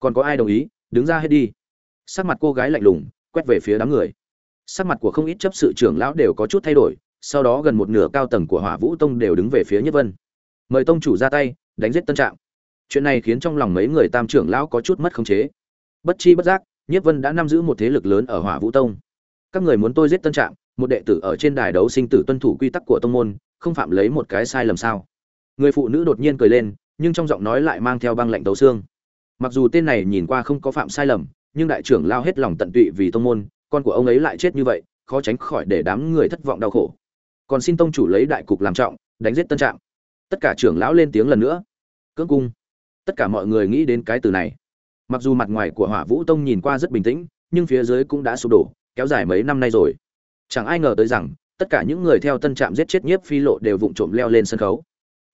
còn có ai đồng ý, đứng ra hết đi. Sắc mặt cô gái lạnh lùng, quét về phía đám người. Sắc mặt của không ít chấp sự trưởng lão đều có chút thay đổi, sau đó gần một nửa cao tầng của hỏa vũ tông đều đứng về phía nhất vân. Mời tông chủ ra tay, đánh giết tân trạng chuyện này khiến trong lòng mấy người tam trưởng lão có chút mất khống chế. Bất chi bất giác, nhất vân đã nắm giữ một thế lực lớn ở hỏa vũ tông. Các người muốn tôi giết tân trạng một đệ tử ở trên đài đấu sinh tử tuân thủ quy tắc của tông môn, không phạm lấy một cái sai lầm sao? Người phụ nữ đột nhiên cười lên, nhưng trong giọng nói lại mang theo băng lạnh tấu xương mặc dù tên này nhìn qua không có phạm sai lầm, nhưng đại trưởng lao hết lòng tận tụy vì tông môn, con của ông ấy lại chết như vậy, khó tránh khỏi để đám người thất vọng đau khổ. Còn xin tông chủ lấy đại cục làm trọng, đánh giết tân trạng tất cả trưởng lão lên tiếng lần nữa. Cưỡng cung. Tất cả mọi người nghĩ đến cái từ này. Mặc dù mặt ngoài của hỏa vũ tông nhìn qua rất bình tĩnh, nhưng phía dưới cũng đã sụp đổ, kéo dài mấy năm nay rồi. Chẳng ai ngờ tới rằng, tất cả những người theo tân trạm giết chết nhiếp phi lộ đều vụng trộm leo lên sân khấu.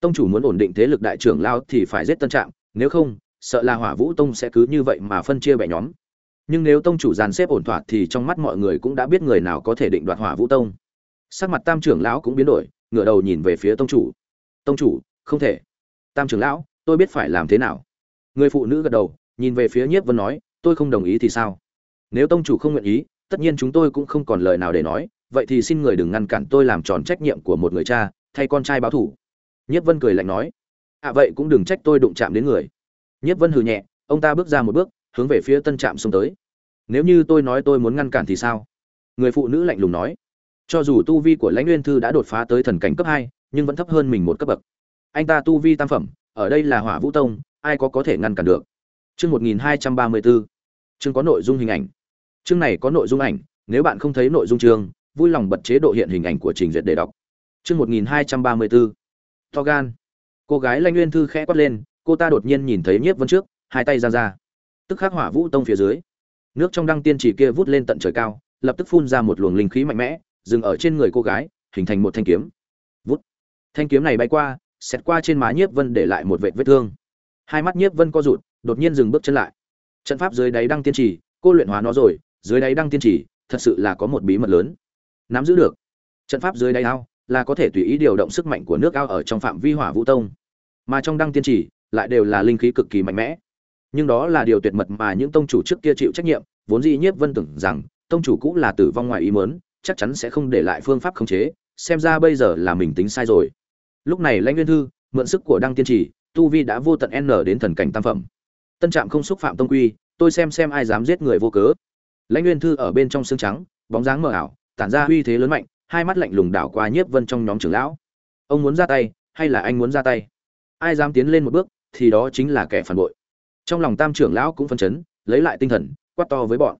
Tông chủ muốn ổn định thế lực đại trưởng lao thì phải giết tân trạm, nếu không sợ là hỏa vũ tông sẽ cứ như vậy mà phân chia bẻ nhóm. Nhưng nếu tông chủ dàn xếp ổn thỏa thì trong mắt mọi người cũng đã biết người nào có thể định đoạt hỏa vũ tông. Sắc mặt tam trưởng lão cũng biến đổi, ngửa đầu nhìn về phía tông chủ. Tông chủ, không thể. Tam trưởng lão, tôi biết phải làm thế nào. Người phụ nữ gật đầu, nhìn về phía nhiếp vân nói, tôi không đồng ý thì sao? Nếu tông chủ không nguyện ý, tất nhiên chúng tôi cũng không còn lời nào để nói, vậy thì xin người đừng ngăn cản tôi làm tròn trách nhiệm của một người cha, thay con trai báo thủ. Nhiếp vân cười lạnh nói à vậy cũng đừng trách tôi đụng chạm đến người nhiếp vân hừ nhẹ, ông ta bước ra một bước, hướng về phía tân trạm xông tới. Nếu như tôi nói tôi muốn ngăn cản thì sao? Người phụ nữ lạnh lùng nói. Cho dù tu vi của lãnh nguyên thư đã đột phá tới thần cảnh cấp hai, nhưng vẫn thấp hơn mình một cấp bậc. Anh ta tu vi tam phẩm, ở đây là hỏa vũ tông, ai có có thể ngăn cản được? Chương một nghìn hai trăm ba mươi bốn chương có nội dung hình ảnh. Chương này có nội dung ảnh, nếu bạn không thấy nội dung chương, vui lòng bật chế độ hiện hình ảnh của trình duyệt để đọc. Chương một nghìn hai trăm ba mươi bốn to gan cô gái Lãnh nguyên thư khẽ quát lên cô ta đột nhiên nhìn thấy nhiếp vân trước, hai tay ra ra. Tức khắc hỏa vũ tông phía dưới. Nước trong đăng tiên chỉ kia vút lên tận trời cao, lập tức phun ra một luồng linh khí mạnh mẽ, dừng ở trên người cô gái, hình thành một thanh kiếm. Vút. Thanh kiếm này bay qua, xẹt qua trên má nhiếp vân để lại một vệt vết thương. Hai mắt nhiếp vân co rụt, đột nhiên dừng bước chân lại. Trận pháp dưới đáy đăng tiên trì cô luyện hóa nó rồi, dưới đáy đăng tiên trì thật sự là có một bí mật lớn. Nắm giữ được. Trận pháp dưới đáy ao là có thể tùy ý điều động sức mạnh của nước ao ở trong phạm vi hỏa vũ tông. Mà trong đăng tiên trì lại đều là linh khí cực kỳ mạnh mẽ. Nhưng đó là điều tuyệt mật mà những tông chủ trước kia chịu trách nhiệm, vốn dĩ nhiếp vân tưởng rằng, tông chủ cũng là tử vong ngoài ý mớn chắc chắn sẽ không để lại phương pháp khống chế, xem ra bây giờ là mình tính sai rồi. Lúc này lãnh nguyên thư, mượn sức của đăng tiên trì, tu vi đã vô tận n đến thần cảnh tam phẩm. Tân trạm không xúc phạm tông quy, tôi xem xem ai dám giết người vô cớ. Lãnh nguyên thư ở bên trong xương trắng, bóng dáng mờ ảo, tản ra uy thế lớn mạnh, hai mắt lạnh lùng đảo qua nhiếp vân trong nhóm trưởng lão. Ông muốn ra tay, hay là anh muốn ra tay? Ai dám tiến lên một bước thì đó chính là kẻ phản bội. Trong lòng tam trưởng lão cũng phân chấn, lấy lại tinh thần, quát to với bọn.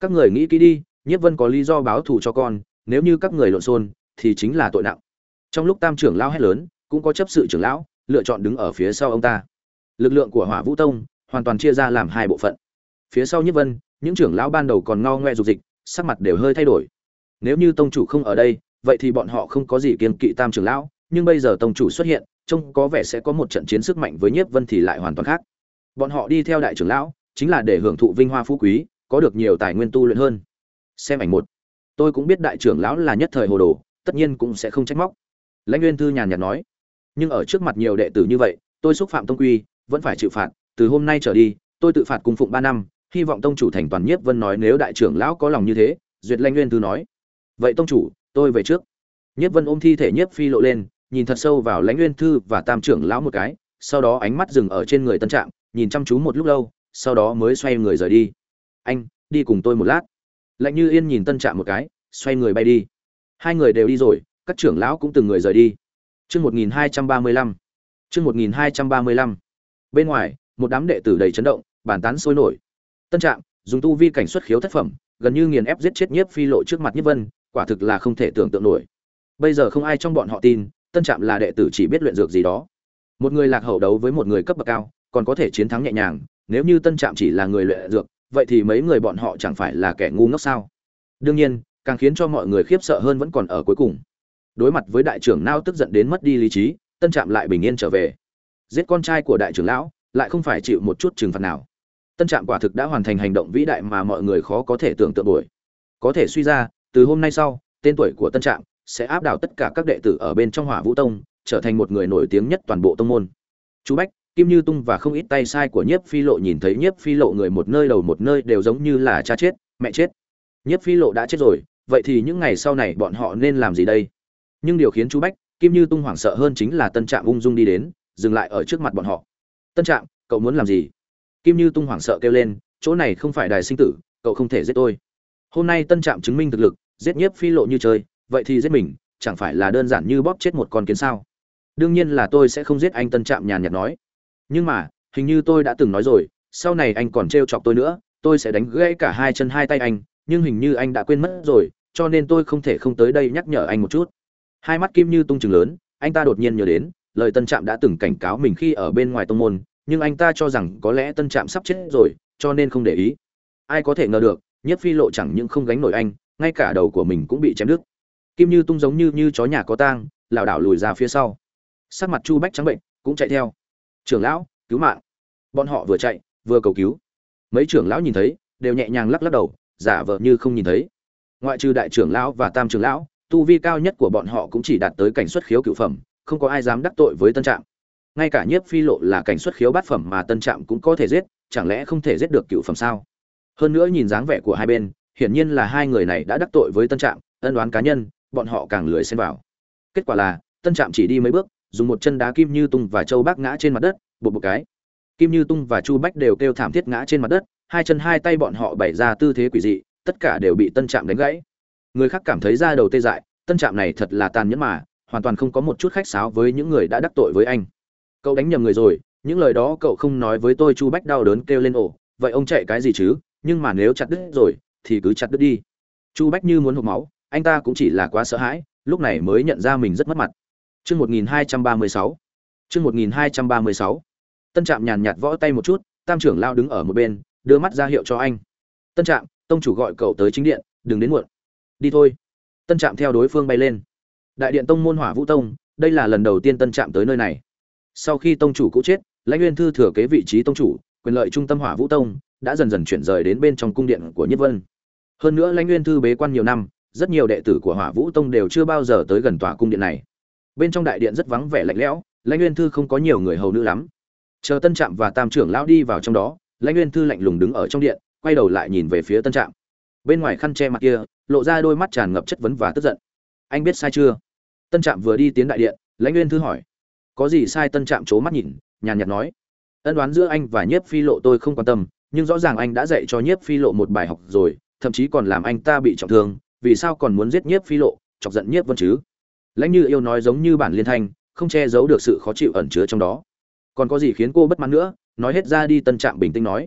Các người nghĩ kỹ đi, nhiếp vân có lý do báo thù cho con, nếu như các người lộn xôn thì chính là tội nặng. Trong lúc tam trưởng lão hét lớn, cũng có chấp sự trưởng lão, lựa chọn đứng ở phía sau ông ta. Lực lượng của hỏa vũ tông hoàn toàn chia ra làm hai bộ phận. Phía sau nhiếp vân, những trưởng lão ban đầu còn ngao ngoe dục dịch, sắc mặt đều hơi thay đổi. Nếu như tông chủ không ở đây, vậy thì bọn họ không có gì kiên kỵ tam trưởng lão nhưng bây giờ tông chủ xuất hiện, trông có vẻ sẽ có một trận chiến sức mạnh với nhiếp vân thì lại hoàn toàn khác. Bọn họ đi theo đại trưởng lão, chính là để hưởng thụ vinh hoa phú quý, có được nhiều tài nguyên tu luyện hơn. Xem ảnh một. Tôi cũng biết đại trưởng lão là nhất thời hồ đồ, tất nhiên cũng sẽ không trách móc. Lãnh nguyên thư nhàn nhạt nói. Nhưng ở trước mặt nhiều đệ tử như vậy, tôi xúc phạm tông quy, vẫn phải chịu phạt. Từ hôm nay trở đi, tôi tự phạt cung phụng ba năm, hy vọng tông chủ thành toàn nhiếp vân nói nếu đại trưởng lão có lòng như thế, duyệt lãnh nguyên thư nói. Vậy tông chủ, tôi về trước. Nhiếp vân ôm thi thể nhiếp phi lộ lên nhìn thật sâu vào lãnh nguyên thư và tam trưởng lão một cái, sau đó ánh mắt dừng ở trên người tân trạm, nhìn chăm chú một lúc lâu, sau đó mới xoay người rời đi. Anh, đi cùng tôi một lát. Lạnh như yên nhìn tân trạm một cái, xoay người bay đi. Hai người đều đi rồi, các trưởng lão cũng từng người rời đi. Chương một nghìn hai trăm ba mươi lăm. Chương một nghìn hai trăm ba mươi lăm. Bên ngoài, một đám đệ tử đầy chấn động, bàn tán sôi nổi. Tân trạm, dùng tu vi cảnh xuất khiếu thất phẩm, gần như nghiền ép giết chết nhiếp phi lộ trước mặt nhiếp vân, quả thực là không thể tưởng tượng nổi. Bây giờ không ai trong bọn họ tin tân trạm là đệ tử chỉ biết luyện dược gì đó. Một người lạc hậu đấu với một người cấp bậc cao, còn có thể chiến thắng nhẹ nhàng, nếu như tân trạm chỉ là người luyện dược, vậy thì mấy người bọn họ chẳng phải là kẻ ngu ngốc sao? Đương nhiên, càng khiến cho mọi người khiếp sợ hơn vẫn còn ở cuối cùng. Đối mặt với đại trưởng nao tức giận đến mất đi lý trí, tân trạm lại bình yên trở về. Giết con trai của đại trưởng lão, lại không phải chịu một chút trừng phạt nào. Tân trạm quả thực đã hoàn thành hành động vĩ đại mà mọi người khó có thể tưởng tượng nổi. có thể suy ra, từ hôm nay sau, tên tuổi của tân trạm sẽ áp đảo tất cả các đệ tử ở bên trong hỏa vũ tông, trở thành một người nổi tiếng nhất toàn bộ tông môn. Chú bách, kim như tung và không ít tay sai của nhiếp phi lộ nhìn thấy nhiếp phi lộ người một nơi đầu một nơi đều giống như là cha chết, mẹ chết. Nhiếp phi lộ đã chết rồi, vậy thì những ngày sau này bọn họ nên làm gì đây? Nhưng điều khiến chú bách, kim như tung hoảng sợ hơn chính là tân trạm ung dung đi đến, dừng lại ở trước mặt bọn họ. Tân trạm, cậu muốn làm gì? Kim như tung hoảng sợ kêu lên, chỗ này không phải đài sinh tử, cậu không thể giết tôi. Hôm nay tân trạm chứng minh thực lực, giết nhiếp phi lộ như chơi vậy thì giết mình, chẳng phải là đơn giản như bóp chết một con kiến sao? Đương nhiên là tôi sẽ không giết anh tân trạm nhàn nhạt nói. Nhưng mà, hình như tôi đã từng nói rồi, sau này anh còn trêu chọc tôi nữa, tôi sẽ đánh gãy cả hai chân hai tay anh, nhưng hình như anh đã quên mất rồi, cho nên tôi không thể không tới đây nhắc nhở anh một chút. Hai mắt kim như tung chừng lớn, anh ta đột nhiên nhớ đến, lời tân trạm đã từng cảnh cáo mình khi ở bên ngoài tông môn, nhưng anh ta cho rằng có lẽ tân trạm sắp chết rồi, cho nên không để ý. Ai có thể ngờ được, nhất phi lộ chẳng những không gánh nổi anh, ngay cả đầu của mình cũng bị chém đứt kim như tung giống như như chó nhà có tang, lảo đảo lùi ra phía sau. Sắc mặt chu bách trắng bệnh, cũng chạy theo. Trưởng lão, cứu mạng. Bọn họ vừa chạy, vừa cầu cứu. Mấy trưởng lão nhìn thấy, đều nhẹ nhàng lắc lắc đầu, giả vờ như không nhìn thấy. Ngoại trừ đại trưởng lão và tam trưởng lão, tu vi cao nhất của bọn họ cũng chỉ đạt tới cảnh xuất khiếu cựu phẩm, không có ai dám đắc tội với tân trạm. Ngay cả nhiếp phi lộ là cảnh xuất khiếu bát phẩm mà tân trạm cũng có thể giết, chẳng lẽ không thể giết được cựu phẩm sao? Hơn nữa nhìn dáng vẻ của hai bên, hiển nhiên là hai người này đã đắc tội với tân trạm, ân đoán cá nhân bọn họ càng lười xen vào. Kết quả là, tân trạm chỉ đi mấy bước, dùng một chân đá kim như tung và châu bác ngã trên mặt đất bột một cái. Kim như tung và chu bách đều kêu thảm thiết ngã trên mặt đất, hai chân hai tay bọn họ bày ra tư thế quỷ dị, tất cả đều bị tân trạm đánh gãy. Người khác cảm thấy da đầu tê dại, tân trạm này thật là tàn nhẫn mà, hoàn toàn không có một chút khách sáo với những người đã đắc tội với anh. Cậu đánh nhầm người rồi, những lời đó cậu không nói với tôi, chu bách đau đớn kêu lên ổ vậy ông chạy cái gì chứ? Nhưng mà nếu chặt đứt rồi, thì cứ chặt đứt đi. Chu bách như muốn hộp máu anh ta cũng chỉ là quá sợ hãi lúc này mới nhận ra mình rất mất mặt Chương 1236. Chương 1236. Tân Trạm nhàn nhạt võ tay một chút, Tam trưởng lao đứng ở một bên, đưa mắt ra hiệu cho anh. Tân Trạm, tông chủ gọi cậu tới chính điện, đừng đến muộn. Đi thôi. Tân Trạm theo đối phương bay lên. Đại điện tông môn Hỏa Vũ Tông, đây là lần đầu tiên Tân Trạm tới nơi này. Sau khi tông chủ cũ chết, Lãnh Nguyên Thư thừa kế vị trí tông chủ, quyền lợi trung tâm Hỏa Vũ Tông đã dần dần chuyển rời đến bên trong cung điện của Nhất Vân. Hơn nữa Lãnh Nguyên Thư bế quan nhiều năm, rất nhiều đệ tử của Hỏa Vũ Tông đều chưa bao giờ tới gần tòa cung điện này. Bên trong đại điện rất vắng vẻ lạnh lẽo, lãnh nguyên thư không có nhiều người hầu nữ lắm. Chờ tân trạm và tam trưởng lão đi vào trong đó, lãnh nguyên thư lạnh lùng đứng ở trong điện, quay đầu lại nhìn về phía tân trạm. Bên ngoài khăn che mặt kia, lộ ra đôi mắt tràn ngập chất vấn và tức giận. Anh biết sai chưa? Tân trạm vừa đi tiến đại điện, lãnh nguyên thư hỏi. Có gì sai? Tân trạm c mắt nhìn, nhàn nhạt nói. Ân đoán giữa anh và nhiếp phi lộ tôi không quan tâm, nhưng rõ ràng anh đã dạy cho nhiếp phi lộ một bài học rồi, thậm chí còn làm anh ta bị trọng thương vì sao còn muốn giết nhiếp phi lộ, chọc giận nhiếp vân chứ? Lãnh như yêu nói giống như bản liên thanh, không che giấu được sự khó chịu ẩn chứa trong đó. Còn có gì khiến cô bất mãn nữa? Nói hết ra đi tân trạm bình tĩnh nói.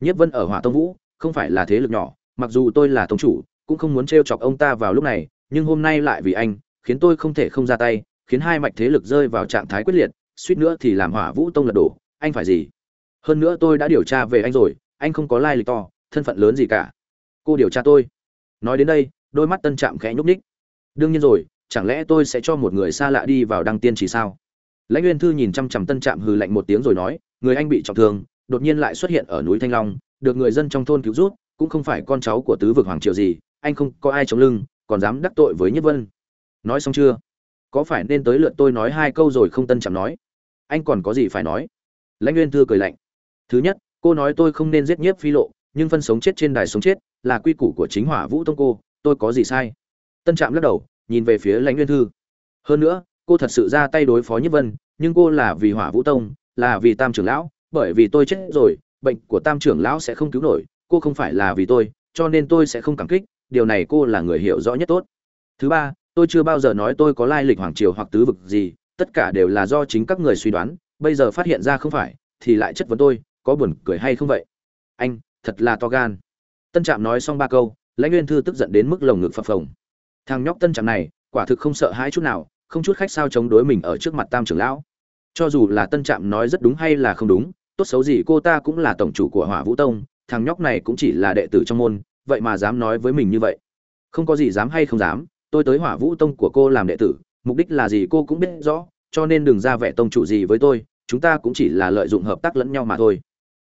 Nhiếp vân ở hỏa tông vũ, không phải là thế lực nhỏ, mặc dù tôi là tông chủ, cũng không muốn t chọc ông ta vào lúc này, nhưng hôm nay lại vì anh, khiến tôi không thể không ra tay, khiến hai mạch thế lực rơi vào trạng thái quyết liệt, suýt nữa thì làm hỏa vũ tông lật đổ. Anh phải gì? Hơn nữa tôi đã điều tra về anh rồi, anh không có lai lịch to, thân phận lớn gì cả. Cô điều tra tôi. Nói đến đây đôi mắt tân trạm khẽ nhúc ních đương nhiên rồi, chẳng lẽ tôi sẽ cho một người xa lạ đi vào đăng tiên chỉ sao? Lãnh nguyên thư nhìn chăm chằm tân trạm hừ lạnh một tiếng rồi nói, người anh bị trọng thương, đột nhiên lại xuất hiện ở núi thanh long, được người dân trong thôn cứu rút cũng không phải con cháu của tứ vực hoàng triều gì, anh không có ai chống lưng, còn dám đắc tội với nhất vân. Nói xong chưa? Có phải nên tới lượt tôi nói hai câu rồi không tân trạm nói? Anh còn có gì phải nói? Lãnh nguyên thư cười lạnh. Thứ nhất, cô nói tôi không nên giết nhiếp phi lộ, nhưng phân sống chết trên đài sống chết là quy củ của chính hỏa vũ tông cô tôi có gì sai? Tân trạm lắc đầu, nhìn về phía lãnh nguyên thư. Hơn nữa, cô thật sự ra tay đối phó nhất vân, nhưng cô là vì hỏa vũ tông, là vì tam trưởng lão, bởi vì tôi chết rồi, bệnh của tam trưởng lão sẽ không cứu nổi, cô không phải là vì tôi, cho nên tôi sẽ không cảm kích, điều này cô là người hiểu rõ nhất tốt. Thứ ba, tôi chưa bao giờ nói tôi có lai lịch hoàng triều hoặc tứ vực gì, tất cả đều là do chính các người suy đoán, bây giờ phát hiện ra không phải, thì lại chất vấn tôi, có buồn cười hay không vậy? Anh, thật là to gan. Tân trạm nói xong ba câu lãnh nguyên thư tức giận đến mức lồng ngực phập phồng thằng nhóc tân trạm này, quả thực không sợ hãi chút nào, không chút khách sao chống đối mình ở trước mặt tam trưởng lão cho dù là tân trạm nói rất đúng hay là không đúng, tốt xấu gì cô ta cũng là tổng chủ của hỏa vũ tông, thằng nhóc này cũng chỉ là đệ tử trong môn, vậy mà dám nói với mình như vậy không có gì dám hay không dám, tôi tới hỏa vũ tông của cô làm đệ tử, mục đích là gì cô cũng biết rõ, cho nên đừng ra vẻ tông chủ gì với tôi, chúng ta cũng chỉ là lợi dụng hợp tác lẫn nhau mà thôi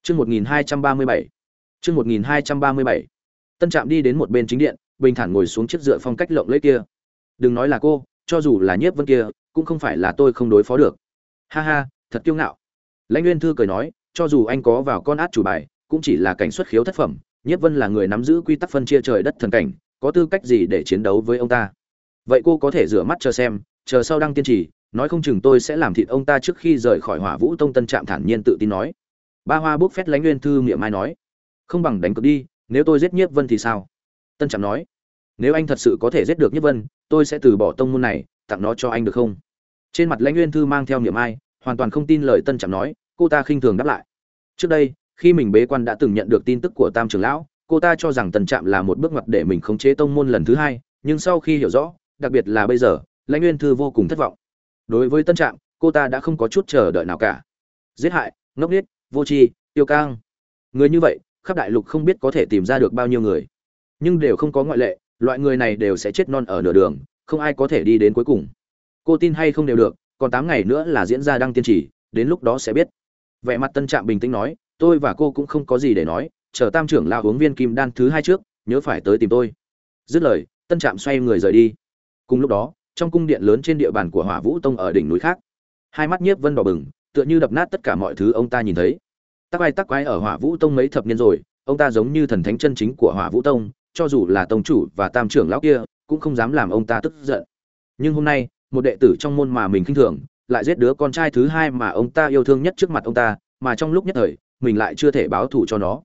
Chương 1237. Chương 1237. Tân Trạm đi đến một bên chính điện, bình thản ngồi xuống chiếc dựa phong cách lộng lẫy kia. Đừng nói là cô cho dù là nhiếp vân kia cũng không phải là tôi không đối phó được. Ha ha thật kiêu ngạo. Lãnh nguyên thư cười nói cho dù anh có vào con át chủ bài cũng chỉ là cảnh xuất khiếu thất phẩm nhiếp vân là người nắm giữ quy tắc phân chia trời đất thần cảnh có tư cách gì để chiến đấu với ông ta? Vậy cô có thể rửa mắt chờ xem chờ sau đăng tiên trì nói không chừng tôi sẽ làm thịt ông ta trước khi rời khỏi hỏa vũ tông tân trạm thản nhiên tự tin nói. Ba hoa bốc phét lãnh nguyên thư miệng mai nói không bằng đánh cược đi nếu tôi giết nhiếp vân thì sao? Tân trạm nói. Nếu anh thật sự có thể giết được nhiếp vân, tôi sẽ từ bỏ tông môn này, tặng nó cho anh được không? Trên mặt lãnh nguyên thư mang theo niềm ai, hoàn toàn không tin lời tân trạm nói, cô ta khinh thường đáp lại. Trước đây, khi mình bế quan đã từng nhận được tin tức của tam trưởng lão, cô ta cho rằng tân trạm là một bước ngoặt để mình khống chế tông môn lần thứ hai, nhưng sau khi hiểu rõ, đặc biệt là bây giờ, lãnh nguyên thư vô cùng thất vọng. Đối với tân trạm, cô ta đã không có chút chờ đợi nào cả. Giết hại, ngốc nghếch, vô tri, tiêu cang. Người như vậy khắp đại lục không biết có thể tìm ra được bao nhiêu người. Nhưng đều không có ngoại lệ, loại người này đều sẽ chết non ở nửa đường, không ai có thể đi đến cuối cùng. Cô tin hay không đều được, còn tám ngày nữa là diễn ra đăng tiên chỉ, đến lúc đó sẽ biết. Vẻ mặt tân trạm bình tĩnh nói, tôi và cô cũng không có gì để nói, chờ tam trưởng lao uống viên kim đan thứ hai trước, nhớ phải tới tìm tôi. Dứt lời, tân trạm xoay người rời đi. Cùng lúc đó, trong cung điện lớn trên địa bàn của hỏa vũ tông ở đỉnh núi khác, hai mắt nhiếp vân đỏ bừng, tựa như đập nát tất cả mọi thứ ông ta nhìn thấy tắc ai tắc quái ở hỏa vũ tông mấy thập niên rồi, ông ta giống như thần thánh chân chính của hỏa vũ tông, cho dù là tông chủ và tam trưởng lão kia, cũng không dám làm ông ta tức giận. Nhưng hôm nay, một đệ tử trong môn mà mình khinh thường, lại giết đứa con trai thứ hai mà ông ta yêu thương nhất trước mặt ông ta, mà trong lúc nhất thời, mình lại chưa thể báo thù cho nó.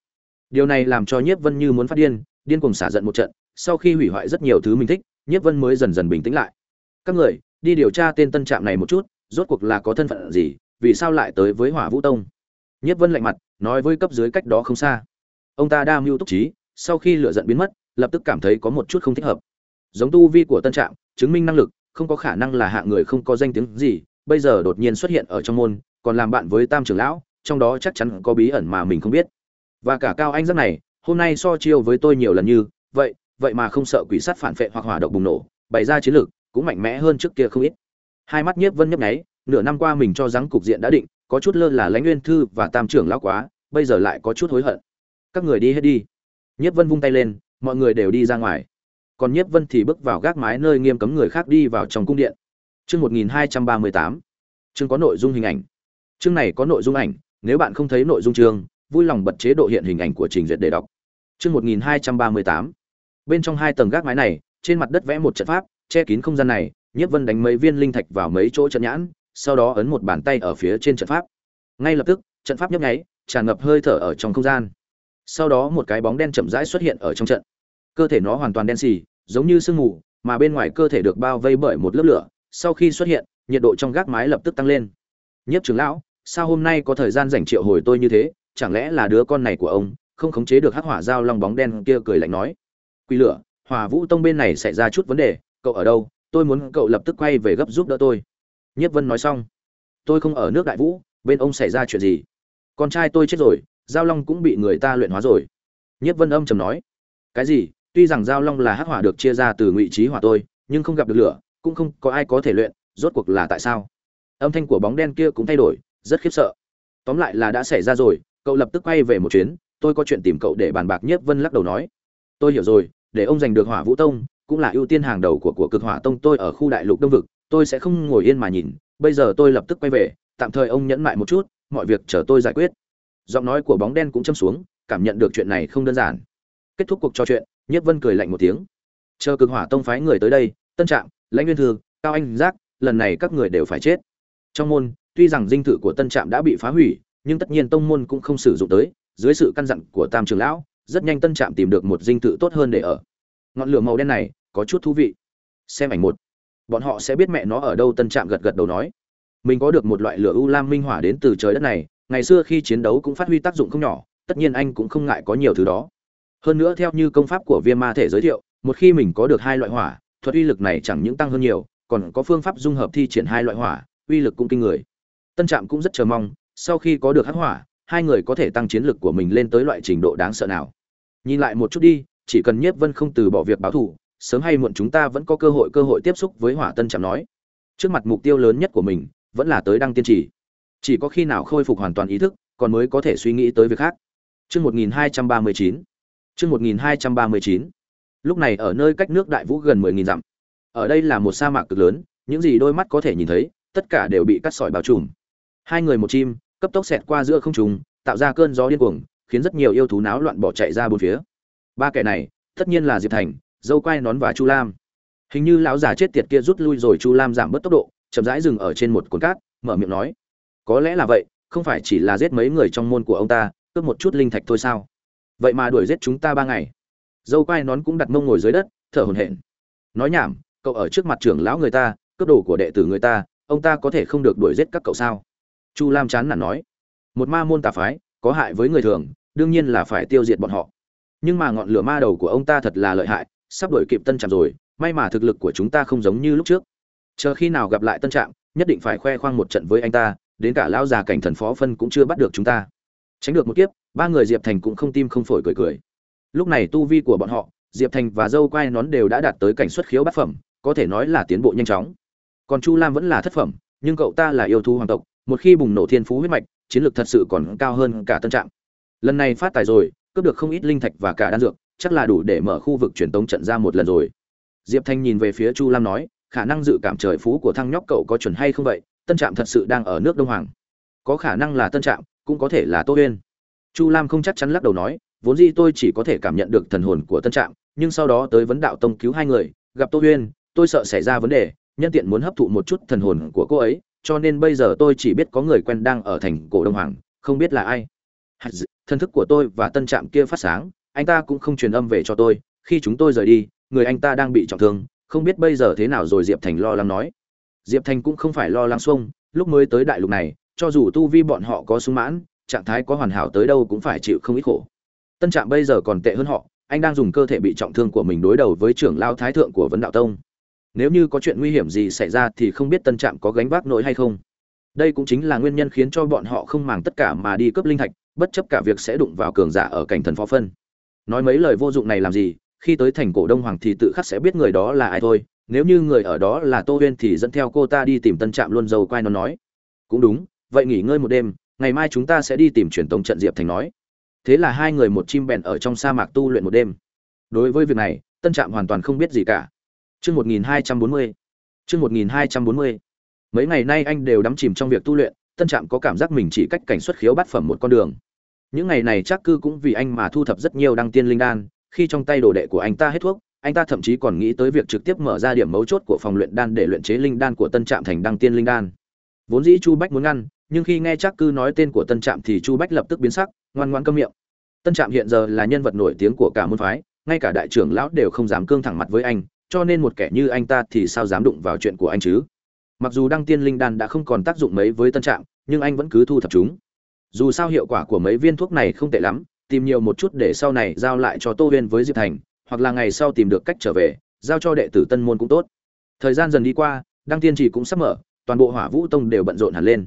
Điều này làm cho nhiếp vân như muốn phát điên điên cùng xả giận một trận, sau khi hủy hoại rất nhiều thứ mình thích, nhiếp vân mới dần dần bình tĩnh lại. Các người, đi điều tra tên tân trạm này một chút, rốt cuộc là có thân phận gì, vì sao lại tới với hỏa vũ tông? Nhiếp vân lạnh mặt, nói với cấp dưới cách đó không xa. Ông ta đa mưu túc trí, sau khi lựa giận biến mất, lập tức cảm thấy có một chút không thích hợp. Giống tu vi của tân trạm, chứng minh năng lực, không có khả năng là hạng người không có danh tiếng gì, bây giờ đột nhiên xuất hiện ở trong môn, còn làm bạn với tam trưởng lão, trong đó chắc chắn có bí ẩn mà mình không biết. Và cả cao anh giác này, hôm nay so chiêu với tôi nhiều lần như, vậy vậy mà không sợ quỷ sát phản phệ hoặc hỏa độc bùng nổ, bày ra chiến lược, cũng mạnh mẽ hơn trước kia không ít. Hai mắt nhiếp vân nhấp nháy, nửa năm qua mình cho rằng cục diện đã định có chút lơ là lãnh nguyên thư và tam trưởng lão quá, bây giờ lại có chút hối hận. Các người đi hết đi. Nhiếp vân vung tay lên, mọi người đều đi ra ngoài. Còn nhiếp vân thì bước vào gác mái nơi nghiêm cấm người khác đi vào trong cung điện. Chương một nghìn hai trăm ba mươi tám. Chương có nội dung hình ảnh. Chương này có nội dung ảnh, nếu bạn không thấy nội dung chương, vui lòng bật chế độ hiện hình ảnh của trình duyệt để đọc. Chương một nghìn hai trăm ba mươi tám. Bên trong hai tầng gác mái này, trên mặt đất vẽ một trận pháp, che kín không gian này, nhiếp vân đánh mấy viên linh thạch vào mấy chỗ trận nhãn sau đó ấn một bàn tay ở phía trên trận pháp. Ngay lập tức, trận pháp nhấp nháy, tràn ngập hơi thở ở trong không gian. Sau đó một cái bóng đen chậm rãi xuất hiện ở trong trận. Cơ thể nó hoàn toàn đen xì, giống như sương mù, mà bên ngoài cơ thể được bao vây bởi một lớp lửa. Sau khi xuất hiện, nhiệt độ trong gác mái lập tức tăng lên. Nhất trưởng lão, sao hôm nay có thời gian dành triệu hồi tôi như thế? Chẳng lẽ là đứa con này của ông, không khống chế được hắc hỏa dao long bóng đen kia cười lạnh nói. Quỷ lửa hỏa vũ tông bên này xảy ra chút vấn đề, cậu ở đâu? Tôi muốn cậu lập tức quay về gấp giúp đỡ tôi nhiếp vân nói xong, tôi không ở nước đại vũ, bên ông xảy ra chuyện gì? Con trai tôi chết rồi, giao long cũng bị người ta luyện hóa rồi. Nhiếp vân âm trầm nói, cái gì? Tuy rằng giao long là hắc hỏa được chia ra từ ngụy trí hỏa tôi, nhưng không gặp được lửa, cũng không có ai có thể luyện, rốt cuộc là tại sao? Âm thanh của bóng đen kia cũng thay đổi, rất khiếp sợ. Tóm lại là đã xảy ra rồi, cậu lập tức quay về một chuyến, tôi có chuyện tìm cậu để bàn bạc. Nhiếp vân lắc đầu nói, tôi hiểu rồi, để ông giành được hỏa vũ tông, cũng là ưu tiên hàng đầu của của cực hỏa tông tôi ở khu đại lục đông vực tôi sẽ không ngồi yên mà nhìn, bây giờ tôi lập tức quay về, tạm thời ông nhẫn mại một chút, mọi việc chờ tôi giải quyết. Giọng nói của bóng đen cũng châm xuống, cảm nhận được chuyện này không đơn giản. Kết thúc cuộc trò chuyện nhất vân cười lạnh một tiếng. Chờ cực hỏa tông phái người tới đây, tân trạm, lãnh nguyên thư, cao anh giác, lần này các người đều phải chết. Trong môn, tuy rằng dinh thự của tân trạm đã bị phá hủy, nhưng tất nhiên tông môn cũng không sử dụng tới, dưới sự căn dặn của tam trường lão, rất nhanh tân trạm tìm được một dinh thự tốt hơn để ở. Ngọn lửa màu đen này có chút thú vị. Xem ảnh một bọn họ sẽ biết mẹ nó ở đâu tân trạm gật gật đầu nói. Mình có được một loại lửa u lam minh hỏa đến từ trời đất này, ngày xưa khi chiến đấu cũng phát huy tác dụng không nhỏ, tất nhiên anh cũng không ngại có nhiều thứ đó. Hơn nữa theo như công pháp của viêm ma thể giới thiệu, một khi mình có được hai loại hỏa, thuật uy lực này chẳng những tăng hơn nhiều, còn có phương pháp dung hợp thi triển hai loại hỏa, uy lực cũng kinh người. Tân trạm cũng rất chờ mong, sau khi có được hắc hỏa, hai người có thể tăng chiến lực của mình lên tới loại trình độ đáng sợ nào. Nhìn lại một chút đi, chỉ cần nhiếp vân không từ bỏ việc báo thù sớm hay muộn chúng ta vẫn có cơ hội cơ hội tiếp xúc với hỏa tân trạm nói. Trước mặt mục tiêu lớn nhất của mình, vẫn là tới đăng tiên trì. Chỉ có khi nào khôi phục hoàn toàn ý thức, còn mới có thể suy nghĩ tới việc khác. Chương một nghìn hai trăm ba mươi chín. Chương một nghìn hai trăm ba mươi chín. Lúc này ở nơi cách nước đại vũ gần mười nghìn dặm. Ở đây là một sa mạc cực lớn, những gì đôi mắt có thể nhìn thấy, tất cả đều bị cắt sỏi bao trùm. Hai người một chim, cấp tốc xẹt qua giữa không trung, tạo ra cơn gió điên cuồng, khiến rất nhiều yêu thú náo loạn bỏ chạy ra bốn phía. Ba kẻ này, tất nhiên là diệp thành dâu quai nón và chu lam. Hình như lão già chết tiệt kia rút lui rồi, chu lam giảm bớt tốc độ, chậm rãi dừng ở trên một cồn cát, mở miệng nói, có lẽ là vậy, không phải chỉ là giết mấy người trong môn của ông ta, cướp một chút linh thạch thôi sao? Vậy mà đuổi giết chúng ta ba ngày. Dâu quai nón cũng đặt mông ngồi dưới đất, thở hổn hển. Nói nhảm, cậu ở trước mặt trưởng lão người ta, cướp đồ của đệ tử người ta, ông ta có thể không được đuổi giết các cậu sao? Chu lam chán nản nói, một ma môn tà phái, có hại với người thường, đương nhiên là phải tiêu diệt bọn họ. Nhưng mà ngọn lửa ma đầu của ông ta thật là lợi hại sắp đổi kịp tân trạm rồi, may mà thực lực của chúng ta không giống như lúc trước. Chờ khi nào gặp lại tân trạm, nhất định phải khoe khoang một trận với anh ta, đến cả lão già cảnh thần phó phân cũng chưa bắt được chúng ta. Tránh được một kiếp, ba người diệp thành cũng không tim không phổi cười cười. Lúc này tu vi của bọn họ, diệp thành và dâu quai nón đều đã đạt tới cảnh xuất khiếu bát phẩm, có thể nói là tiến bộ nhanh chóng. Còn chu lam vẫn là thất phẩm, nhưng cậu ta là yêu thú hoàng tộc, một khi bùng nổ thiên phú huyết mạch, chiến lược thật sự còn cao hơn cả tân trạng lần này phát tài rồi, cướp được không ít linh thạch và cả đan dược chắc là đủ để mở khu vực truyền tống trận ra một lần rồi. Diệp thanh nhìn về phía chu lam nói, khả năng dự cảm trời phú của thăng nhóc cậu có chuẩn hay không vậy? Tân trạm thật sự đang ở nước đông hoàng. Có khả năng là tân trạm, cũng có thể là tô huyên. Chu lam không chắc chắn lắc đầu nói, vốn dĩ tôi chỉ có thể cảm nhận được thần hồn của tân trạm, nhưng sau đó tới vấn đạo tông cứu hai người, gặp tô huyên, tôi sợ xảy ra vấn đề, nhân tiện muốn hấp thụ một chút thần hồn của cô ấy, cho nên bây giờ tôi chỉ biết có người quen đang ở thành cổ đông hoàng, không biết là ai. Thân thức của tôi và tân trạm kia phát sáng anh ta cũng không truyền âm về cho tôi, khi chúng tôi rời đi, người anh ta đang bị trọng thương, không biết bây giờ thế nào rồi diệp thành lo lắng nói. Diệp thành cũng không phải lo lắng xuông, lúc mới tới đại lục này, cho dù tu vi bọn họ có sung mãn, trạng thái có hoàn hảo tới đâu cũng phải chịu không ít khổ. Tân trạm bây giờ còn tệ hơn họ, anh đang dùng cơ thể bị trọng thương của mình đối đầu với trưởng lao thái thượng của vấn đạo tông. Nếu như có chuyện nguy hiểm gì xảy ra thì không biết tân trạm có gánh vác nổi hay không. Đây cũng chính là nguyên nhân khiến cho bọn họ không màng tất cả mà đi cướp linh thạch, bất chấp cả việc sẽ đụng vào cường giả ở cảnh thần phó phân nói mấy lời vô dụng này làm gì, khi tới thành cổ đông hoàng thì tự khắc sẽ biết người đó là ai thôi, nếu như người ở đó là tô huyên thì dẫn theo cô ta đi tìm tân trạm luôn dầu quai nó nói. Cũng đúng, vậy nghỉ ngơi một đêm, ngày mai chúng ta sẽ đi tìm truyền tống trận diệp thành nói. Thế là hai người một chim bèn ở trong sa mạc tu luyện một đêm. Đối với việc này, tân trạm hoàn toàn không biết gì cả. Chương một nghìn hai trăm bốn mươi, chương một nghìn hai trăm bốn mươi. Mấy ngày nay anh đều đắm chìm trong việc tu luyện, tân trạm có cảm giác mình chỉ cách cảnh xuất khiếu bát phẩm một con đường những ngày này chắc cư cũng vì anh mà thu thập rất nhiều đăng tiên linh đan, khi trong tay đồ đệ của anh ta hết thuốc, anh ta thậm chí còn nghĩ tới việc trực tiếp mở ra điểm mấu chốt của phòng luyện đan để luyện chế linh đan của tân trạm thành đăng tiên linh đan. Vốn dĩ chu bách muốn ngăn, nhưng khi nghe chắc cư nói tên của tân trạm thì chu bách lập tức biến sắc, ngoan ngoan câm miệng. Tân trạm hiện giờ là nhân vật nổi tiếng của cả môn phái, ngay cả đại trưởng lão đều không dám cương thẳng mặt với anh, cho nên một kẻ như anh ta thì sao dám đụng vào chuyện của anh chứ? Mặc dù đăng tiên linh đan đã không còn tác dụng mấy với tân trạm, nhưng anh vẫn cứ thu thập chúng dù sao hiệu quả của mấy viên thuốc này không tệ lắm, tìm nhiều một chút để sau này giao lại cho tô huyên với diệp thành, hoặc là ngày sau tìm được cách trở về, giao cho đệ tử tân môn cũng tốt. Thời gian dần đi qua, đăng tiên chỉ cũng sắp mở, toàn bộ hỏa vũ tông đều bận rộn hẳn lên.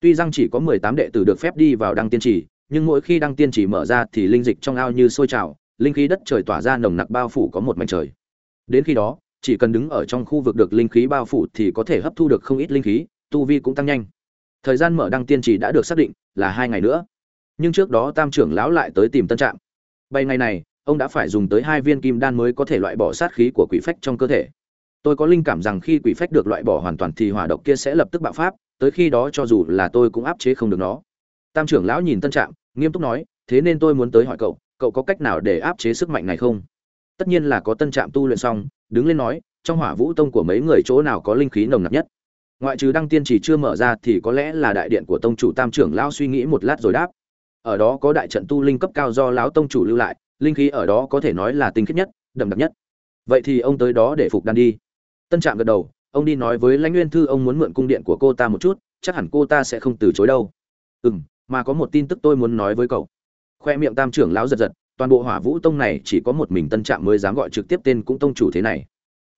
Tuy rằng chỉ có mười tám đệ tử được phép đi vào đăng tiên chỉ, nhưng mỗi khi đăng tiên chỉ mở ra thì linh dịch trong ao như sôi trào, linh khí đất trời tỏa ra nồng nặc bao phủ có một mảnh trời. Đến khi đó, chỉ cần đứng ở trong khu vực được linh khí bao phủ thì có thể hấp thu được không ít linh khí, tu vi cũng tăng nhanh. Thời gian mở đăng tiên chỉ đã được xác định là hai ngày nữa. Nhưng trước đó tam trưởng lão lại tới tìm tân trạm. Bảy ngày này, ông đã phải dùng tới hai viên kim đan mới có thể loại bỏ sát khí của quỷ phách trong cơ thể. Tôi có linh cảm rằng khi quỷ phách được loại bỏ hoàn toàn thì hỏa độc kia sẽ lập tức bạo phát, tới khi đó cho dù là tôi cũng áp chế không được nó. Tam trưởng lão nhìn tân trạm, nghiêm túc nói, thế nên tôi muốn tới hỏi cậu cậu có cách nào để áp chế sức mạnh này không? Tất nhiên là có tân trạm tu luyện xong, đứng lên nói, trong hỏa vũ tông của mấy người chỗ nào có linh khí nồng nặc nhất? Ngoại trừ đăng tiên chỉ chưa mở ra thì có lẽ là đại điện của tông chủ tam trưởng lão suy nghĩ một lát rồi đáp. Ở đó có đại trận tu linh cấp cao do lão tông chủ lưu lại, linh khí ở đó có thể nói là tinh khiết nhất, đậm đặc nhất. Vậy thì ông tới đó để phục đan đi. Tân trạm gật đầu, ông đi nói với lãnh nguyên thư ông muốn mượn cung điện của cô ta một chút, chắc hẳn cô ta sẽ không từ chối đâu. Ừ m mà có một tin tức tôi muốn nói với cậu. Khoe miệng tam trưởng lão giật giật, toàn bộ hỏa vũ tông này chỉ có một mình tân trạm mới dám gọi trực tiếp tên cũng tông chủ thế này.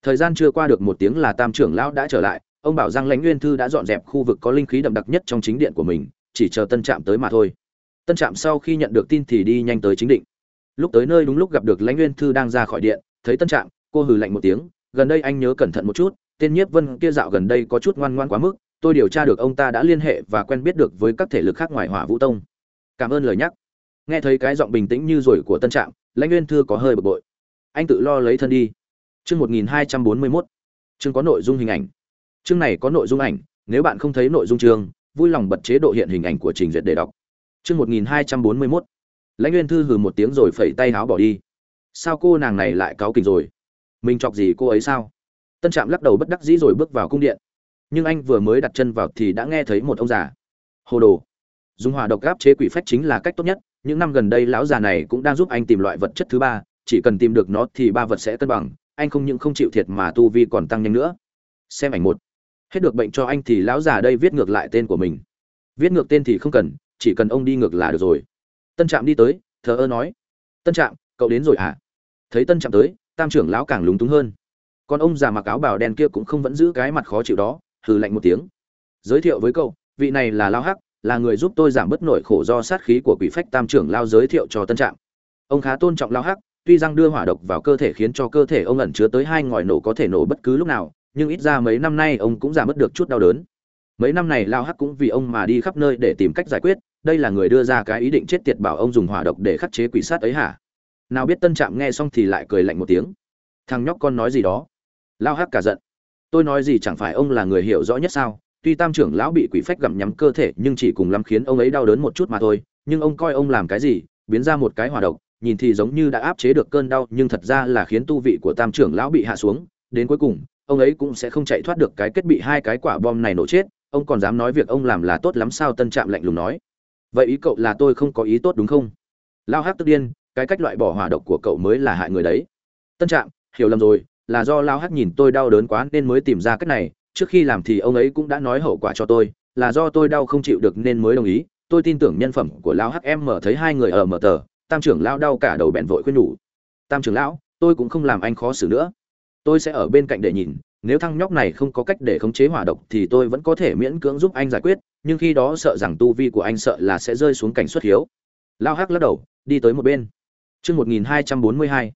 Thời gian chưa qua được một tiếng là tam trưởng lão đã trở lại ông bảo rằng lãnh nguyên thư đã dọn dẹp khu vực có linh khí đậm đặc nhất trong chính điện của mình, chỉ chờ tân trạm tới mà thôi. Tân trạm sau khi nhận được tin thì đi nhanh tới chính định. Lúc tới nơi đúng lúc gặp được lãnh nguyên thư đang ra khỏi điện, thấy tân trạm, cô hừ lạnh một tiếng, gần đây anh nhớ cẩn thận một chút, tên nhiếp vân kia dạo gần đây có chút ngoan ngoan quá mức, tôi điều tra được ông ta đã liên hệ và quen biết được với các thể lực khác ngoài hỏa vũ tông. Cảm ơn lời nhắc. Nghe thấy cái giọng bình tĩnh như rồi của tân trạm, lãnh nguyên thư có hơi bực bội. Anh tự lo lấy thân đi. Chương một nghìn hai trăm bốn mươi mốt. Chương có nội dung hình ảnh chương này có nội dung ảnh nếu bạn không thấy nội dung chương vui lòng bật chế độ hiện hình ảnh của trình duyệt để đọc Chương 1241. Lãnh Nguyên Thư hừ một tiếng rồi phẩy tay háo bỏ đi. Sao cô nàng này lại cáo kỉnh rồi? Mình chọc gì cô ấy sao? Tân Trạm lắc đầu bất đắc dĩ rồi bước vào cung điện. Nhưng anh vừa mới đặt chân vào thì đã nghe thấy một ông già. Hồ đồ. Dùng hỏa độc áp chế quỷ phách chính là cách tốt nhất, những năm gần đây lão già này cũng đang giúp anh tìm loại vật chất thứ ba, chỉ cần tìm được nó thì ba vật sẽ cân bằng, anh không những không chịu thiệt mà tu vi còn tăng nhanh nữa. Xem ảnh một. Hết được bệnh cho anh thì lão già đây viết ngược lại tên của mình. Viết ngược tên thì không cần, chỉ cần ông đi ngược là được rồi. Tân trạm đi tới thờ ơ nói. Tân trạm cậu đến rồi à thấy tân trạm tới tam trưởng lão càng lúng túng hơn. Còn ông già mặc áo bào đen kia cũng không vẫn giữ cái mặt khó chịu đó hừ lạnh một tiếng. Giới thiệu với cậu vị này là lao hắc là người giúp tôi giảm bớt nỗi khổ do sát khí của quỷ phách tam trưởng lao giới thiệu cho tân trạm. Ông khá tôn trọng lao hắc tuy rằng đưa hỏa độc vào cơ thể khiến cho cơ thể ông ẩn chứa tới hai ngòi nổ có thể nổ bất cứ lúc nào nhưng ít ra mấy năm nay ông cũng giảm bớt được chút đau đớn. Mấy năm này lao hắc cũng vì ông mà đi khắp nơi để tìm cách giải quyết, đây là người đưa ra cái ý định chết tiệt bảo ông dùng hỏa độc để khắc chế quỷ sát ấy hả? Nào biết tân trạm nghe xong thì lại cười lạnh một tiếng. Thằng nhóc con nói gì đó? Lao hắc cả giận. Tôi nói gì chẳng phải ông là người hiểu rõ nhất sao? Tuy tam trưởng lão bị quỷ phách gặm nhắm cơ thể nhưng chỉ cùng lắm khiến ông ấy đau đớn một chút mà thôi, nhưng ông coi ông làm cái gì, biến ra một cái hỏa độc, nhìn thì giống như đã áp chế được cơn đau nhưng thật ra là khiến tu vị của tam trưởng lão bị hạ xuống. Đến cuối cùng ông ấy cũng sẽ không chạy thoát được cái kết bị hai cái quả bom này nổ chết, ông còn dám nói việc ông làm là tốt lắm sao? Tân trạm lạnh lùng nói. Vậy ý cậu là tôi không có ý tốt đúng không? Lao hắc tức điên, cái cách loại bỏ hỏa độc của cậu mới là hại người đấy. Tân trạm, hiểu lầm rồi, là do lao hắc nhìn tôi đau đớn quá nên mới tìm ra cách này, trước khi làm thì ông ấy cũng đã nói hậu quả cho tôi, là do tôi đau không chịu được nên mới đồng ý. Tôi tin tưởng nhân phẩm của lao hắc em mở thấy hai người ở mở tờ, tam trưởng lao đau cả đầu bẹn vội khuyên nhủ. Tam trưởng lão, tôi cũng không làm anh khó xử nữa tôi sẽ ở bên cạnh để nhìn, nếu thăng nhóc này không có cách để khống chế hỏa độc thì tôi vẫn có thể miễn cưỡng giúp anh giải quyết, nhưng khi đó sợ rằng tu vi của anh sợ là sẽ rơi xuống cảnh xuất hiếu. Lao hắc lắc đầu, đi tới một bên. Chương một nghìn hai trăm bốn mươi hai.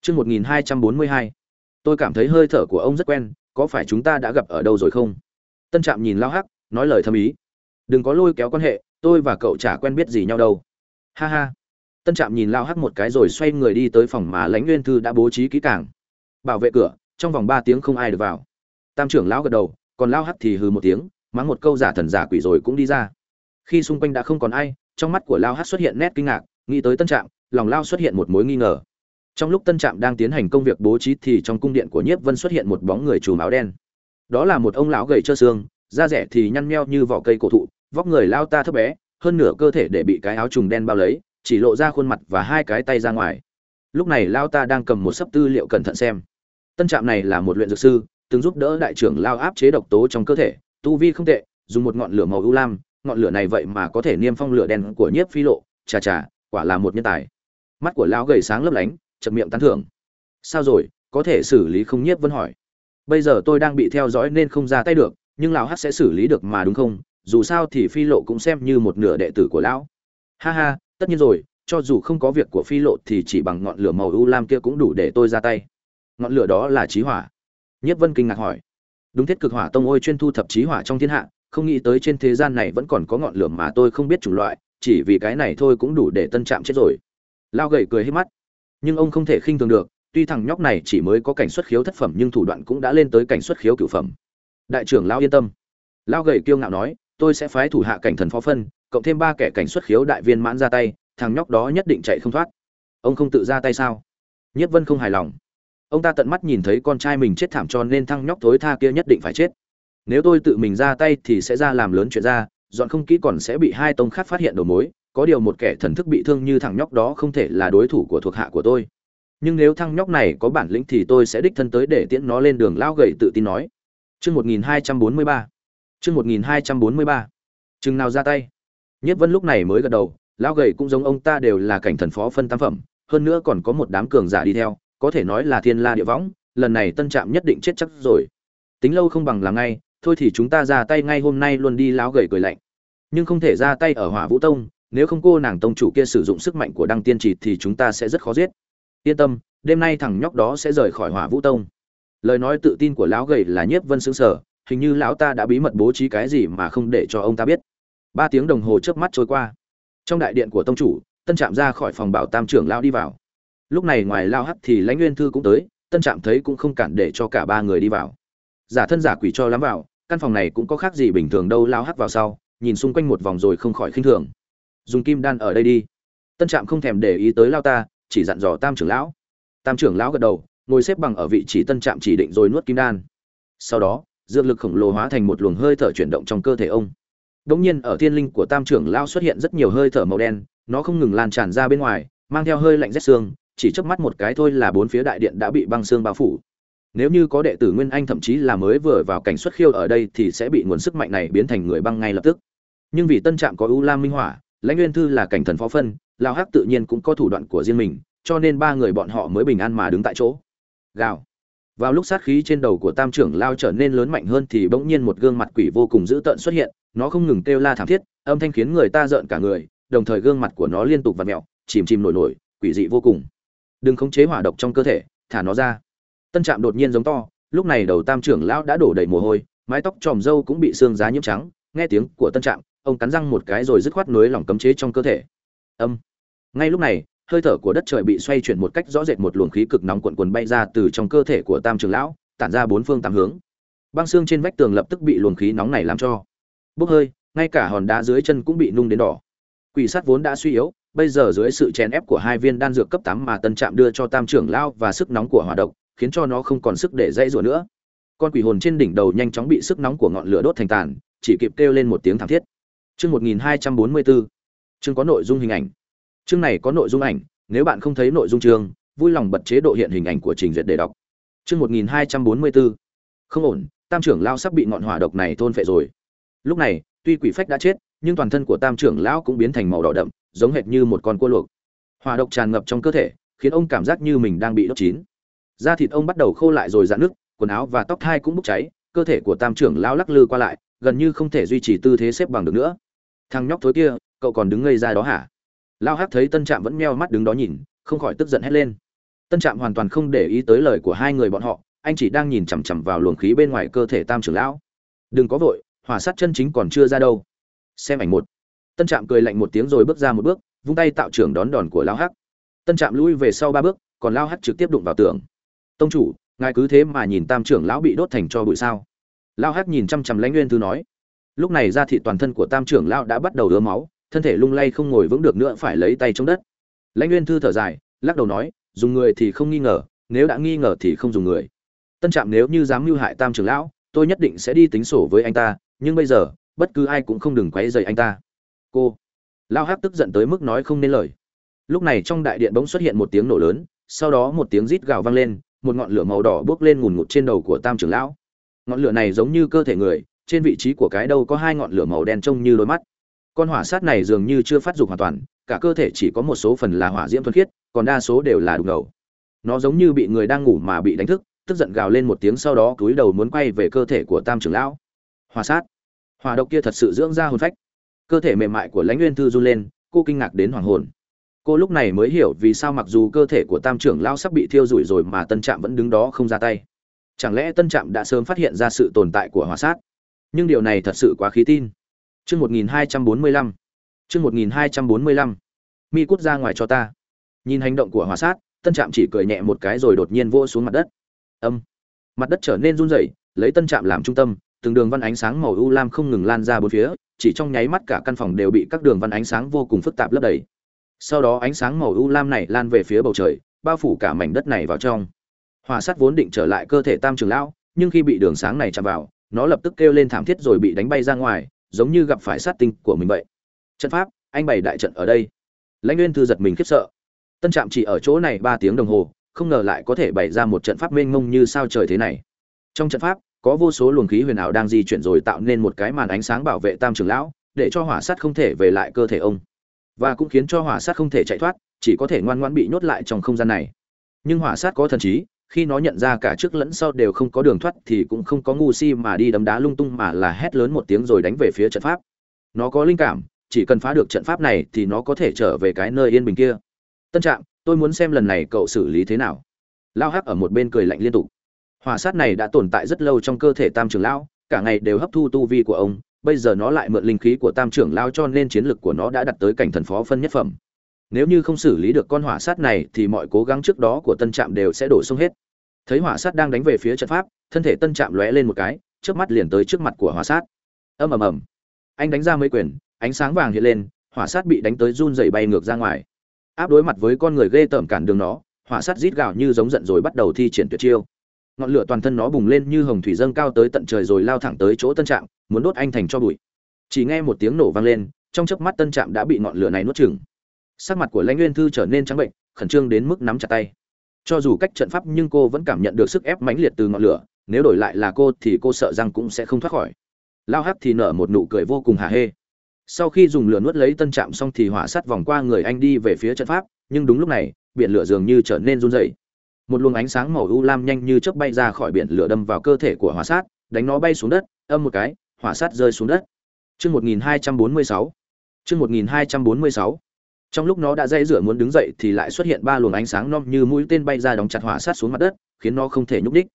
Chương một nghìn hai trăm bốn mươi hai. Tôi cảm thấy hơi thở của ông rất quen, có phải chúng ta đã gặp ở đâu rồi không? Tân trạm nhìn lao hắc, nói lời thâm ý. Đừng có lôi kéo quan hệ, tôi và cậu chả quen biết gì nhau đâu. Ha ha. Tân trạm nhìn lao hắc một cái rồi xoay người đi tới phòng mà lãnh nguyên thư đã bố trí kỹ càng bảo vệ cửa, trong vòng ba tiếng không ai được vào. Tam trưởng lão gật đầu, còn lao hắt thì hừ một tiếng, mắng một câu giả thần giả quỷ rồi cũng đi ra. Khi xung quanh đã không còn ai, trong mắt của lao hắc xuất hiện nét kinh ngạc, nghĩ tới tân trạm, lòng lao xuất hiện một mối nghi ngờ. Trong lúc tân trạm đang tiến hành công việc bố trí thì trong cung điện của nhiếp vân xuất hiện một bóng người trùm áo đen. Đó là một ông lão gầy trơ xương, da rẻ thì nhăn meo như vỏ cây cổ thụ, vóc người lao ta thấp bé, hơn nửa cơ thể để bị cái áo trùng đen bao lấy, chỉ lộ ra khuôn mặt và hai cái tay ra ngoài lúc này lao ta đang cầm một sấp tư liệu cẩn thận xem. Tân trạm này là một luyện dược sư, từng giúp đỡ đại trưởng lao áp chế độc tố trong cơ thể, tu vi không tệ, dùng một ngọn lửa màu ưu lam, ngọn lửa này vậy mà có thể niêm phong lửa đen của nhiếp phi lộ, chà chà, quả là một nhân tài. Mắt của lão gầy sáng lấp lánh, chậm miệng tán thưởng. Sao rồi, có thể xử lý không nhiếp vân hỏi. Bây giờ tôi đang bị theo dõi nên không ra tay được, nhưng lão hát sẽ xử lý được mà đúng không? Dù sao thì phi lộ cũng xem như một nửa đệ tử của lão. Ha ha, tất nhiên rồi cho dù không có việc của phi lộ thì chỉ bằng ngọn lửa màu u lam kia cũng đủ để tôi ra tay. Ngọn lửa đó là trí hỏa. Nhất vân kinh ngạc hỏi. Đúng thiết cực hỏa tông ôi chuyên thu thập trí hỏa trong thiên hạ, không nghĩ tới trên thế gian này vẫn còn có ngọn lửa mà tôi không biết chủng loại, chỉ vì cái này thôi cũng đủ để tân trạm chết rồi. Lao gầy cười hết mắt. Nhưng ông không thể khinh thường được, tuy thằng nhóc này chỉ mới có cảnh xuất khiếu thất phẩm nhưng thủ đoạn cũng đã lên tới cảnh xuất khiếu cửu phẩm. Đại trưởng lao yên tâm. Lao gầy kiêu ngạo nói, tôi sẽ phái thủ hạ cảnh thần phó phân, cộng thêm ba kẻ cảnh xuất khiếu đại viên mãn ra tay thằng nhóc đó nhất định chạy không thoát. Ông không tự ra tay sao? Nhất vân không hài lòng. Ông ta tận mắt nhìn thấy con trai mình chết thảm cho nên thằng nhóc thối tha kia nhất định phải chết. Nếu tôi tự mình ra tay thì sẽ ra làm lớn chuyện ra, dọn không kỹ còn sẽ bị hai tông khác phát hiện đầu mối. Có điều một kẻ thần thức bị thương như thằng nhóc đó không thể là đối thủ của thuộc hạ của tôi. Nhưng nếu thằng nhóc này có bản lĩnh thì tôi sẽ đích thân tới để tiễn nó lên đường lao gầy tự tin nói. Chương một nghìn hai trăm bốn mươi ba. Chương một nghìn hai trăm bốn mươi ba. Chừng nào ra tay? Nhất vân lúc này mới gật đầu. Lão gầy cũng giống ông ta đều là cảnh thần phó phân tam phẩm, hơn nữa còn có một đám cường giả đi theo, có thể nói là thiên la địa võng, lần này tân trạm nhất định chết chắc rồi. Tính lâu không bằng làm ngay, thôi thì chúng ta ra tay ngay hôm nay luôn đi, lão gầy cười lạnh. Nhưng không thể ra tay ở hỏa vũ tông, nếu không cô nàng tông chủ kia sử dụng sức mạnh của đăng tiên trì thì chúng ta sẽ rất khó giết. Yên tâm, đêm nay thằng nhóc đó sẽ rời khỏi hỏa vũ tông. Lời nói tự tin của lão gầy là nhiếp vân xứng sở hình như lão ta đã bí mật bố trí cái gì mà không để cho ông ta biết. Ba tiếng đồng hồ trước mắt trôi qua trong đại điện của tông chủ, tân trạm ra khỏi phòng bảo tam trưởng lão đi vào. Lúc này ngoài lao hắt thì lãnh nguyên thư cũng tới, tân trạm thấy cũng không cản để cho cả ba người đi vào. Giả thân giả quỷ cho lắm vào, căn phòng này cũng có khác gì bình thường đâu lao hắt vào sau, nhìn xung quanh một vòng rồi không khỏi khinh thường. Dùng kim đan ở đây đi. Tân trạm không thèm để ý tới lao ta, chỉ dặn dò tam trưởng lão. Tam trưởng lão gật đầu, ngồi xếp bằng ở vị trí tân trạm chỉ định rồi nuốt kim đan. Sau đó, dược lực khổng lồ hóa thành một luồng hơi thở chuyển động trong cơ thể ông đống nhiên ở thiên linh của tam trưởng lao xuất hiện rất nhiều hơi thở màu đen, nó không ngừng lan tràn ra bên ngoài, mang theo hơi lạnh rét xương, chỉ chớp mắt một cái thôi là bốn phía đại điện đã bị băng xương bao phủ. Nếu như có đệ tử nguyên anh thậm chí là mới vừa vào cảnh xuất khiêu ở đây thì sẽ bị nguồn sức mạnh này biến thành người băng ngay lập tức. Nhưng vì tân trạm có ưu lam minh hỏa, lãnh nguyên thư là cảnh thần phó phân lao hắc tự nhiên cũng có thủ đoạn của riêng mình, cho nên ba người bọn họ mới bình an mà đứng tại chỗ. Gào. Vào lúc sát khí trên đầu của tam trưởng lao trở nên lớn mạnh hơn thì bỗng nhiên một gương mặt quỷ vô cùng dữ tợn xuất hiện nó không ngừng kêu la thảm thiết âm thanh khiến người ta rợn cả người đồng thời gương mặt của nó liên tục vặn mèo, mẹo chìm chìm nổi nổi quỷ dị vô cùng. Đừng khống chế hỏa độc trong cơ thể thả nó ra. Tân trạm đột nhiên giống to lúc này đầu tam trưởng lão đã đổ đầy mồ hôi mái tóc tròm râu cũng bị xương giá nhiễm trắng nghe tiếng của tân trạm ông cắn răng một cái rồi dứt khoát nối lỏng cấm chế trong cơ thể. Âm. Ngay lúc này hơi thở của đất trời bị xoay chuyển một cách rõ rệt một luồng khí cực nóng cuộn cuộn bay ra từ trong cơ thể của tam trưởng lão tản ra bốn phương tám hướng. Băng xương trên vách tường lập tức bị luồng khí nóng này làm cho bốc hơi, ngay cả hòn đá dưới chân cũng bị nung đến đỏ. Quỷ sắt vốn đã suy yếu, bây giờ dưới sự chèn ép của hai viên đan dược cấp tám mà tân trạm đưa cho tam trưởng lao và sức nóng của hỏa độc, khiến cho nó không còn sức để dãy rủa nữa. Con quỷ hồn trên đỉnh đầu nhanh chóng bị sức nóng của ngọn lửa đốt thành tàn, chỉ kịp kêu lên một tiếng thảm thiết. Chương một nghìn hai trăm bốn mươi bốn chương có nội dung hình ảnh. Chương này có nội dung ảnh, nếu bạn không thấy nội dung chương, vui lòng bật chế độ hiện hình ảnh của trình duyệt để đọc. Chương một nghìn hai trăm bốn mươi bốn không ổn, tam trưởng lao sắp bị ngọn hỏa độc này thôn phệ rồi lúc này, tuy quỷ phách đã chết, nhưng toàn thân của tam trưởng lão cũng biến thành màu đỏ đậm, giống hệt như một con cua luộc. Hỏa độc tràn ngập trong cơ thể, khiến ông cảm giác như mình đang bị đốt chín. Da thịt ông bắt đầu khô lại rồi dạn nước quần áo và tóc thai cũng bốc cháy, cơ thể của tam trưởng lão lắc lư qua lại, gần như không thể duy trì tư thế xếp bằng được nữa. Thằng nhóc thối kia, cậu còn đứng ngây ra đó hả? Lao hắc thấy tân trạm vẫn meo mắt đứng đó nhìn, không khỏi tức giận hét lên. Tân trạm hoàn toàn không để ý tới lời của hai người bọn họ, anh chỉ đang nhìn chằm chằm vào luồng khí bên ngoài cơ thể tam trưởng lão. Đừng có vội hỏa sát chân chính còn chưa ra đâu. Xem ảnh một. Tân trạm cười lạnh một tiếng rồi bước ra một bước, vung tay tạo trưởng đón đòn của lao hắc. Tân trạm lui về sau ba bước, còn lao hắc trực tiếp đụng vào tường. Tông chủ, ngài cứ thế mà nhìn tam trưởng lão bị đốt thành cho bụi sao? Lao hắc nhìn chăm chăm lãnh nguyên thư nói. Lúc này da thị toàn thân của tam trưởng lão đã bắt đầu ứa máu, thân thể lung lay không ngồi vững được nữa phải lấy tay chống đất. Lãnh nguyên thư thở dài, lắc đầu nói, dùng người thì không nghi ngờ, nếu đã nghi ngờ thì không dùng người. Tân trạm nếu như dám mưu hại tam trưởng lão, tôi nhất định sẽ đi tính sổ với anh ta nhưng bây giờ, bất cứ ai cũng không đừng quấy rầy anh ta. Cô, lao hát tức giận tới mức nói không nên lời. Lúc này trong đại điện bỗng xuất hiện một tiếng nổ lớn, sau đó một tiếng rít gào vang lên, một ngọn lửa màu đỏ bốc lên ngùn ngụt trên đầu của tam trưởng lão. Ngọn lửa này giống như cơ thể người, trên vị trí của cái đầu có hai ngọn lửa màu đen trông như đôi mắt. Con hỏa sát này dường như chưa phát dục hoàn toàn, cả cơ thể chỉ có một số phần là hỏa diễm thuần khiết, còn đa số đều là đục ngầu. Nó giống như bị người đang ngủ mà bị đánh thức, tức giận gào lên một tiếng sau đó cúi đầu muốn quay về cơ thể của tam trưởng lão. Hòa sát. Hòa độc kia thật sự dưỡng ra hồn phách. Cơ thể mềm mại của lãnh nguyên thư run lên, cô kinh ngạc đến hoàng hồn. Cô lúc này mới hiểu vì sao mặc dù cơ thể của tam trưởng lão sắp bị thiêu rụi rồi mà tân trạm vẫn đứng đó không ra tay. Chẳng lẽ tân trạm đã sớm phát hiện ra sự tồn tại của hòa sát? Nhưng điều này thật sự quá khí tin. Chương một nghìn hai trăm bốn mươi lăm. Chương một nghìn hai trăm bốn mươi lăm. Mi cút ra ngoài cho ta. Nhìn hành động của hòa sát, tân trạm chỉ cười nhẹ một cái rồi đột nhiên vô xuống mặt đất. Âm. Mặt đất trở nên run rẩy, lấy tân trạm làm trung tâm từng đường văn ánh sáng màu u lam không ngừng lan ra bốn phía, chỉ trong nháy mắt cả căn phòng đều bị các đường văn ánh sáng vô cùng phức tạp lấp đầy. Sau đó ánh sáng màu u lam này lan về phía bầu trời, bao phủ cả mảnh đất này vào trong. Hỏa sát vốn định trở lại cơ thể tam trường lão, nhưng khi bị đường sáng này chạm vào, nó lập tức kêu lên thảm thiết rồi bị đánh bay ra ngoài, giống như gặp phải sát tinh của mình vậy. Trận pháp, anh bày đại trận ở đây. Lãnh nguyên thư giật mình khiếp sợ. Tân trạm chỉ ở chỗ này ba tiếng đồng hồ, không ngờ lại có thể bày ra một trận pháp mênh mông như sao trời thế này. Trong trận pháp có vô số luồng khí huyền ảo đang di chuyển rồi tạo nên một cái màn ánh sáng bảo vệ tam trưởng lão, để cho hỏa sát không thể về lại cơ thể ông. Và cũng khiến cho hỏa sát không thể chạy thoát, chỉ có thể ngoan ngoãn bị nhốt lại trong không gian này. Nhưng hỏa sát có thần trí, khi nó nhận ra cả trước lẫn sau đều không có đường thoát thì cũng không có ngu si mà đi đấm đá lung tung mà là hét lớn một tiếng rồi đánh về phía trận pháp. Nó có linh cảm, chỉ cần phá được trận pháp này thì nó có thể trở về cái nơi yên bình kia. Tân trạng tôi muốn xem lần này cậu xử lý thế nào. Lao hắc ở một bên cười lạnh liên tục hỏa sát này đã tồn tại rất lâu trong cơ thể tam trưởng lão, cả ngày đều hấp thu tu vi của ông, bây giờ nó lại mượn linh khí của tam trưởng lão cho nên chiến lực của nó đã đạt tới cảnh thần phó phân nhất phẩm. Nếu như không xử lý được con hỏa sát này thì mọi cố gắng trước đó của tân trạm đều sẽ đổ sông hết. Thấy hỏa sát đang đánh về phía trận pháp, thân thể tân trạm lóe lên một cái trước mắt liền tới trước mặt của hỏa sát. Ầm ầm ầm. Anh đánh ra mấy quyền, ánh sáng vàng hiện lên, hỏa sát bị đánh tới run dày bay ngược ra ngoài. Áp đối mặt với con người ghê tởm cản đường nó, hỏa sát rít gào như giống giận rồi bắt đầu thi triển tuyệt chiêu ngọn lửa toàn thân nó bùng lên như hồng thủy dâng cao tới tận trời rồi lao thẳng tới chỗ tân trạm, muốn đốt anh thành cho bụi. Chỉ nghe một tiếng nổ vang lên, trong chớp mắt tân trạm đã bị ngọn lửa này nuốt chửng. Sắc mặt của lãnh nguyên thư trở nên trắng bệnh, khẩn trương đến mức nắm chặt tay. Cho dù cách trận pháp nhưng cô vẫn cảm nhận được sức ép mãnh liệt từ ngọn lửa, nếu đổi lại là cô thì cô sợ rằng cũng sẽ không thoát khỏi. Lao hắc thì nở một nụ cười vô cùng hả hê. Sau khi dùng lửa nuốt lấy tân trạm xong thì hỏa sắt vòng qua người anh đi về phía trận pháp, nhưng đúng lúc này, biển lửa dường như trở nên run rẩy một luồng ánh sáng màu u lam nhanh như chớp bay ra khỏi biển lửa đâm vào cơ thể của hỏa sát, đánh nó bay xuống đất, âm một cái, hỏa sát rơi xuống đất. Chương 1246 chương 1246 trong lúc nó đã dây rửa muốn đứng dậy thì lại xuất hiện ba luồng ánh sáng non như mũi tên bay ra đóng chặt hỏa sát xuống mặt đất, khiến nó không thể nhúc đích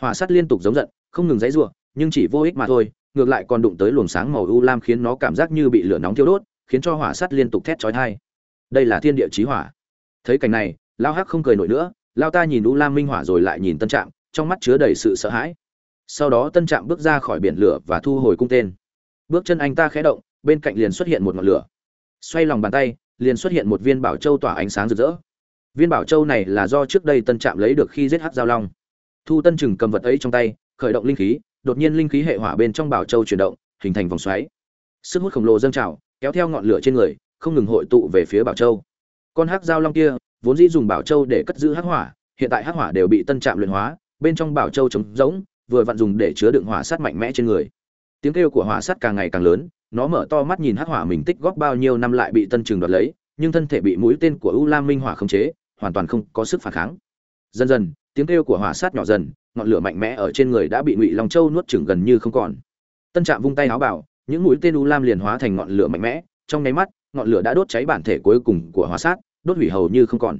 hỏa sát liên tục giống giận, không ngừng dãy rủa, nhưng chỉ vô ích mà thôi, ngược lại còn đụng tới luồng sáng màu u lam khiến nó cảm giác như bị lửa nóng thiêu đốt, khiến cho hỏa sát liên tục thét chói tai. Đây là thiên địa chí hỏa. Thấy cảnh này, lao hắc không cười nổi nữa lao ta nhìn u lam minh hỏa rồi lại nhìn tân trạm, trong mắt chứa đầy sự sợ hãi. Sau đó tân trạm bước ra khỏi biển lửa và thu hồi cung tên. Bước chân anh ta khẽ động, bên cạnh liền xuất hiện một ngọn lửa. Xoay lòng bàn tay, liền xuất hiện một viên bảo châu tỏa ánh sáng rực rỡ. Viên bảo châu này là do trước đây tân trạm lấy được khi giết hát giao long. Thu tân chừng cầm vật ấy trong tay, khởi động linh khí, đột nhiên linh khí hệ hỏa bên trong bảo châu chuyển động, hình thành vòng xoáy. Sức hút khổng lồ dâng trào, kéo theo ngọn lửa trên người, không ngừng hội tụ về phía bảo châu. Con hắc giao long kia vốn dĩ dùng bảo châu để cất giữ hắc hỏa, hiện tại hắc hỏa đều bị tân trạm luyện hóa, bên trong bảo châu trống rỗng, vừa vặn dùng để chứa đựng hỏa sát mạnh mẽ trên người. Tiếng kêu của hỏa sát càng ngày càng lớn, nó mở to mắt nhìn hắc hỏa mình tích góp bao nhiêu năm lại bị tân trường đoạt lấy, nhưng thân thể bị mũi tên của u lam minh hỏa khống chế, hoàn toàn không có sức phản kháng. Dần dần, tiếng kêu của hỏa sát nhỏ dần, ngọn lửa mạnh mẽ ở trên người đã bị ngụy long châu nuốt chửng gần như không còn. Tân trạm vung tay áo bảo, những mũi tên u lam liền hóa thành ngọn lửa mạnh mẽ, trong nháy mắt, ngọn lửa đã đốt cháy bản thể cuối cùng của hỏa sát đốt hủy hầu như không còn.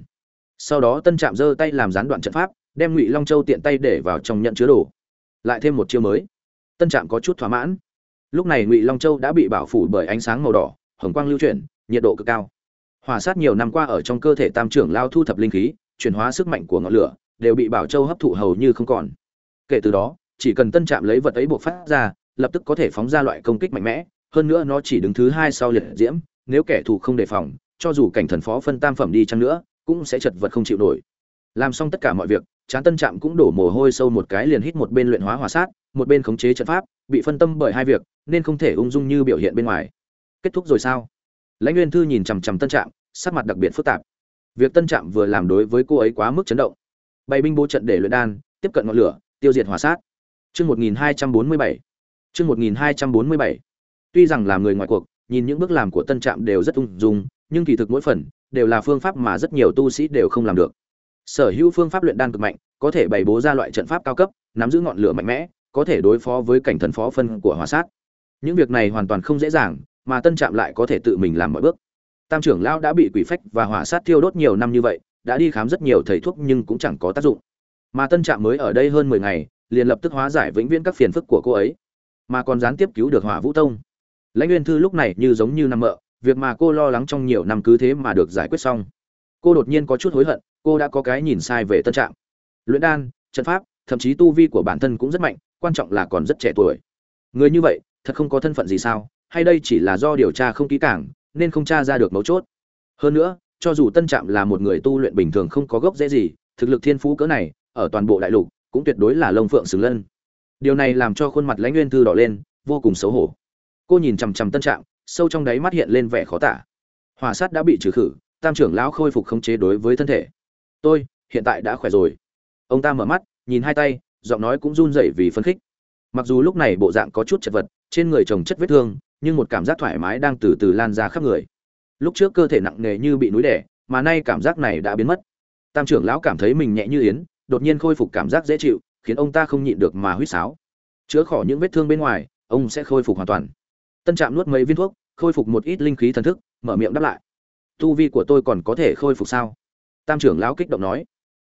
Sau đó tân trạm giơ tay làm gián đoạn trận pháp, đem ngụy long châu tiện tay để vào trong nhận chứa đồ. Lại thêm một chiêu mới. Tân trạm có chút thỏa mãn. Lúc này ngụy long châu đã bị bảo phủ bởi ánh sáng màu đỏ, hồng quang lưu chuyển, nhiệt độ cực cao. Hỏa sát nhiều năm qua ở trong cơ thể tam trưởng lao thu thập linh khí, chuyển hóa sức mạnh của ngọn lửa, đều bị bảo châu hấp thụ hầu như không còn. Kể từ đó, chỉ cần tân trạm lấy vật ấy buộc phát ra, lập tức có thể phóng ra loại công kích mạnh mẽ, hơn nữa nó chỉ đứng thứ hai sau liệt diễm, nếu kẻ thù không đề phòng cho dù cảnh thần phó phân tam phẩm đi chăng nữa, cũng sẽ chật vật không chịu nổi. Làm xong tất cả mọi việc chán tân trạm cũng đổ mồ hôi sâu một cái liền hít một bên luyện hóa hỏa sát, một bên khống chế trận pháp, bị phân tâm bởi hai việc, nên không thể ung dung như biểu hiện bên ngoài. Kết thúc rồi sao? Lãnh nguyên thư nhìn chằm chằm tân trạm, sắc mặt đặc biệt phức tạp. Việc tân trạm vừa làm đối với cô ấy quá mức chấn động. Bày binh bố trận để luyện đan, tiếp cận ngọn lửa, tiêu diệt hỏa sát. Chương một nghìn hai trăm bốn mươi bảy. Chương một nghìn hai trăm bốn mươi bảy. Tuy rằng là người ngoài cuộc, nhìn những bước làm của tân trạm đều rất ung dung nhưng kỳ thực mỗi phần đều là phương pháp mà rất nhiều tu sĩ đều không làm được. Sở hữu phương pháp luyện đan cực mạnh, có thể bày bố ra loại trận pháp cao cấp, nắm giữ ngọn lửa mạnh mẽ, có thể đối phó với cảnh thần phó phân của hỏa sát. Những việc này hoàn toàn không dễ dàng, mà tân trạm lại có thể tự mình làm mọi bước. Tam trưởng lão đã bị quỷ phách và hỏa sát thiêu đốt nhiều năm như vậy, đã đi khám rất nhiều thầy thuốc nhưng cũng chẳng có tác dụng. Mà tân trạm mới ở đây hơn mười ngày, liền lập tức hóa giải vĩnh viễn các phiền phức của cô ấy, mà còn gián tiếp cứu được hỏa vũ tông. Lãnh nguyên thư lúc này như giống như nằm mợ việc mà cô lo lắng trong nhiều năm cứ thế mà được giải quyết xong. Cô đột nhiên có chút hối hận, cô đã có cái nhìn sai về tân trạng. Luyện đan, trận pháp, thậm chí tu vi của bản thân cũng rất mạnh, quan trọng là còn rất trẻ tuổi. Người như vậy, thật không có thân phận gì sao? Hay đây chỉ là do điều tra không kỹ càng, nên không tra ra được mấu chốt? Hơn nữa, cho dù tân trạm là một người tu luyện bình thường không có gốc dễ gì, thực lực thiên phú cỡ này, ở toàn bộ đại lục, cũng tuyệt đối là lông phượng xứng lân. Điều này làm cho khuôn mặt lãnh nguyên thư đỏ lên, vô cùng xấu hổ. Cô nhìn chằm chằm tân trạm sâu trong đáy mắt hiện lên vẻ khó tả. Hỏa sát đã bị trừ khử, tam trưởng lão khôi phục khống chế đối với thân thể. Tôi, hiện tại đã khỏe rồi. Ông ta mở mắt, nhìn hai tay, giọng nói cũng run rẩy vì phấn khích. Mặc dù lúc này bộ dạng có chút chật vật, trên người chồng chất vết thương, nhưng một cảm giác thoải mái đang từ từ lan ra khắp người. Lúc trước cơ thể nặng nề như bị núi đẻ mà nay cảm giác này đã biến mất. Tam trưởng lão cảm thấy mình nhẹ như yến, đột nhiên khôi phục cảm giác dễ chịu, khiến ông ta không nhịn được mà huýt sáo. Chữa khỏi những vết thương bên ngoài, ông sẽ khôi phục hoàn toàn tân trạm nuốt mấy viên thuốc, khôi phục một ít linh khí thần thức, mở miệng đáp lại. Tu vi của tôi còn có thể khôi phục sao? Tam trưởng lão kích động nói.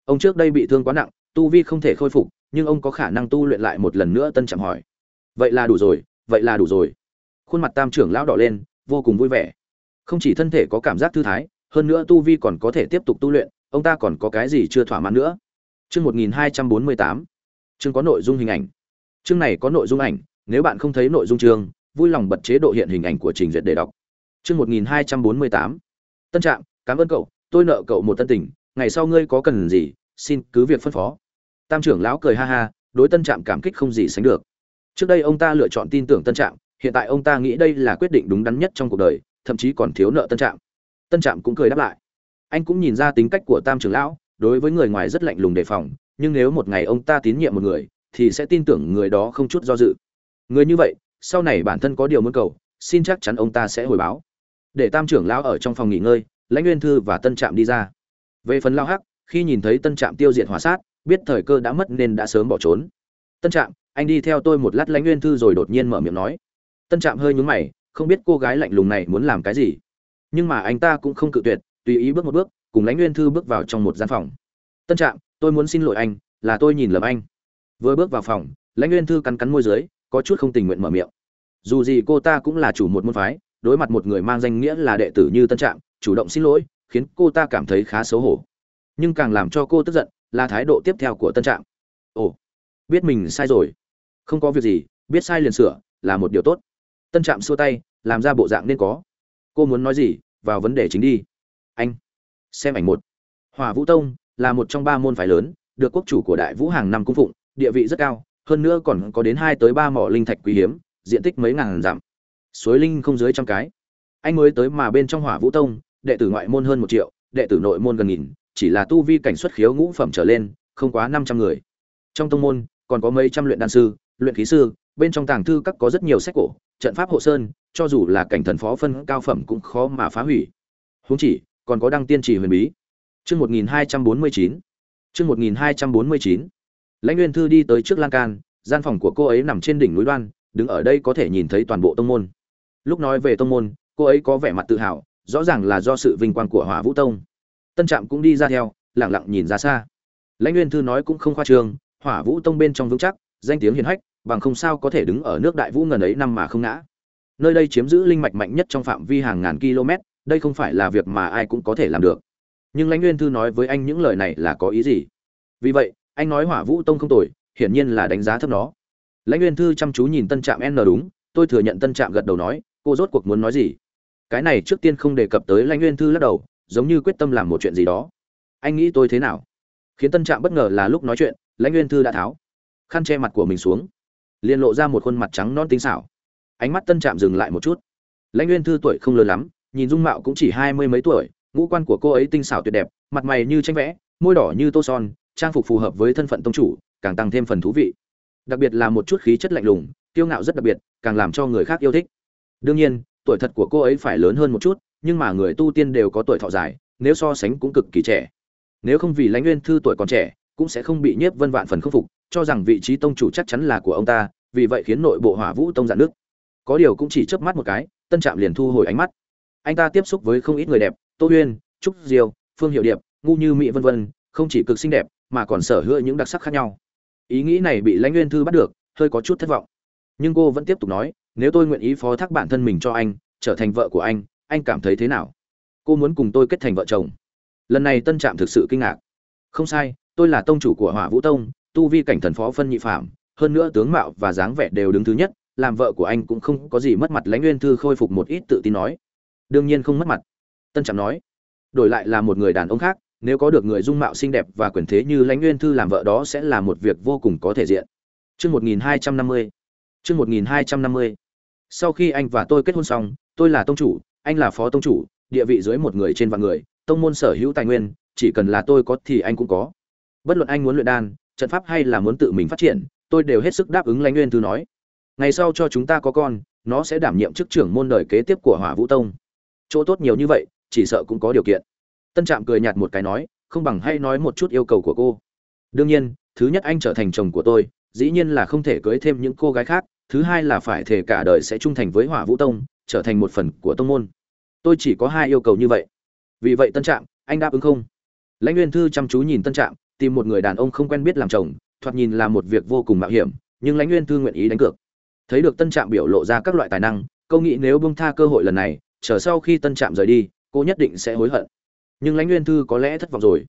Ông trước đây bị thương quá nặng, tu vi không thể khôi phục, nhưng ông có khả năng tu luyện lại một lần nữa, tân trạm hỏi. Vậy là đủ rồi, vậy là đủ rồi. Khuôn mặt tam trưởng lão đỏ lên, vô cùng vui vẻ. Không chỉ thân thể có cảm giác thư thái, hơn nữa tu vi còn có thể tiếp tục tu luyện, ông ta còn có cái gì chưa thỏa mãn nữa? Chương một nghìn hai trăm bốn mươi tám. Chương có nội dung hình ảnh. Chương này có nội dung ảnh, nếu bạn không thấy nội dung chương vui lòng bật chế độ hiện hình ảnh của trình duyệt để đọc Chương 1248. Tân Trạm, cảm ơn cậu, tôi nợ cậu một tân tình, ngày sau ngươi có cần gì, xin cứ việc phân phó. Tam trưởng lão cười ha ha, đối Tân Trạm cảm kích không gì sánh được. Trước đây ông ta lựa chọn tin tưởng Tân Trạm, hiện tại ông ta nghĩ đây là quyết định đúng đắn nhất trong cuộc đời, thậm chí còn thiếu nợ Tân Trạm. Tân Trạm cũng cười đáp lại. Anh cũng nhìn ra tính cách của Tam trưởng lão, đối với người ngoài rất lạnh lùng đề phòng, nhưng nếu một ngày ông ta tín nhiệm một người, thì sẽ tin tưởng người đó không chút do dự. Người như vậy, sau này bản thân có điều muốn cầu, xin chắc chắn ông ta sẽ hồi báo. Để tam trưởng lão ở trong phòng nghỉ ngơi lãnh nguyên thư và tân trạm đi ra. Về phần lao hắc khi nhìn thấy tân trạm tiêu diệt hỏa sát biết thời cơ đã mất nên đã sớm bỏ trốn. Tân trạm anh đi theo tôi một lát lãnh nguyên thư rồi đột nhiên mở miệng nói. Tân trạm hơi nhúng mày không biết cô gái lạnh lùng này muốn làm cái gì. Nhưng mà anh ta cũng không cự tuyệt tùy ý bước một bước cùng lãnh nguyên thư bước vào trong một gian phòng. Tân trạm tôi muốn xin lỗi anh là tôi nhìn lầm anh. Vừa bước vào phòng lãnh nguyên thư cắn cắn môi dưới có chút không tình nguyện mở miệng. Dù gì cô ta cũng là chủ một môn phái, đối mặt một người mang danh nghĩa là đệ tử như tân trạm, chủ động xin lỗi, khiến cô ta cảm thấy khá xấu hổ. Nhưng càng làm cho cô tức giận là thái độ tiếp theo của tân trạm. Ồ, biết mình sai rồi. Không có việc gì, biết sai liền sửa, là một điều tốt. Tân trạm xua tay, làm ra bộ dạng nên có. Cô muốn nói gì, vào vấn đề chính đi. Anh, xem ảnh một. Hòa vũ tông là một trong ba môn phái lớn, được quốc chủ của đại vũ hàng năm cung phụng, địa vị rất cao hơn nữa còn có đến hai tới ba mỏ linh thạch quý hiếm, diện tích mấy ngàn dặm. Suối linh không dưới trăm cái. Anh mới tới mà bên trong hỏa vũ tông, đệ tử ngoại môn hơn một triệu, đệ tử nội môn gần nghìn, chỉ là tu vi cảnh xuất khiếu ngũ phẩm trở lên, không quá năm trăm người. Trong tông môn, còn có mấy trăm luyện đan sư, luyện khí sư, bên trong tàng thư các có rất nhiều sách cổ, trận pháp hộ sơn, cho dù là cảnh thần phó phân cao phẩm cũng khó mà phá hủy. Huống chỉ, còn có đăng tiên trì huyền bí. Chương một nghìn hai trăm bốn mươi chín. Chương một nghìn hai trăm bốn mươi chín lãnh nguyên thư đi tới trước lan can, gian phòng của cô ấy nằm trên đỉnh núi đoan, đứng ở đây có thể nhìn thấy toàn bộ tông môn. Lúc nói về tông môn, cô ấy có vẻ mặt tự hào, rõ ràng là do sự vinh quang của hỏa vũ tông. Tân trạm cũng đi ra theo lẳng lặng nhìn ra xa. Lãnh nguyên thư nói cũng không khoa trương, hỏa vũ tông bên trong vững chắc, danh tiếng hiền hách, bằng không sao có thể đứng ở nước đại vũ ngần ấy năm mà không ngã. Nơi đây chiếm giữ linh mạch mạnh nhất trong phạm vi hàng ngàn km, đây không phải là việc mà ai cũng có thể làm được. Nhưng lãnh nguyên thư nói với anh những lời này là có ý gì? Vì vậy anh nói hỏa vũ tông không tồi, hiển nhiên là đánh giá thấp nó. Lãnh nguyên thư chăm chú nhìn tân trạm n đúng, tôi thừa nhận tân trạm gật đầu nói, cô rốt cuộc muốn nói gì? Cái này trước tiên không đề cập tới lãnh nguyên thư lắc đầu, giống như quyết tâm làm một chuyện gì đó. Anh nghĩ tôi thế nào? Khiến tân trạm bất ngờ là lúc nói chuyện, lãnh nguyên thư đã tháo khăn che mặt của mình xuống, liền lộ ra một khuôn mặt trắng non tinh xảo. Ánh mắt tân trạm dừng lại một chút. Lãnh nguyên thư tuổi không lớn lắm, nhìn dung mạo cũng chỉ hai mươi mấy tuổi, ngũ quan của cô ấy tinh xảo tuyệt đẹp, mặt mày như tranh vẽ, môi đỏ như tô son trang phục phù hợp với thân phận tông chủ, càng tăng thêm phần thú vị. Đặc biệt là một chút khí chất lạnh lùng, kiêu ngạo rất đặc biệt, càng làm cho người khác yêu thích. Đương nhiên, tuổi thật của cô ấy phải lớn hơn một chút, nhưng mà người tu tiên đều có tuổi thọ dài, nếu so sánh cũng cực kỳ trẻ. Nếu không vì lãnh nguyên thư tuổi còn trẻ, cũng sẽ không bị nhiếp vân vạn phần khâm phục, cho rằng vị trí tông chủ chắc chắn là của ông ta, vì vậy khiến nội bộ hỏa vũ tông giãn nước có điều cũng chỉ chớp mắt một cái, tân trạm liền thu hồi ánh mắt. Anh ta tiếp xúc với không ít người đẹp, tô huyên, trúc diêu, phương hiệu điệp, ngu như mỹ vân vân, không chỉ cực xinh đẹp mà còn sở hữu những đặc sắc khác nhau. Ý nghĩ này bị lãnh nguyên thư bắt được, hơi có chút thất vọng. Nhưng cô vẫn tiếp tục nói, nếu tôi nguyện ý phó thác bản thân mình cho anh, trở thành vợ của anh anh cảm thấy thế nào? Cô muốn cùng tôi kết thành vợ chồng. Lần này tân trạm thực sự kinh ngạc. Không sai, tôi là tông chủ của hỏa vũ tông, tu vi cảnh thần phó phân nhị phạm, hơn nữa tướng mạo và dáng vẻ đều đứng thứ nhất, làm vợ của anh cũng không có gì mất mặt. Lãnh nguyên thư khôi phục một ít tự tin nói. Đương nhiên không mất mặt. Tân trạm nói. Đổi lại là một người đàn ông khác nếu có được người dung mạo xinh đẹp và quyền thế như lãnh nguyên thư làm vợ đó sẽ là một việc vô cùng có thể diện. Chương một nghìn hai trăm năm mươi. Chương một nghìn hai trăm năm mươi. Sau khi anh và tôi kết hôn xong, tôi là tông chủ, anh là phó tông chủ, địa vị dưới một người trên vạn người, tông môn sở hữu tài nguyên, chỉ cần là tôi có thì anh cũng có. Bất luận anh muốn luyện đan, trận pháp hay là muốn tự mình phát triển, tôi đều hết sức đáp ứng lãnh nguyên thư nói. Ngày sau cho chúng ta có con, nó sẽ đảm nhiệm chức trưởng môn đời kế tiếp của hỏa vũ tông. Chỗ tốt nhiều như vậy, chỉ sợ cũng có điều kiện tân trạm cười nhạt một cái nói, không bằng hay nói một chút yêu cầu của cô. Đương nhiên, thứ nhất anh trở thành chồng của tôi, dĩ nhiên là không thể cưới thêm những cô gái khác, thứ hai là phải thể cả đời sẽ trung thành với hỏa vũ tông, trở thành một phần của tông môn. Tôi chỉ có hai yêu cầu như vậy. Vì vậy tân trạm, anh đáp ứng không? Lãnh nguyên thư chăm chú nhìn tân trạm, tìm một người đàn ông không quen biết làm chồng, thoạt nhìn là một việc vô cùng mạo hiểm, nhưng lãnh nguyên thư nguyện ý đánh cược. Thấy được tân trạm biểu lộ ra các loại tài năng câu nghĩ nếu bông tha cơ hội lần này, chờ sau khi tân trạm rời đi, cô nhất định sẽ hối hận nhưng lãnh nguyên thư có lẽ thất vọng rồi.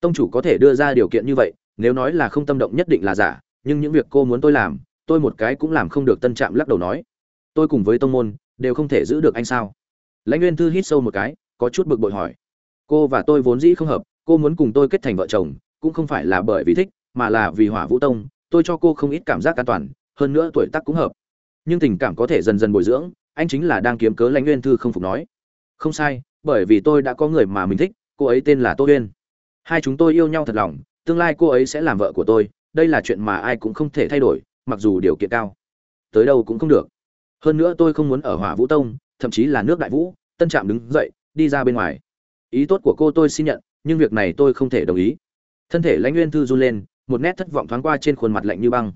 Tông chủ có thể đưa ra điều kiện như vậy, nếu nói là không tâm động nhất định là giả, nhưng những việc cô muốn tôi làm, tôi một cái cũng làm không được tân trạm lắc đầu nói. Tôi cùng với tông môn, đều không thể giữ được anh sao? Lãnh nguyên thư hít sâu một cái, có chút bực bội hỏi. Cô và tôi vốn dĩ không hợp, cô muốn cùng tôi kết thành vợ chồng, cũng không phải là bởi vì thích, mà là vì hỏa vũ tông, tôi cho cô không ít cảm giác an toàn, hơn nữa tuổi tác cũng hợp. Nhưng tình cảm có thể dần dần bồi dưỡng, anh chính là đang kiếm cớ lãnh nguyên thư không phục nói. Không sai bởi vì tôi đã có người mà mình thích, cô ấy tên là tô uyên hai chúng tôi yêu nhau thật lòng, tương lai cô ấy sẽ làm vợ của tôi, đây là chuyện mà ai cũng không thể thay đổi, mặc dù điều kiện cao. Tới đâu cũng không được. Hơn nữa tôi không muốn ở hỏa vũ tông, thậm chí là nước đại vũ, tân trạm đứng dậy, đi ra bên ngoài. Ý tốt của cô tôi xin nhận, nhưng việc này tôi không thể đồng ý. Thân thể lãnh nguyên thư run lên, một nét thất vọng thoáng qua trên khuôn mặt lạnh như băng.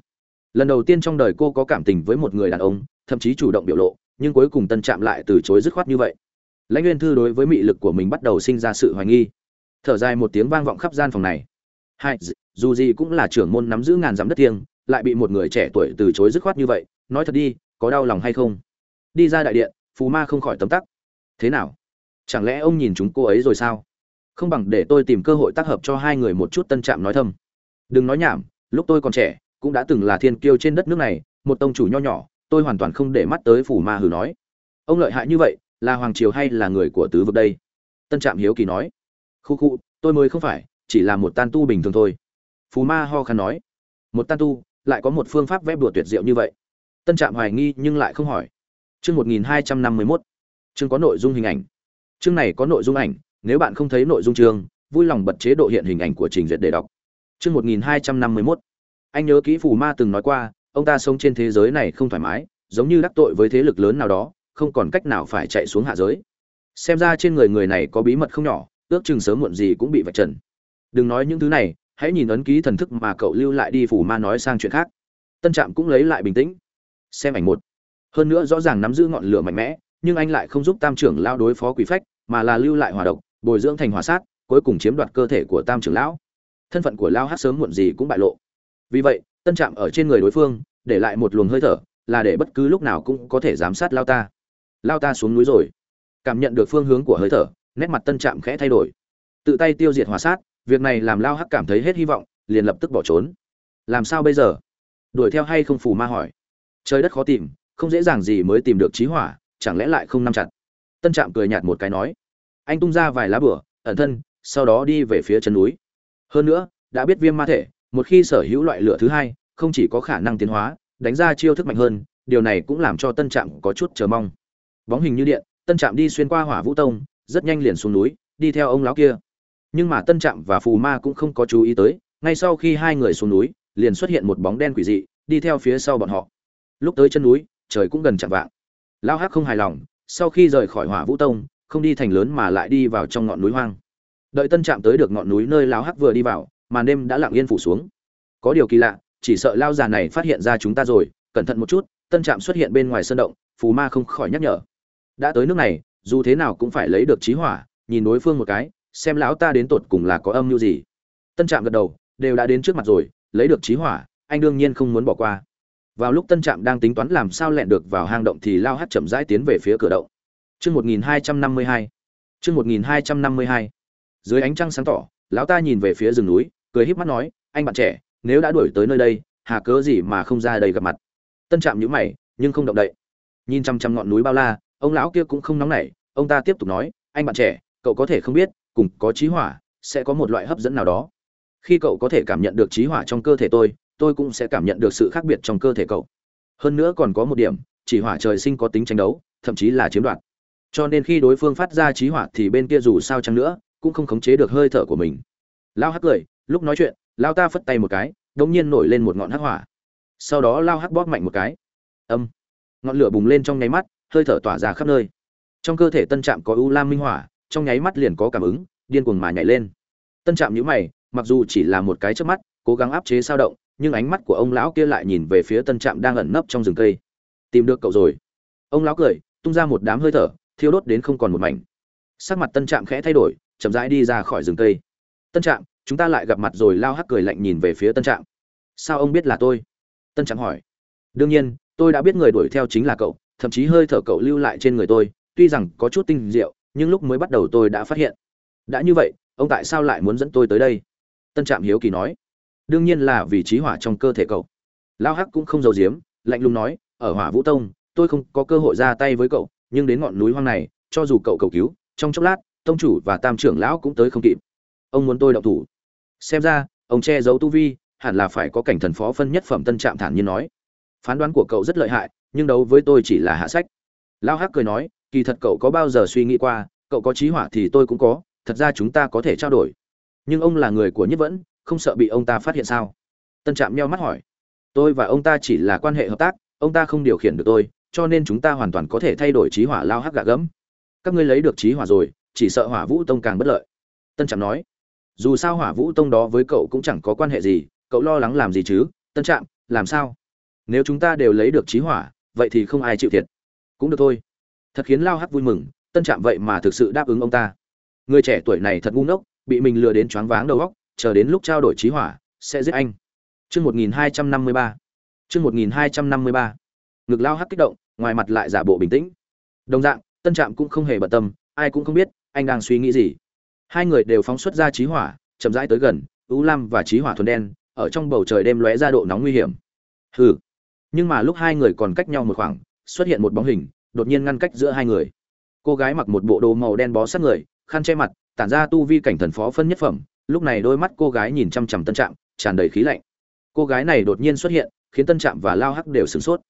Lần đầu tiên trong đời cô có cảm tình với một người đàn ông, thậm chí chủ động biểu lộ, nhưng cuối cùng tân trạm lại từ chối dứt khoát như vậy lãnh nguyên thư đối với mị lực của mình bắt đầu sinh ra sự hoài nghi. Thở dài một tiếng vang vọng khắp gian phòng này. Hai dù gì cũng là trưởng môn nắm giữ ngàn dặm đất thiêng, lại bị một người trẻ tuổi từ chối dứt khoát như vậy, nói thật đi, có đau lòng hay không? Đi ra đại điện, phù ma không khỏi tấm tắc. Thế nào? Chẳng lẽ ông nhìn chúng cô ấy rồi sao? Không bằng để tôi tìm cơ hội tác hợp cho hai người một chút tân trạm nói thâm. Đừng nói nhảm, lúc tôi còn trẻ, cũng đã từng là thiên kiêu trên đất nước này, một tông chủ nho nhỏ, tôi hoàn toàn không để mắt tới Phù ma hử nói. Ông lợi hại như vậy là hoàng triều hay là người của tứ vực đây? Tân trạm hiếu kỳ nói. Khu khu, tôi mới không phải, chỉ là một tan tu bình thường thôi. Phù ma ho khăn nói. Một tan tu, lại có một phương pháp vẽ bùa tuyệt diệu như vậy? Tân trạm hoài nghi nhưng lại không hỏi. Chương một nghìn hai trăm năm mươi mốt. Chương có nội dung hình ảnh. Chương này có nội dung ảnh, nếu bạn không thấy nội dung chương, vui lòng bật chế độ hiện hình ảnh của trình duyệt để đọc. Chương một nghìn hai trăm năm mươi mốt. Anh nhớ kỹ phù ma từng nói qua, ông ta sống trên thế giới này không thoải mái, giống như đắc tội với thế lực lớn nào đó không còn cách nào phải chạy xuống hạ giới. Xem ra trên người người này có bí mật không nhỏ, ước chừng sớm muộn gì cũng bị vạch trần. Đừng nói những thứ này, hãy nhìn ấn ký thần thức mà cậu lưu lại đi phủ ma nói sang chuyện khác. Tân trạm cũng lấy lại bình tĩnh. Xem ảnh một. Hơn nữa rõ ràng nắm giữ ngọn lửa mạnh mẽ, nhưng anh lại không giúp tam trưởng lao đối phó quỷ phách, mà là lưu lại hòa độc, bồi dưỡng thành hòa sát, cuối cùng chiếm đoạt cơ thể của tam trưởng lão. Thân phận của lao hát sớm muộn gì cũng bại lộ. Vì vậy, tân trạm ở trên người đối phương, để lại một luồng hơi thở, là để bất cứ lúc nào cũng có thể giám sát lao ta lao ta xuống núi rồi. Cảm nhận được phương hướng của hơi thở, nét mặt tân trạm khẽ thay đổi. Tự tay tiêu diệt hòa sát, việc này làm lao hắc cảm thấy hết hy vọng, liền lập tức bỏ trốn. Làm sao bây giờ? Đuổi theo hay không phù ma hỏi. Trời đất khó tìm, không dễ dàng gì mới tìm được trí hỏa, chẳng lẽ lại không nắm chặt? Tân trạm cười nhạt một cái nói. Anh tung ra vài lá bửa ẩn thân, sau đó đi về phía chân núi. Hơn nữa, đã biết viêm ma thể, một khi sở hữu loại lửa thứ hai, không chỉ có khả năng tiến hóa, đánh ra chiêu thức mạnh hơn, điều này cũng làm cho tân trạm có chút chờ mong bóng hình như điện, tân trạm đi xuyên qua hỏa vũ tông, rất nhanh liền xuống núi, đi theo ông lão kia. Nhưng mà tân trạm và phù ma cũng không có chú ý tới, ngay sau khi hai người xuống núi, liền xuất hiện một bóng đen quỷ dị, đi theo phía sau bọn họ. Lúc tới chân núi, trời cũng gần chạm vạng. Lão hắc không hài lòng, sau khi rời khỏi hỏa vũ tông, không đi thành lớn mà lại đi vào trong ngọn núi hoang. Đợi tân trạm tới được ngọn núi nơi lão hắc vừa đi vào, màn đêm đã lặng yên phủ xuống. Có điều kỳ lạ, chỉ sợ lao già này phát hiện ra chúng ta rồi, cẩn thận một chút, tân trạm xuất hiện bên ngoài sơn động, phù ma không khỏi nhắc nhở đã tới nước này, dù thế nào cũng phải lấy được trí hỏa, nhìn đối phương một cái, xem lão ta đến tột cùng là có âm mưu gì. Tân trạm gật đầu, đều đã đến trước mặt rồi, lấy được trí hỏa, anh đương nhiên không muốn bỏ qua. Vào lúc tân trạm đang tính toán làm sao lẹn được vào hang động thì lao hát chậm rãi tiến về phía cửa động. Chương một nghìn hai trăm năm mươi hai. Chương một nghìn hai trăm năm mươi hai. Dưới ánh trăng sáng tỏ, lão ta nhìn về phía rừng núi, cười híp mắt nói, anh bạn trẻ, nếu đã đuổi tới nơi đây, hà cớ gì mà không ra đây gặp mặt? Tân trạm nhíu mày, nhưng không động đậy. Nhìn chăm chăm ngọn núi bao la ông lão kia cũng không nóng nảy, ông ta tiếp tục nói, anh bạn trẻ, cậu có thể không biết, cùng có trí hỏa sẽ có một loại hấp dẫn nào đó. Khi cậu có thể cảm nhận được trí hỏa trong cơ thể tôi tôi cũng sẽ cảm nhận được sự khác biệt trong cơ thể cậu. Hơn nữa còn có một điểm, chỉ hỏa trời sinh có tính tranh đấu, thậm chí là chiếm đoạt. Cho nên khi đối phương phát ra trí hỏa thì bên kia dù sao chăng nữa, cũng không khống chế được hơi thở của mình. Lao hắc cười, lúc nói chuyện, lao ta phất tay một cái đ ỗ n g nhiên nổi lên một ngọn hắc hỏa. Sau đó lao hắc bóp mạnh một cái. Âm. Ngọn lửa bùng lên trong nháy mắt hơi thở tỏa ra khắp nơi. Trong cơ thể tân trạm có u lam minh hỏa, trong nháy mắt liền có cảm ứng, điên cuồng mà nhảy lên. Tân trạm nhíu mày, mặc dù chỉ là một cái chớp mắt, cố gắng áp chế sao động, nhưng ánh mắt của ông lão kia lại nhìn về phía tân trạm đang ẩn nấp trong rừng cây. Tìm được cậu rồi. Ông lão cười, tung ra một đám hơi thở, thiêu đốt đến không còn một mảnh. Sắc mặt tân trạm khẽ thay đổi, chậm rãi đi ra khỏi rừng cây. Tân trạm, chúng ta lại gặp mặt rồi. Lao hắc cười lạnh nhìn về phía tân trạm. Sao ông biết là tôi? Tân trạm hỏi. Đương nhiên, tôi đã biết người đuổi theo chính là cậu thậm chí hơi thở cậu lưu lại trên người tôi, tuy rằng có chút tinh diệu, nhưng lúc mới bắt đầu tôi đã phát hiện. Đã như vậy, ông tại sao lại muốn dẫn tôi tới đây? Tân trạm hiếu kỳ nói. Đương nhiên là vì trí hỏa trong cơ thể cậu. Lao hắc cũng không giấu giếm, lạnh lùng nói, ở hỏa vũ tông, tôi không có cơ hội ra tay với cậu, nhưng đến ngọn núi hoang này, cho dù cậu cầu cứu, trong chốc lát, tông chủ và tam trưởng lão cũng tới không kịp. Ông muốn tôi động thủ. Xem ra, ông che giấu tu vi, hẳn là phải có cảnh thần phó phân nhất phẩm tân trạm thản nhiên nói. Phán đoán của cậu rất lợi hại nhưng đấu với tôi chỉ là hạ sách. Lao hắc cười nói, kỳ thật cậu có bao giờ suy nghĩ qua, cậu có trí hỏa thì tôi cũng có, thật ra chúng ta có thể trao đổi. Nhưng ông là người của nhất vẫn, không sợ bị ông ta phát hiện sao? Tân trạm nheo mắt hỏi. Tôi và ông ta chỉ là quan hệ hợp tác, ông ta không điều khiển được tôi, cho nên chúng ta hoàn toàn có thể thay đổi trí hỏa lao hắc gạ gẫm. Các ngươi lấy được trí hỏa rồi, chỉ sợ hỏa vũ tông càng bất lợi. Tân trạm nói. Dù sao hỏa vũ tông đó với cậu cũng chẳng có quan hệ gì, cậu lo lắng làm gì chứ? Tân trạm, làm sao? Nếu chúng ta đều lấy được trí hỏa vậy thì không ai chịu thiệt. Cũng được thôi. Thật khiến lao hắc vui mừng, tân trạm vậy mà thực sự đáp ứng ông ta. Người trẻ tuổi này thật ngu ngốc, bị mình lừa đến choáng váng đầu óc, chờ đến lúc trao đổi trí hỏa, sẽ giết anh. Chương một nghìn hai trăm năm mươi ba. Chương một nghìn hai trăm năm mươi ba. Ngực lao hắc kích động, ngoài mặt lại giả bộ bình tĩnh. Đồng dạng, tân trạm cũng không hề bận tâm, ai cũng không biết, anh đang suy nghĩ gì. Hai người đều phóng xuất ra trí hỏa, chậm rãi tới gần ưu lam và trí hỏa thuần đen, ở trong bầu trời đêm lóe ra độ nóng nguy hiểm. Hừ nhưng mà lúc hai người còn cách nhau một khoảng, xuất hiện một bóng hình, đột nhiên ngăn cách giữa hai người. Cô gái mặc một bộ đồ màu đen bó sát người, khăn che mặt, tản ra tu vi cảnh thần phó phân nhất phẩm, lúc này đôi mắt cô gái nhìn chăm chằm tân trạm, tràn đầy khí lạnh. Cô gái này đột nhiên xuất hiện, khiến tân trạm và lao hắc đều sửng sốt.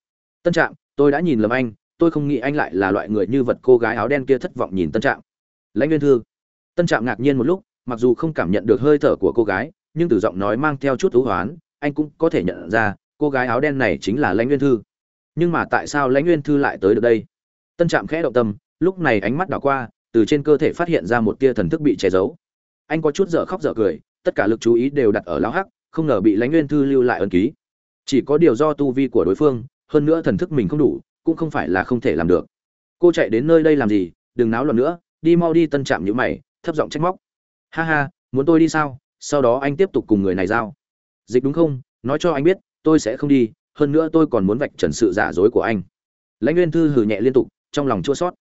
Tân trạm, tôi đã nhìn lầm anh, tôi không nghĩ anh lại là loại người như vật cô gái áo đen kia thất vọng nhìn tân trạm. Lãnh nguyên thư. Tân trạm ngạc nhiên một lúc, mặc dù không cảm nhận được hơi thở của cô gái, nhưng từ giọng nói mang theo chút thú hoán, anh cũng có thể nhận ra cô gái áo đen này chính là lãnh nguyên thư. Nhưng mà tại sao lãnh nguyên thư lại tới được đây? Tân trạm khẽ động tâm, lúc này ánh mắt đảo qua, từ trên cơ thể phát hiện ra một tia thần thức bị che giấu. Anh có chút dở khóc dở cười, tất cả lực chú ý đều đặt ở lão hắc, không ngờ bị lãnh nguyên thư lưu lại ân ký. Chỉ có điều do tu vi của đối phương, hơn nữa thần thức mình không đủ, cũng không phải là không thể làm được. Cô chạy đến nơi đây làm gì? Đừng náo loạn nữa, đi mau đi, tân trạm nhữ mày, thấp giọng trách móc. Ha ha, muốn tôi đi sao? Sau đó anh tiếp tục cùng người này giao. Dịch đúng không? Nói cho anh biết tôi sẽ không đi, hơn nữa tôi còn muốn vạch trần sự giả dối của anh. Lãnh nguyên thư hừ nhẹ liên tục, trong lòng chua sót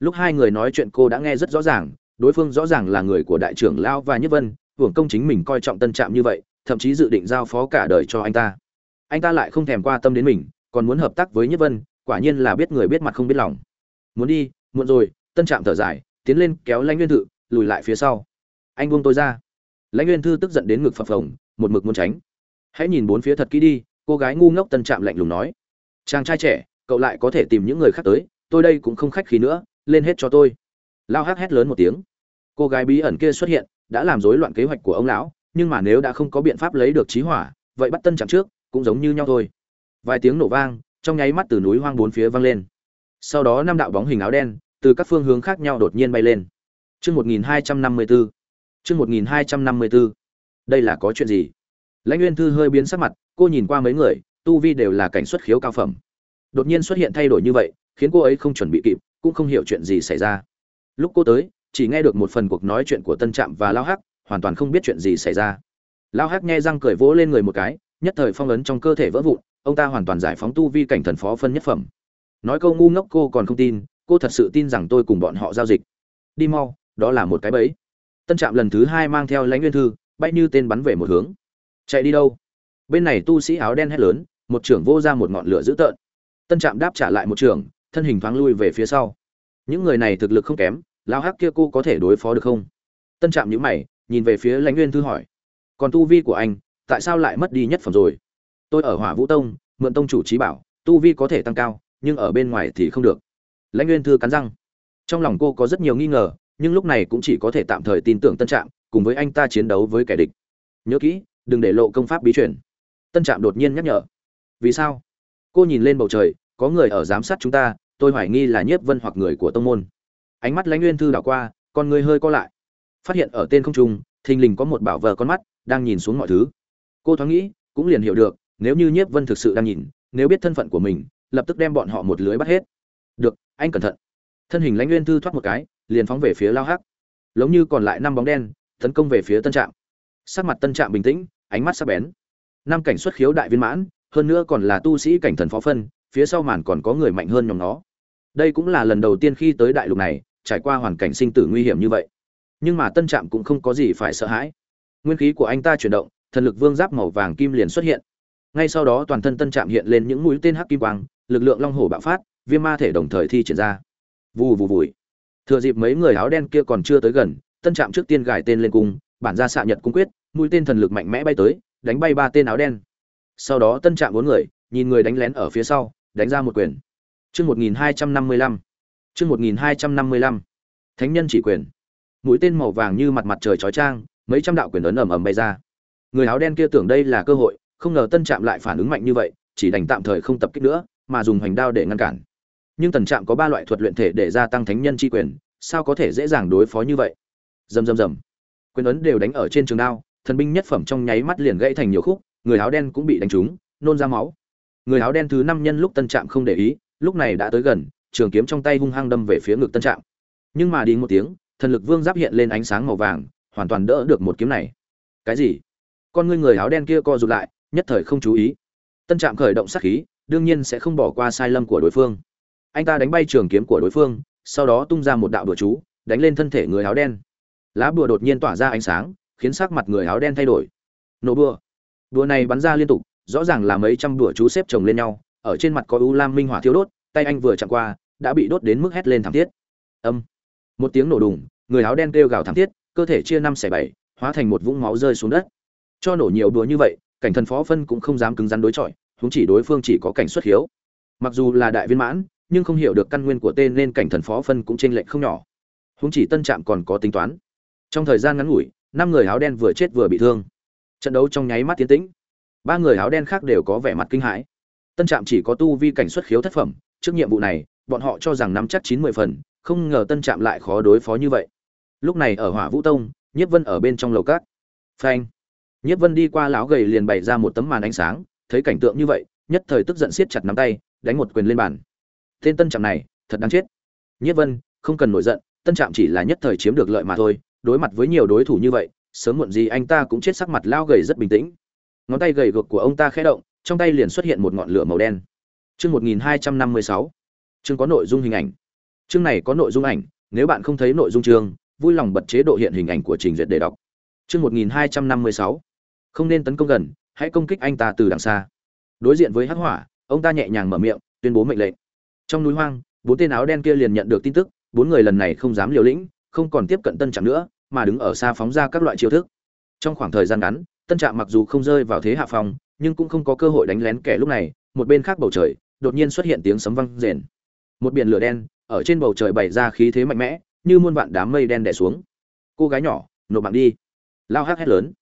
lúc hai người nói chuyện cô đã nghe rất rõ ràng, đối phương rõ ràng là người của đại trưởng lao và nhất vân, hưởng công chính mình coi trọng tân trạm như vậy, thậm chí dự định giao phó cả đời cho anh ta. Anh ta lại không thèm qua tâm đến mình, còn muốn hợp tác với nhất vân, quả nhiên là biết người biết mặt không biết lòng. Muốn đi, muộn rồi, tân trạm thở dài, tiến lên kéo lãnh nguyên thư, lùi lại phía sau. Anh buông tôi ra. Lãnh nguyên thư tức giận đến ngực phập phồng, một mực muốn tránh hãy nhìn bốn phía thật kỹ đi, cô gái ngu ngốc tân trạm lạnh lùng nói. Chàng trai trẻ, cậu lại có thể tìm những người khác tới, tôi đây cũng không khách khí nữa, lên hết cho tôi. Lao hắc hét lớn một tiếng. Cô gái bí ẩn kia xuất hiện, đã làm rối loạn kế hoạch của ông lão, nhưng mà nếu đã không có biện pháp lấy được trí hỏa, vậy bắt tân chạm trước, cũng giống như nhau thôi. Vài tiếng nổ vang, trong nháy mắt từ núi hoang bốn phía vang lên. Sau đó năm đạo bóng hình áo đen, từ các phương hướng khác nhau đột nhiên bay lên. Chương một nghìn hai trăm năm mươi bốn chương một nghìn hai trăm năm mươi bốn đây là có chuyện gì? Lãnh nguyên thư hơi biến sắc mặt, cô nhìn qua mấy người, tu vi đều là cảnh xuất khiếu cao phẩm. Đột nhiên xuất hiện thay đổi như vậy, khiến cô ấy không chuẩn bị kịp, cũng không hiểu chuyện gì xảy ra. Lúc cô tới, chỉ nghe được một phần cuộc nói chuyện của tân trạm và lao hắc, hoàn toàn không biết chuyện gì xảy ra. Lao hắc nghe răng cười vỗ lên người một cái, nhất thời phong ấn trong cơ thể vỡ vụn, ông ta hoàn toàn giải phóng tu vi cảnh thần phó phân nhất phẩm. Nói câu ngu ngốc cô còn không tin, cô thật sự tin rằng tôi cùng bọn họ giao dịch. Đi mau, đó là một cái bẫy. Tân trạm lần thứ hai mang theo lãnh nguyên thư, bay như tên bắn về một hướng chạy đi đâu? Bên này tu sĩ áo đen hét lớn, một trưởng vô ra một ngọn lửa dữ tợn. Tân trạm đáp trả lại một trưởng, thân hình thoáng lui về phía sau. Những người này thực lực không kém lao hắc kia cô có thể đối phó được không? Tân trạm nhữ mày, nhìn về phía lãnh nguyên thư hỏi. Còn tu vi của anh, tại sao lại mất đi nhất phẩm rồi? Tôi ở hỏa vũ tông, mượn tông chủ trí bảo, tu vi có thể tăng cao, nhưng ở bên ngoài thì không được. Lãnh nguyên thư cắn răng. Trong lòng cô có rất nhiều nghi ngờ, nhưng lúc này cũng chỉ có thể tạm thời tin tưởng tân trạm, cùng với anh ta chiến đấu với kẻ địch. Nhớ kỹ đừng để lộ công pháp bí truyền. Tân trạm đột nhiên nhắc nhở. Vì sao? Cô nhìn lên bầu trời, có người ở giám sát chúng ta, tôi hoài nghi là nhiếp vân hoặc người của tông môn. Ánh mắt lãnh nguyên thư đảo qua, con người hơi co lại. Phát hiện ở tên không trung, thình lình có một bảo vờ con mắt đang nhìn xuống mọi thứ. Cô thoáng nghĩ, cũng liền hiểu được, nếu như nhiếp vân thực sự đang nhìn, nếu biết thân phận của mình, lập tức đem bọn họ một lưới bắt hết. Được, anh cẩn thận. Thân hình lãnh nguyên thư thoát một cái, liền phóng về phía lao hắc. Lống như còn lại năm bóng đen, tấn công về phía tân trạm sắc mặt tân trạm bình tĩnh, ánh mắt sắc bén. Năm cảnh xuất khiếu đại viên mãn, hơn nữa còn là tu sĩ cảnh thần phó phân, phía sau màn còn có người mạnh hơn nhóm nó. Đây cũng là lần đầu tiên khi tới đại lục này, trải qua hoàn cảnh sinh tử nguy hiểm như vậy. Nhưng mà tân trạm cũng không có gì phải sợ hãi. Nguyên khí của anh ta chuyển động, thần lực vương giáp màu vàng kim liền xuất hiện. Ngay sau đó toàn thân tân trạm hiện lên những mũi tên hắc kim quang, lực lượng long hổ bạo phát, viêm ma thể đồng thời thi triển ra. Vù vù vùi. Thừa dịp mấy người áo đen kia còn chưa tới gần, tân trạm trước tiên gài tên lên cung bản ra xạ nhật cung quyết, mũi tên thần lực mạnh mẽ bay tới, đánh bay ba tên áo đen. Sau đó tân trạm bốn người, nhìn người đánh lén ở phía sau, đánh ra một quyền. Chương một nghìn hai trăm năm mươi lăm. Chương một nghìn hai trăm năm mươi lăm. Thánh nhân chỉ quyền. Mũi tên màu vàng như mặt mặt trời chói trang mấy trăm đạo quyền ấn ầm ầm bay ra. Người áo đen kia tưởng đây là cơ hội, không ngờ tân trạm lại phản ứng mạnh như vậy, chỉ đành tạm thời không tập kích nữa, mà dùng hoành đao để ngăn cản. Nhưng tần trạm có ba loại thuật luyện thể để gia tăng thánh nhân chi quyền, sao có thể dễ dàng đối phó như vậy? Rầm rầm rầm quyền ấn đều đánh ở trên trường đao, thần binh nhất phẩm trong nháy mắt liền gãy thành nhiều khúc, người áo đen cũng bị đánh trúng, nôn ra máu. Người áo đen thứ năm nhân lúc tân trạm không để ý, lúc này đã tới gần, trường kiếm trong tay hung hăng đâm về phía ngực tân trạm. Nhưng mà đi một tiếng, thần lực vương giáp hiện lên ánh sáng màu vàng, hoàn toàn đỡ được một kiếm này. Cái gì? Con ngươi người áo đen kia co rụt lại, nhất thời không chú ý. Tân trạm khởi động sát khí, đương nhiên sẽ không bỏ qua sai lầm của đối phương. Anh ta đánh bay trường kiếm của đối phương, sau đó tung ra một đạo đùa chú, đánh lên thân thể người áo đen lá bùa đột nhiên tỏa ra ánh sáng, khiến sắc mặt người áo đen thay đổi. Nổ bùa. Bùa này bắn ra liên tục, rõ ràng là mấy trăm đùa chú xếp chồng lên nhau, ở trên mặt có u lam minh hỏa thiêu đốt, tay anh vừa chạm qua, đã bị đốt đến mức hét lên thảm thiết. Âm. Một tiếng nổ đùng, người áo đen kêu gào thảm thiết, cơ thể chia năm xẻ bảy, hóa thành một vũng máu rơi xuống đất. Cho nổ nhiều đùa như vậy, cảnh thần phó phân cũng không dám cứng rắn đối chọi húng chỉ đối phương chỉ có cảnh xuất hiếu. Mặc dù là đại viên mãn, nhưng không hiểu được căn nguyên của tên nên cảnh thần phó phân cũng chênh lệch không nhỏ. Húng chỉ tân trạm còn có tính toán trong thời gian ngắn ngủi, năm người áo đen vừa chết vừa bị thương. Trận đấu trong nháy mắt tiến tĩnh. Ba người áo đen khác đều có vẻ mặt kinh hãi. Tân trạm chỉ có tu vi cảnh xuất khiếu thất phẩm, trước nhiệm vụ này, bọn họ cho rằng nắm chắc chín mươi phần, không ngờ tân trạm lại khó đối phó như vậy. Lúc này ở hỏa vũ tông, nhiếp vân ở bên trong lầu cát. Phanh. Nhiếp vân đi qua lão gầy liền bày ra một tấm màn ánh sáng, thấy cảnh tượng như vậy, nhất thời tức giận siết chặt nắm tay, đánh một quyền lên bàn. Tên tân trạm này, thật đáng chết. Nhiếp vân, không cần nổi giận, tân trạm chỉ là nhất thời chiếm được lợi mà thôi đối mặt với nhiều đối thủ như vậy, sớm muộn gì anh ta cũng chết sắc mặt lao gầy rất bình tĩnh. Ngón tay gầy gộc của ông ta khẽ động, trong tay liền xuất hiện một ngọn lửa màu đen. Chương một nghìn hai trăm năm mươi sáu. Chương có nội dung hình ảnh. Chương này có nội dung ảnh, nếu bạn không thấy nội dung chương, vui lòng bật chế độ hiện hình ảnh của trình duyệt để đọc. Chương một nghìn hai trăm năm mươi sáu. Không nên tấn công gần, hãy công kích anh ta từ đằng xa. Đối diện với hắc hỏa, ông ta nhẹ nhàng mở miệng, tuyên bố mệnh lệnh. Trong núi hoang, bốn tên áo đen kia liền nhận được tin tức, bốn người lần này không dám liều lĩnh không còn tiếp cận tân trạm nữa, mà đứng ở xa phóng ra các loại chiêu thức. Trong khoảng thời gian ngắn, tân trạm mặc dù không rơi vào thế hạ phòng nhưng cũng không có cơ hội đánh lén kẻ lúc này, một bên khác bầu trời, đột nhiên xuất hiện tiếng sấm vang rền. Một biển lửa đen, ở trên bầu trời bày ra khí thế mạnh mẽ, như muôn vạn đám mây đen đè xuống. Cô gái nhỏ, nộp mạng đi. Lao hắc hét lớn.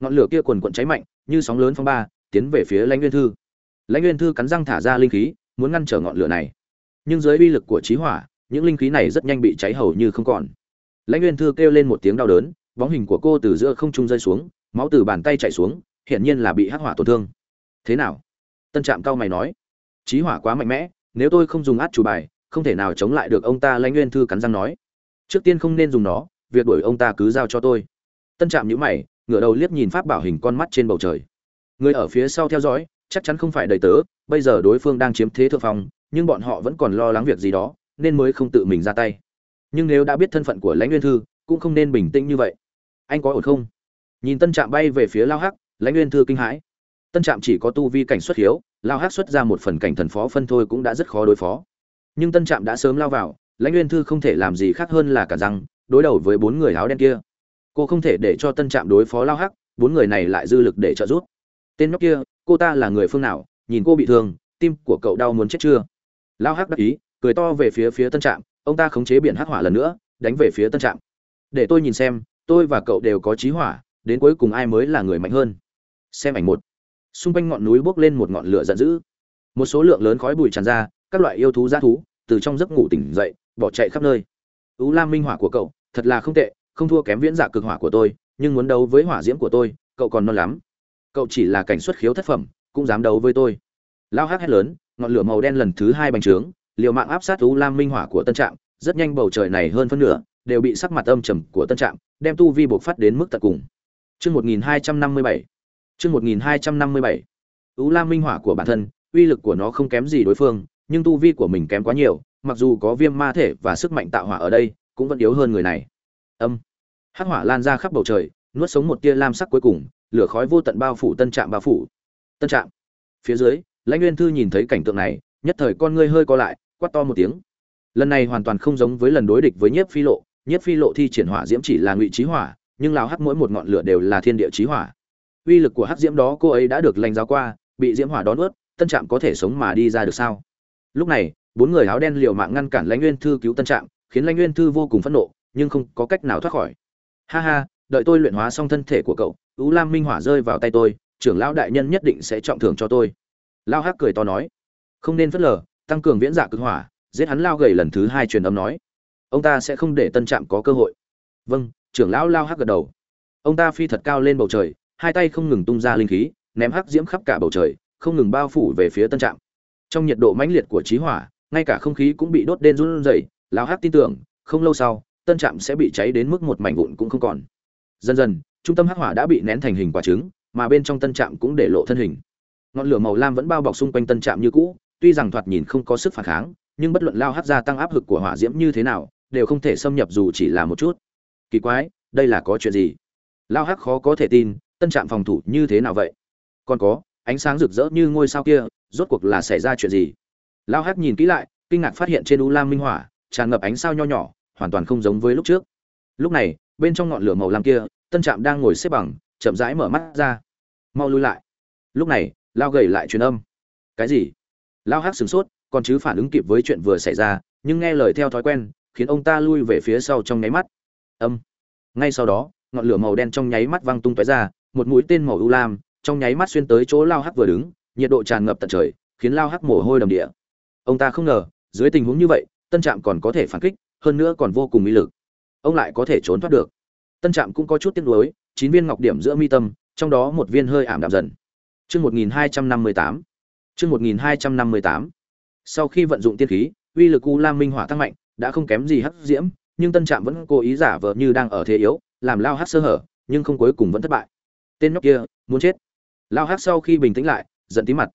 Ngọn lửa kia quần quận cháy mạnh, như sóng lớn phong ba, tiến về phía lãnh nguyên thư. Lãnh nguyên thư cắn răng thả ra linh khí, muốn ngăn trở ngọn lửa này. Nhưng dưới uy lực của trí hỏa, những linh khí này rất nhanh bị cháy hầu như không còn lãnh nguyên thư kêu lên một tiếng đau đớn, bóng hình của cô từ giữa không trung rơi xuống, máu từ bàn tay chảy xuống, hiển nhiên là bị hắc hỏa tổn thương. Thế nào? Tân trạm cao mày nói. Trí hỏa quá mạnh mẽ, nếu tôi không dùng át chủ bài, không thể nào chống lại được ông ta, lãnh nguyên thư cắn răng nói. Trước tiên không nên dùng nó, việc đuổi ông ta cứ giao cho tôi. Tân trạm nhíu mày, ngửa đầu liếc nhìn pháp bảo hình con mắt trên bầu trời. Người ở phía sau theo dõi, chắc chắn không phải đầy tớ, bây giờ đối phương đang chiếm thế thượng phong, nhưng bọn họ vẫn còn lo lắng việc gì đó, nên mới không tự mình ra tay nhưng nếu đã biết thân phận của lãnh nguyên thư, cũng không nên bình tĩnh như vậy. Anh có ổn không? Nhìn tân trạm bay về phía lao hắc, lãnh nguyên thư kinh hãi. Tân trạm chỉ có tu vi cảnh xuất hiếu, lao hắc xuất ra một phần cảnh thần phó phân thôi cũng đã rất khó đối phó. Nhưng tân trạm đã sớm lao vào, lãnh nguyên thư không thể làm gì khác hơn là cả rằng đối đầu với bốn người áo đen kia. Cô không thể để cho tân trạm đối phó lao hắc, bốn người này lại dư lực để trợ giúp. Tên nhóc kia, cô ta là người phương nào? Nhìn cô bị thương, tim của cậu đau muốn chết chưa? Lao hắc đắc ý, cười to về phía phía tân trạm ông ta khống chế biển hắc hỏa lần nữa, đánh về phía tân trạm. Để tôi nhìn xem, tôi và cậu đều có trí hỏa, đến cuối cùng ai mới là người mạnh hơn? Xem ảnh một. Xung quanh ngọn núi bốc lên một ngọn lửa giận dữ. Một số lượng lớn khói bụi tràn ra, các loại yêu thú g thú, từ trong giấc ngủ tỉnh dậy, bỏ chạy khắp nơi. Ú lam minh hỏa của cậu, thật là không tệ, không thua kém viễn dạ cực hỏa của tôi, nhưng muốn đấu với hỏa diễm của tôi, cậu còn non lắm. Cậu chỉ là cảnh xuất khiếu thất phẩm, cũng dám đấu với tôi. Lao hắc hét lớn, ngọn lửa màu đen lần thứ hai bành trướng liều mạng áp sát U lam minh hỏa của tân trạm, rất nhanh bầu trời này hơn phân nửa đều bị sắc mặt âm trầm của tân trạm, đem tu vi buộc phát đến mức tận cùng. Chương một nghìn hai trăm năm mươi bảy. Chương một nghìn hai trăm năm mươi bảy. U lam minh hỏa của bản thân, uy lực của nó không kém gì đối phương, nhưng tu vi của mình kém quá nhiều, mặc dù có viêm ma thể và sức mạnh tạo hỏa ở đây, cũng vẫn yếu hơn người này. Âm. Hắc hỏa lan ra khắp bầu trời, nuốt sống một tia lam sắc cuối cùng, lửa khói vô tận bao phủ tân trạm bao phủ. Tân trạm. Phía dưới, lãnh nguyên thư nhìn thấy cảnh tượng này, nhất thời con ngươi hơi co lại quát to một tiếng. Lần này hoàn toàn không giống với lần đối địch với nhiếp phi lộ. Nhiếp phi lộ thi triển hỏa diễm chỉ là ngụy trí hỏa, nhưng Lão hắc mỗi một ngọn lửa đều là thiên địa trí hỏa. Uy lực của hắc diễm đó cô ấy đã được lành giáo qua, bị diễm hỏa đón ướt, tân trạm có thể sống mà đi ra được sao? Lúc này, bốn người áo đen liều mạng ngăn cản lãnh nguyên thư cứu tân trạm, khiến lãnh nguyên thư vô cùng phẫn nộ, nhưng không có cách nào thoát khỏi. Ha ha, đợi tôi luyện hóa xong thân thể của cậu, ú lam minh hỏa rơi vào tay tôi, trưởng lão đại nhân nhất định sẽ trọng thưởng cho tôi. Lao hắc cười to nói. Không nên phớt lờ tăng cường viễn dạ cực hỏa, giết hắn lao gầy lần thứ hai truyền âm nói. Ông ta sẽ không để tân trạm có cơ hội. Vâng trưởng lão lao hắc gật đầu. Ông ta phi thật cao lên bầu trời, hai tay không ngừng tung ra linh khí, ném hắc diễm khắp cả bầu trời, không ngừng bao phủ về phía tân trạm. Trong nhiệt độ mãnh liệt của trí hỏa, ngay cả không khí cũng bị đốt đen run rẩy lao hắc tin tưởng, không lâu sau, tân trạm sẽ bị cháy đến mức một mảnh vụn cũng không còn. Dần dần, trung tâm hắc hỏa đã bị nén thành hình quả trứng, mà bên trong tân trạm cũng để lộ thân hình. Ngọn lửa màu lam vẫn bao bọc xung quanh tân trạm như cũ tuy rằng thoạt nhìn không có sức phản kháng, nhưng bất luận lao hắc gia tăng áp lực của hỏa diễm như thế nào, đều không thể xâm nhập dù chỉ là một chút. Kỳ quái, đây là có chuyện gì? Lao hắc khó có thể tin, tân trạm phòng thủ như thế nào vậy? Còn có, ánh sáng rực rỡ như ngôi sao kia, rốt cuộc là xảy ra chuyện gì? Lao hắc nhìn kỹ lại, kinh ngạc phát hiện trên u lam minh hỏa, tràn ngập ánh sao nho nhỏ, hoàn toàn không giống với lúc trước. Lúc này, bên trong ngọn lửa màu lam kia, tân trạm đang ngồi xếp bằng, chậm rãi mở mắt ra. Mau lui lại. Lúc này, lao gầy lại truyền âm. Cái gì? lao hắc sửng sốt còn chứ phản ứng kịp với chuyện vừa xảy ra nhưng nghe lời theo thói quen khiến ông ta lui về phía sau trong nháy mắt. Âm. Ngay sau đó ngọn lửa màu đen trong nháy mắt văng tung tóe ra một mũi tên màu u lam trong nháy mắt xuyên tới chỗ lao hắc vừa đứng nhiệt độ tràn ngập tận trời khiến lao hắc mồ hôi đầm địa. Ông ta không ngờ dưới tình huống như vậy tân trạm còn có thể phản kích hơn nữa còn vô cùng uy lực. Ông lại có thể trốn thoát được. Tân trạm cũng có chút tiếc nuối chín viên ngọc điểm giữa mi tâm trong đó một viên hơi ảm đạm dần. Trước 1258, chương một nghìn hai trăm năm mươi tám. Sau khi vận dụng tiên khí, uy lực u lam minh hỏa tăng mạnh, đã không kém gì hắc diễm, nhưng tân trạm vẫn cố ý giả vờ như đang ở thế yếu, làm lao hắc sơ hở, nhưng không cuối cùng vẫn thất bại. Tên nhóc kia, muốn chết. Lao hắc sau khi bình tĩnh lại, giận tím mặt.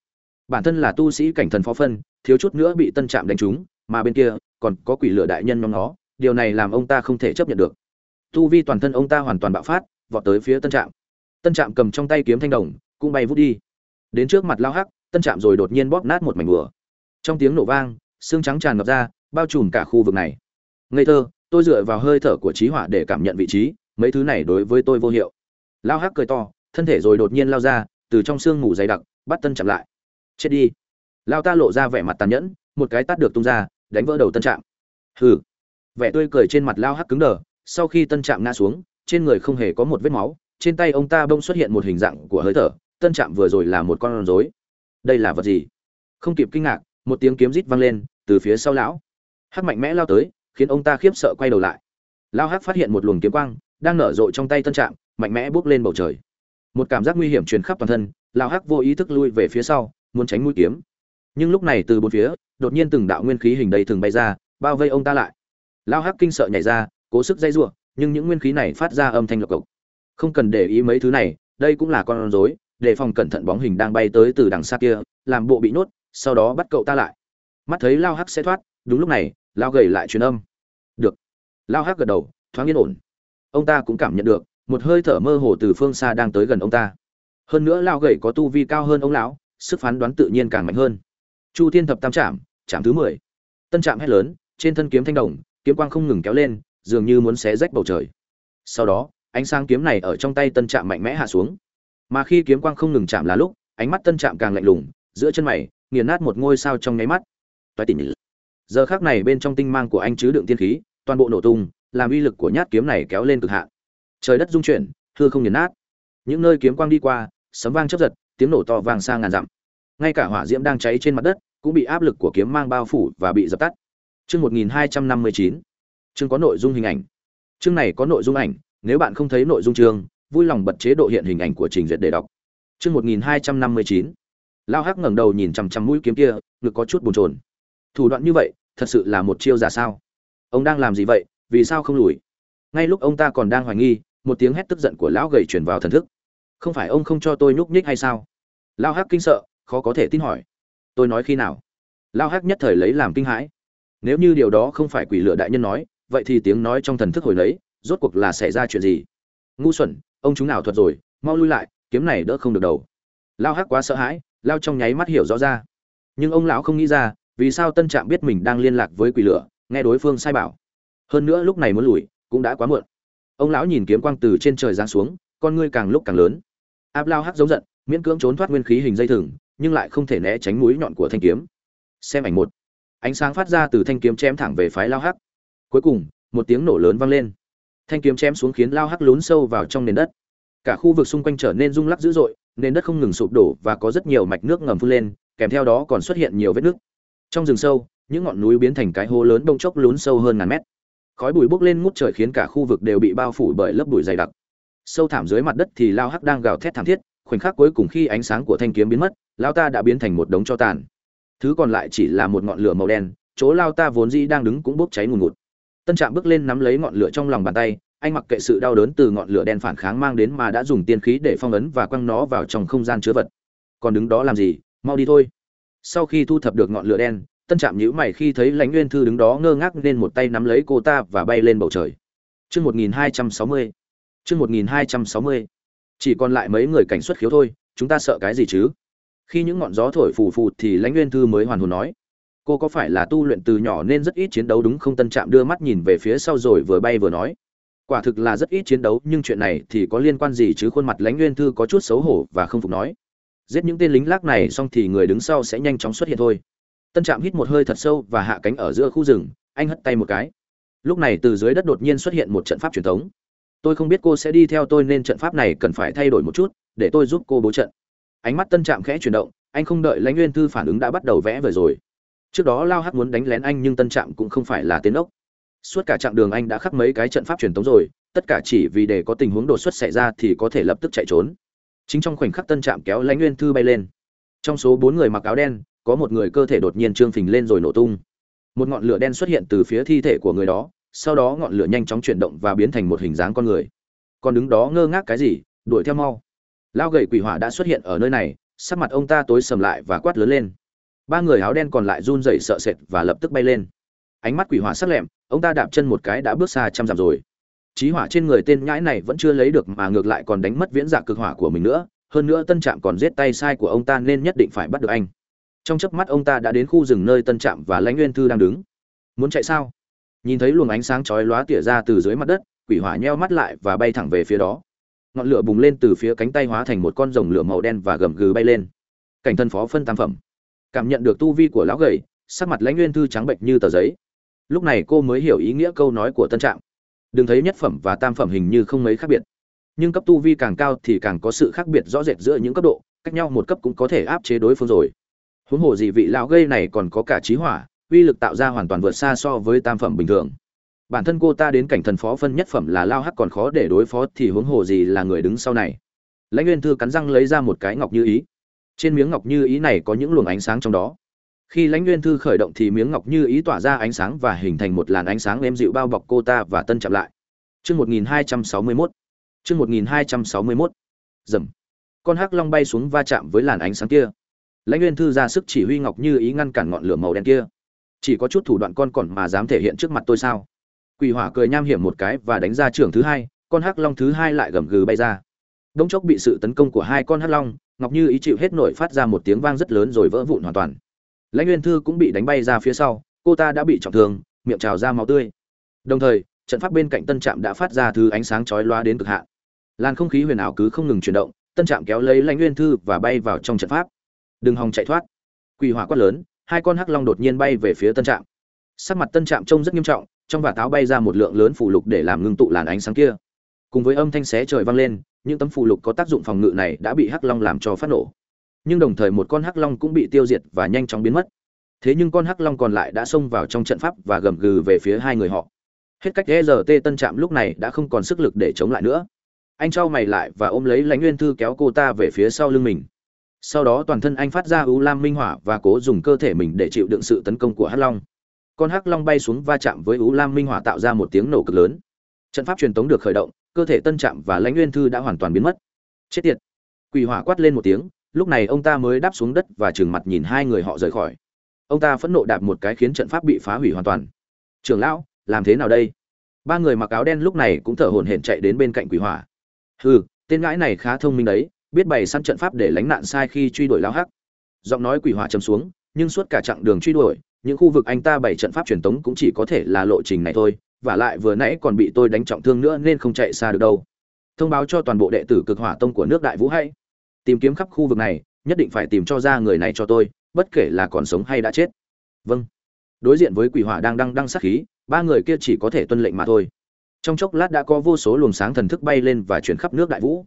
Bản thân là tu sĩ cảnh thần phó phân, thiếu chút nữa bị tân trạm đánh trúng, mà bên kia, còn có quỷ lửa đại nhân nhóm nó, điều này làm ông ta không thể chấp nhận được. Tu vi toàn thân ông ta hoàn toàn bạo phát, vọt tới phía tân trạm. Tân trạm cầm trong tay kiếm thanh đồng, cũng bay vút đi. Đến trước mặt lao hắc tân trạm rồi đột nhiên bóp nát một mảnh bừa. Trong tiếng nổ vang, xương trắng tràn ngập ra, bao trùm cả khu vực này. Ngây thơ, tôi dựa vào hơi thở của trí hỏa để cảm nhận vị trí, mấy thứ này đối với tôi vô hiệu. Lao hắc cười to, thân thể rồi đột nhiên lao ra, từ trong sương mù dày đặc, bắt tân chạm lại. Chết đi. Lao ta lộ ra vẻ mặt tàn nhẫn, một cái tát được tung ra, đánh vỡ đầu tân trạm. Hừ. Vẻ tươi cười trên mặt lao hắc cứng đờ, sau khi tân trạm ngã xuống, trên người không hề có một vết máu, trên tay ông ta bông xuất hiện một hình dạng của hơi thở, tân trạm vừa rồi là một con rối đây là vật gì? Không kịp kinh ngạc, một tiếng kiếm rít vang lên, từ phía sau lão. Hắc mạnh mẽ lao tới, khiến ông ta khiếp sợ quay đầu lại. Lao hắc phát hiện một luồng kiếm quang, đang nở rộ trong tay tân trạm, mạnh mẽ bước lên bầu trời. Một cảm giác nguy hiểm truyền khắp toàn thân, lao hắc vô ý thức lui về phía sau, muốn tránh mũi kiếm. Nhưng lúc này từ bốn phía, đột nhiên từng đạo nguyên khí hình đầy thường bay ra, bao vây ông ta lại. Lao hắc kinh sợ nhảy ra, cố sức dây giụa nhưng những nguyên khí này phát ra âm thanh lộc cộc. Không cần để ý mấy thứ này, đây cũng là con rối để phòng cẩn thận bóng hình đang bay tới từ đằng xa kia, làm bộ bị nhốt, sau đó bắt cậu ta lại. Mắt thấy lao hắc sẽ thoát, đúng lúc này, lao gầy lại truyền âm. Được. Lao hắc gật đầu, thoáng yên ổn. Ông ta cũng cảm nhận được, một hơi thở mơ hồ từ phương xa đang tới gần ông ta. Hơn nữa lao gầy có tu vi cao hơn ông lão, sức phán đoán tự nhiên càng mạnh hơn. Chu thiên thập tam trạm trạm thứ mười. Tân trạm hét lớn, trên thân kiếm thanh đồng, kiếm quang không ngừng kéo lên, dường như muốn xé rách bầu trời. Sau đó, ánh sáng kiếm này ở trong tay tân trạm mạnh mẽ hạ xuống mà khi kiếm quang không ngừng chạm là lúc, ánh mắt tân trạm càng lạnh lùng, giữa chân mày, nghiền nát một ngôi sao trong nháy mắt. Toái tỉnh giờ khác này bên trong tinh mang của anh chứa đựng tiên khí, toàn bộ nổ tung, làm uy lực của nhát kiếm này kéo lên cực hạn. Trời đất rung chuyển, hư không nghiền nát. Những nơi kiếm quang đi qua, sấm vang chớp giật, tiếng nổ to vang xa ngàn dặm. Ngay cả hỏa diễm đang cháy trên mặt đất, cũng bị áp lực của kiếm mang bao phủ và bị dập tắt. Chương 1259 chương có nội dung hình ảnh. Chương này có nội dung ảnh, nếu bạn không thấy nội dung chương vui lòng bật chế độ hiện hình ảnh của trình duyệt để đọc. Chương 1259 lao hắc ngẩng đầu nhìn chằm chằm mũi kiếm kia, ngực có chút buồn chồn. Thủ đoạn như vậy, thật sự là một chiêu giả sao? Ông đang làm gì vậy? Vì sao không lùi? Ngay lúc ông ta còn đang hoài nghi, một tiếng hét tức giận của lão gầy truyền vào thần thức. Không phải ông không cho tôi nhúc nhích hay sao? Lao hắc kinh sợ, khó có thể tin hỏi. Tôi nói khi nào? Lao hắc nhất thời lấy làm kinh hãi. Nếu như điều đó không phải quỷ lựa đại nhân nói, vậy thì tiếng nói trong thần thức hồi lấy rốt cuộc là xảy ra chuyện gì? Ngu xuẩn, ông chúng nào thuật rồi, mau lui lại, kiếm này đỡ không được đầu. Lao hắc quá sợ hãi, lao trong nháy mắt hiểu rõ ra. Nhưng ông lão không nghĩ ra, vì sao tân trạm biết mình đang liên lạc với quỷ lửa, nghe đối phương sai bảo. Hơn nữa lúc này muốn lùi, cũng đã quá muộn. Ông lão nhìn kiếm quang từ trên trời giáng xuống, con ngươi càng lúc càng lớn. Áp lao hắc giống giận, miễn cưỡng trốn thoát nguyên khí hình dây thừng, nhưng lại không thể né tránh mũi nhọn của thanh kiếm. Xem ảnh một. Ánh sáng phát ra từ thanh kiếm chém thẳng về phái lao hắc. Cuối cùng, một tiếng nổ lớn vang lên thanh kiếm chém xuống khiến lao hắc lún sâu vào trong nền đất. Cả khu vực xung quanh trở nên rung lắc dữ dội, nền đất không ngừng sụp đổ và có rất nhiều mạch nước ngầm phun lên, kèm theo đó còn xuất hiện nhiều vết nước trong rừng sâu, những ngọn núi biến thành cái hố lớn đông chốc lún sâu hơn ngàn mét. Khói bụi bốc lên ngút trời khiến cả khu vực đều bị bao phủ bởi lớp bụi dày đặc. Sâu thảm dưới mặt đất thì lao hắc đang gào thét thảm thiết, khoảnh khắc cuối cùng khi ánh sáng của thanh kiếm biến mất, lao ta đã biến thành một đống cho tàn. Thứ còn lại chỉ là một ngọn lửa màu đen, chỗ lao ta vốn dĩ đang đứng cũng bốc cháy ngùn ngụt tân trạm bước lên nắm lấy ngọn lửa trong lòng bàn tay, anh mặc kệ sự đau đớn từ ngọn lửa đen phản kháng mang đến mà đã dùng tiên khí để phong ấn và quăng nó vào trong không gian chứa vật. Còn đứng đó làm gì? Mau đi thôi. Sau khi thu thập được ngọn lửa đen, tân trạm nhíu mày khi thấy lãnh nguyên thư đứng đó ngơ ngác nên một tay nắm lấy cô ta và bay lên bầu trời. Chương một nghìn hai trăm sáu mươi. Chương một nghìn hai trăm sáu mươi. Chỉ còn lại mấy người cảnh xuất khiếu thôi, chúng ta sợ cái gì chứ? Khi những ngọn gió thổi phù phù thì lãnh nguyên thư mới hoàn hồn nói cô có phải là tu luyện từ nhỏ nên rất ít chiến đấu đúng không? Tân trạm đưa mắt nhìn về phía sau rồi vừa bay vừa nói. Quả thực là rất ít chiến đấu, nhưng chuyện này thì có liên quan gì chứ? Khuôn mặt lãnh nguyên thư có chút xấu hổ và không phục nói. Giết những tên lính lác này xong thì người đứng sau sẽ nhanh chóng xuất hiện thôi. Tân trạm hít một hơi thật sâu và hạ cánh ở giữa khu rừng, anh hất tay một cái. Lúc này từ dưới đất đột nhiên xuất hiện một trận pháp truyền thống. Tôi không biết cô sẽ đi theo tôi nên trận pháp này cần phải thay đổi một chút, để tôi giúp cô bố trận. Ánh mắt tân trạm khẽ chuyển động, anh không đợi lãnh nguyên thư phản ứng đã bắt đầu vẽ vời rồi trước đó lao hắc muốn đánh lén anh nhưng tân trạm cũng không phải là tiến ốc. Suốt cả chặng đường anh đã khắc mấy cái trận pháp truyền thống rồi, tất cả chỉ vì để có tình huống đột xuất xảy ra thì có thể lập tức chạy trốn. Chính trong khoảnh khắc tân trạm kéo lãnh nguyên thư bay lên. Trong số bốn người mặc áo đen, có một người cơ thể đột nhiên trương phình lên rồi nổ tung. Một ngọn lửa đen xuất hiện từ phía thi thể của người đó, sau đó ngọn lửa nhanh chóng chuyển động và biến thành một hình dáng con người. Còn đứng đó ngơ ngác cái gì, đuổi theo mau. Lao gậy quỷ hỏa đã xuất hiện ở nơi này, sắc mặt ông ta tối sầm lại và quát lớn lên ba người áo đen còn lại run rẩy sợ sệt và lập tức bay lên. Ánh mắt quỷ hỏa sắc lẹm, ông ta đạp chân một cái đã bước xa trăm dặm rồi. Chí hỏa trên người tên nhãi này vẫn chưa lấy được mà ngược lại còn đánh mất viễn dạ cực hỏa của mình nữa, hơn nữa tân trạm còn giết tay sai của ông ta nên nhất định phải bắt được anh. Trong chớp mắt ông ta đã đến khu rừng nơi tân trạm và lãnh nguyên thư đang đứng. Muốn chạy sao? Nhìn thấy luồng ánh sáng chói lóa tỉa ra từ dưới mặt đất, quỷ hỏa nheo mắt lại và bay thẳng về phía đó. Ngọn lửa bùng lên từ phía cánh tay hóa thành một con rồng lửa màu đen và gầm gừ bay lên. Cảnh thân phó phân tam phẩm cảm nhận được tu vi của lão gầy, sắc mặt lãnh nguyên thư trắng bệnh như tờ giấy. Lúc này cô mới hiểu ý nghĩa câu nói của tân trạm. Đừng thấy nhất phẩm và tam phẩm hình như không mấy khác biệt. Nhưng cấp tu vi càng cao thì càng có sự khác biệt rõ rệt giữa những cấp độ, cách nhau một cấp cũng có thể áp chế đối phương rồi. Huống hồ gì vị lão gây này còn có cả trí hỏa, uy lực tạo ra hoàn toàn vượt xa so với tam phẩm bình thường. Bản thân cô ta đến cảnh thần phó phân nhất phẩm là lao hắc còn khó để đối phó thì huống hồ gì là người đứng sau này. Lãnh nguyên thư cắn răng lấy ra một cái ngọc như ý trên miếng ngọc như ý này có những luồng ánh sáng trong đó. Khi lãnh nguyên thư khởi động thì miếng ngọc như ý tỏa ra ánh sáng và hình thành một làn ánh sáng êm dịu bao bọc cô ta và tân chạm lại. Chương một nghìn hai trăm sáu mươi mốt. Chương một nghìn hai trăm sáu mươi mốt. Dầm. Con hắc long bay xuống va chạm với làn ánh sáng kia. Lãnh nguyên thư ra sức chỉ huy ngọc như ý ngăn cản ngọn lửa màu đen kia. Chỉ có chút thủ đoạn con còn mà dám thể hiện trước mặt tôi sao? Quỷ hỏa cười nham hiểm một cái và đánh ra trưởng thứ hai, con hắc long thứ hai lại gầm gừ bay ra. Đống chốc bị sự tấn công của hai con hắc long ngọc như ý chịu hết nổi phát ra một tiếng vang rất lớn rồi vỡ vụn hoàn toàn. Lãnh nguyên thư cũng bị đánh bay ra phía sau, cô ta đã bị trọng thương, miệng trào ra máu tươi. Đồng thời, trận pháp bên cạnh tân trạm đã phát ra thứ ánh sáng chói loa đến cực hạn. Làn không khí huyền ảo cứ không ngừng chuyển động, tân trạm kéo lấy lãnh nguyên thư và bay vào trong trận pháp. Đừng hòng chạy thoát. Quỷ hỏa quát lớn, hai con hắc long đột nhiên bay về phía tân trạm. Sắc mặt tân trạm trông rất nghiêm trọng, trong và táo bay ra một lượng lớn phủ lục để làm ngưng tụ làn ánh sáng kia cùng với âm thanh xé trời vang lên, những tấm phụ lục có tác dụng phòng ngự này đã bị hắc long làm cho phát nổ. Nhưng đồng thời một con hắc long cũng bị tiêu diệt và nhanh chóng biến mất. Thế nhưng con hắc long còn lại đã xông vào trong trận pháp và gầm gừ về phía hai người họ. Hết cách rt tân trạm lúc này đã không còn sức lực để chống lại nữa. Anh trao mày lại và ôm lấy lãnh nguyên thư kéo cô ta về phía sau lưng mình. Sau đó toàn thân anh phát ra u lam minh hỏa và cố dùng cơ thể mình để chịu đựng sự tấn công của hắc long. Con hắc long bay xuống va chạm với u lam minh hỏa tạo ra một tiếng nổ cực lớn. Trận pháp truyền tống được khởi động cơ thể tân trạm và lãnh nguyên thư đã hoàn toàn biến mất. Chết tiệt. Quỷ hỏa quát lên một tiếng, lúc này ông ta mới đáp xuống đất và trừng mặt nhìn hai người họ rời khỏi. Ông ta phẫn nộ đạp một cái khiến trận pháp bị phá hủy hoàn toàn. Trưởng lão, làm thế nào đây? Ba người mặc áo đen lúc này cũng thở hổn hển chạy đến bên cạnh quỷ hỏa. Hừ, tên ngãi này khá thông minh đấy, biết bày săn trận pháp để lánh nạn sai khi truy đuổi lao hắc. Giọng nói quỷ hỏa chầm xuống, nhưng suốt cả chặng đường truy đuổi, những khu vực anh ta bày trận pháp truyền tống cũng chỉ có thể là lộ trình này thôi và lại vừa nãy còn bị tôi đánh trọng thương nữa nên không chạy xa được đâu. Thông báo cho toàn bộ đệ tử cực hỏa tông của nước đại vũ hãy tìm kiếm khắp khu vực này nhất định phải tìm cho ra người này cho tôi bất kể là còn sống hay đã chết. Vâng. Đối diện với quỷ hỏa đang đăng đăng sát khí ba người kia chỉ có thể tuân lệnh mà thôi. Trong chốc lát đã có vô số luồng sáng thần thức bay lên và chuyển khắp nước đại vũ.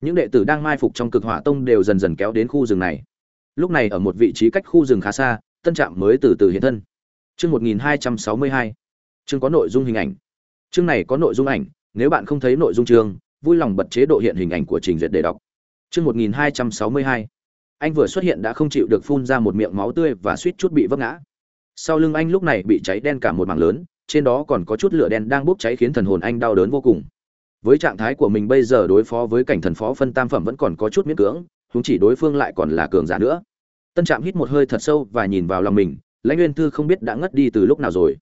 Những đệ tử đang mai phục trong cực hỏa tông đều dần dần kéo đến khu rừng này. Lúc này ở một vị trí cách khu rừng khá xa tân trạm mới từ từ hiện thân. Trước 1262, chương có nội dung hình ảnh. Chương này có nội dung ảnh, nếu bạn không thấy nội dung chương, vui lòng bật chế độ hiện hình ảnh của trình duyệt để đọc. Chương một nghìn hai trăm sáu mươi hai. Anh vừa xuất hiện đã không chịu được phun ra một miệng máu tươi và suýt chút bị vấp ngã. Sau lưng anh lúc này bị cháy đen cả một mảng lớn, trên đó còn có chút lửa đen đang bốc cháy khiến thần hồn anh đau đớn vô cùng. Với trạng thái của mình bây giờ đối phó với cảnh thần phó phân tam phẩm vẫn còn có chút miễn cưỡng chúng chỉ đối phương lại còn là cường giả nữa. Tân trạm hít một hơi thật sâu và nhìn vào lòng mình, lãnh nguyên thư không biết đã ngất đi từ lúc nào rồi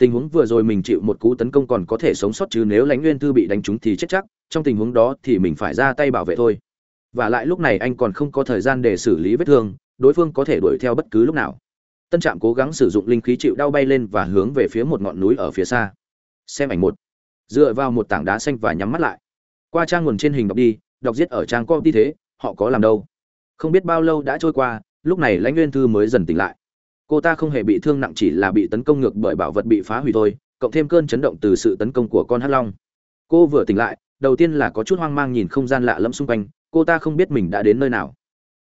tình huống vừa rồi mình chịu một cú tấn công còn có thể sống sót chứ nếu lãnh nguyên thư bị đánh trúng thì chết chắc, trong tình huống đó thì mình phải ra tay bảo vệ thôi. Và lại lúc này anh còn không có thời gian để xử lý vết thương, đối phương có thể đuổi theo bất cứ lúc nào. Tân trạm cố gắng sử dụng linh khí chịu đau bay lên và hướng về phía một ngọn núi ở phía xa. Xem ảnh một. Dựa vào một tảng đá xanh và nhắm mắt lại. Qua trang nguồn trên hình đọc đi, đọc giết ở trang com đi thế, họ có làm đâu? Không biết bao lâu đã trôi qua, lúc này lãnh nguyên thư mới dần tỉnh lại cô ta không hề bị thương nặng chỉ là bị tấn công ngược bởi bảo vật bị phá hủy thôi, cộng thêm cơn chấn động từ sự tấn công của con hắc long. Cô vừa tỉnh lại, đầu tiên là có chút hoang mang nhìn không gian lạ lẫm xung quanh, cô ta không biết mình đã đến nơi nào.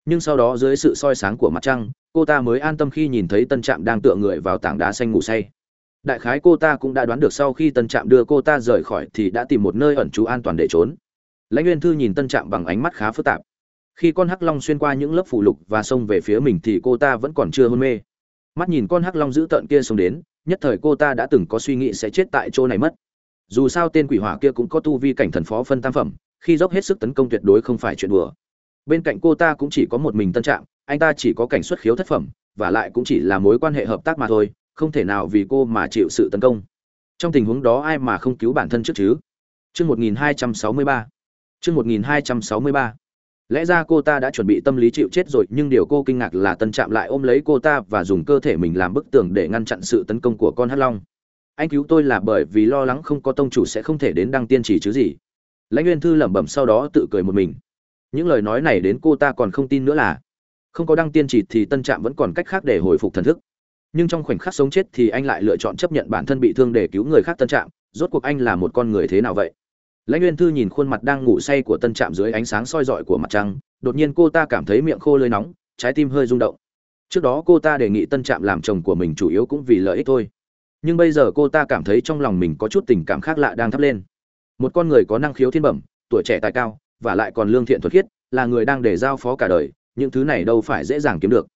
Nhưng sau đó dưới sự soi sáng của mặt trăng, cô ta mới an tâm khi nhìn thấy tân trạm đang tựa người vào tảng đá xanh ngủ say. Đại khái cô ta cũng đã đoán được sau khi tân trạm đưa cô ta rời khỏi thì đã tìm một nơi ẩn trú an toàn để trốn. Lãnh nguyên thư nhìn tân trạm bằng ánh mắt khá phức tạp. Khi con hắc long xuyên qua những lớp phủ lục và xông về phía mình thì cô ta vẫn còn chưa hôn mê mắt nhìn con hắc long dữ tợn kia xông đến nhất thời cô ta đã từng có suy nghĩ sẽ chết tại chỗ này mất. Dù sao tên quỷ hỏa kia cũng có tu vi cảnh thần phó phân tam phẩm khi dốc hết sức tấn công tuyệt đối không phải chuyện đùa. Bên cạnh cô ta cũng chỉ có một mình tân trạng, anh ta chỉ có cảnh xuất khiếu thất phẩm và lại cũng chỉ là mối quan hệ hợp tác mà thôi không thể nào vì cô mà chịu sự tấn công. Trong tình huống đó ai mà không cứu bản thân trước chứ? Chương 1263 chương 1263 lẽ ra cô ta đã chuẩn bị tâm lý chịu chết rồi, nhưng điều cô kinh ngạc là tân trạm lại ôm lấy cô ta và dùng cơ thể mình làm bức tường để ngăn chặn sự tấn công của con hắc long. Anh cứu tôi là bởi vì lo lắng không có tông chủ sẽ không thể đến đăng tiên chỉ chứ gì. Lãnh nguyên thư lẩm bẩm sau đó tự cười một mình. Những lời nói này đến cô ta còn không tin nữa là không có đăng tiên chỉ thì tân trạm vẫn còn cách khác để hồi phục thần thức. Nhưng trong khoảnh khắc sống chết thì anh lại lựa chọn chấp nhận bản thân bị thương để cứu người khác tân trạm. Rốt cuộc anh là một con người thế nào vậy? Lãnh nguyên thư nhìn khuôn mặt đang ngủ say của tân trạm dưới ánh sáng soi rọi của mặt trăng, đột nhiên cô ta cảm thấy miệng khô lơi nóng, trái tim hơi rung động. Trước đó cô ta đề nghị tân trạm làm chồng của mình chủ yếu cũng vì lợi ích thôi. Nhưng bây giờ cô ta cảm thấy trong lòng mình có chút tình cảm khác lạ đang thắp lên. Một con người có năng khiếu thiên bẩm, tuổi trẻ tài cao, và lại còn lương thiện thuật khiết, là người đang để giao phó cả đời, những thứ này đâu phải dễ dàng kiếm được.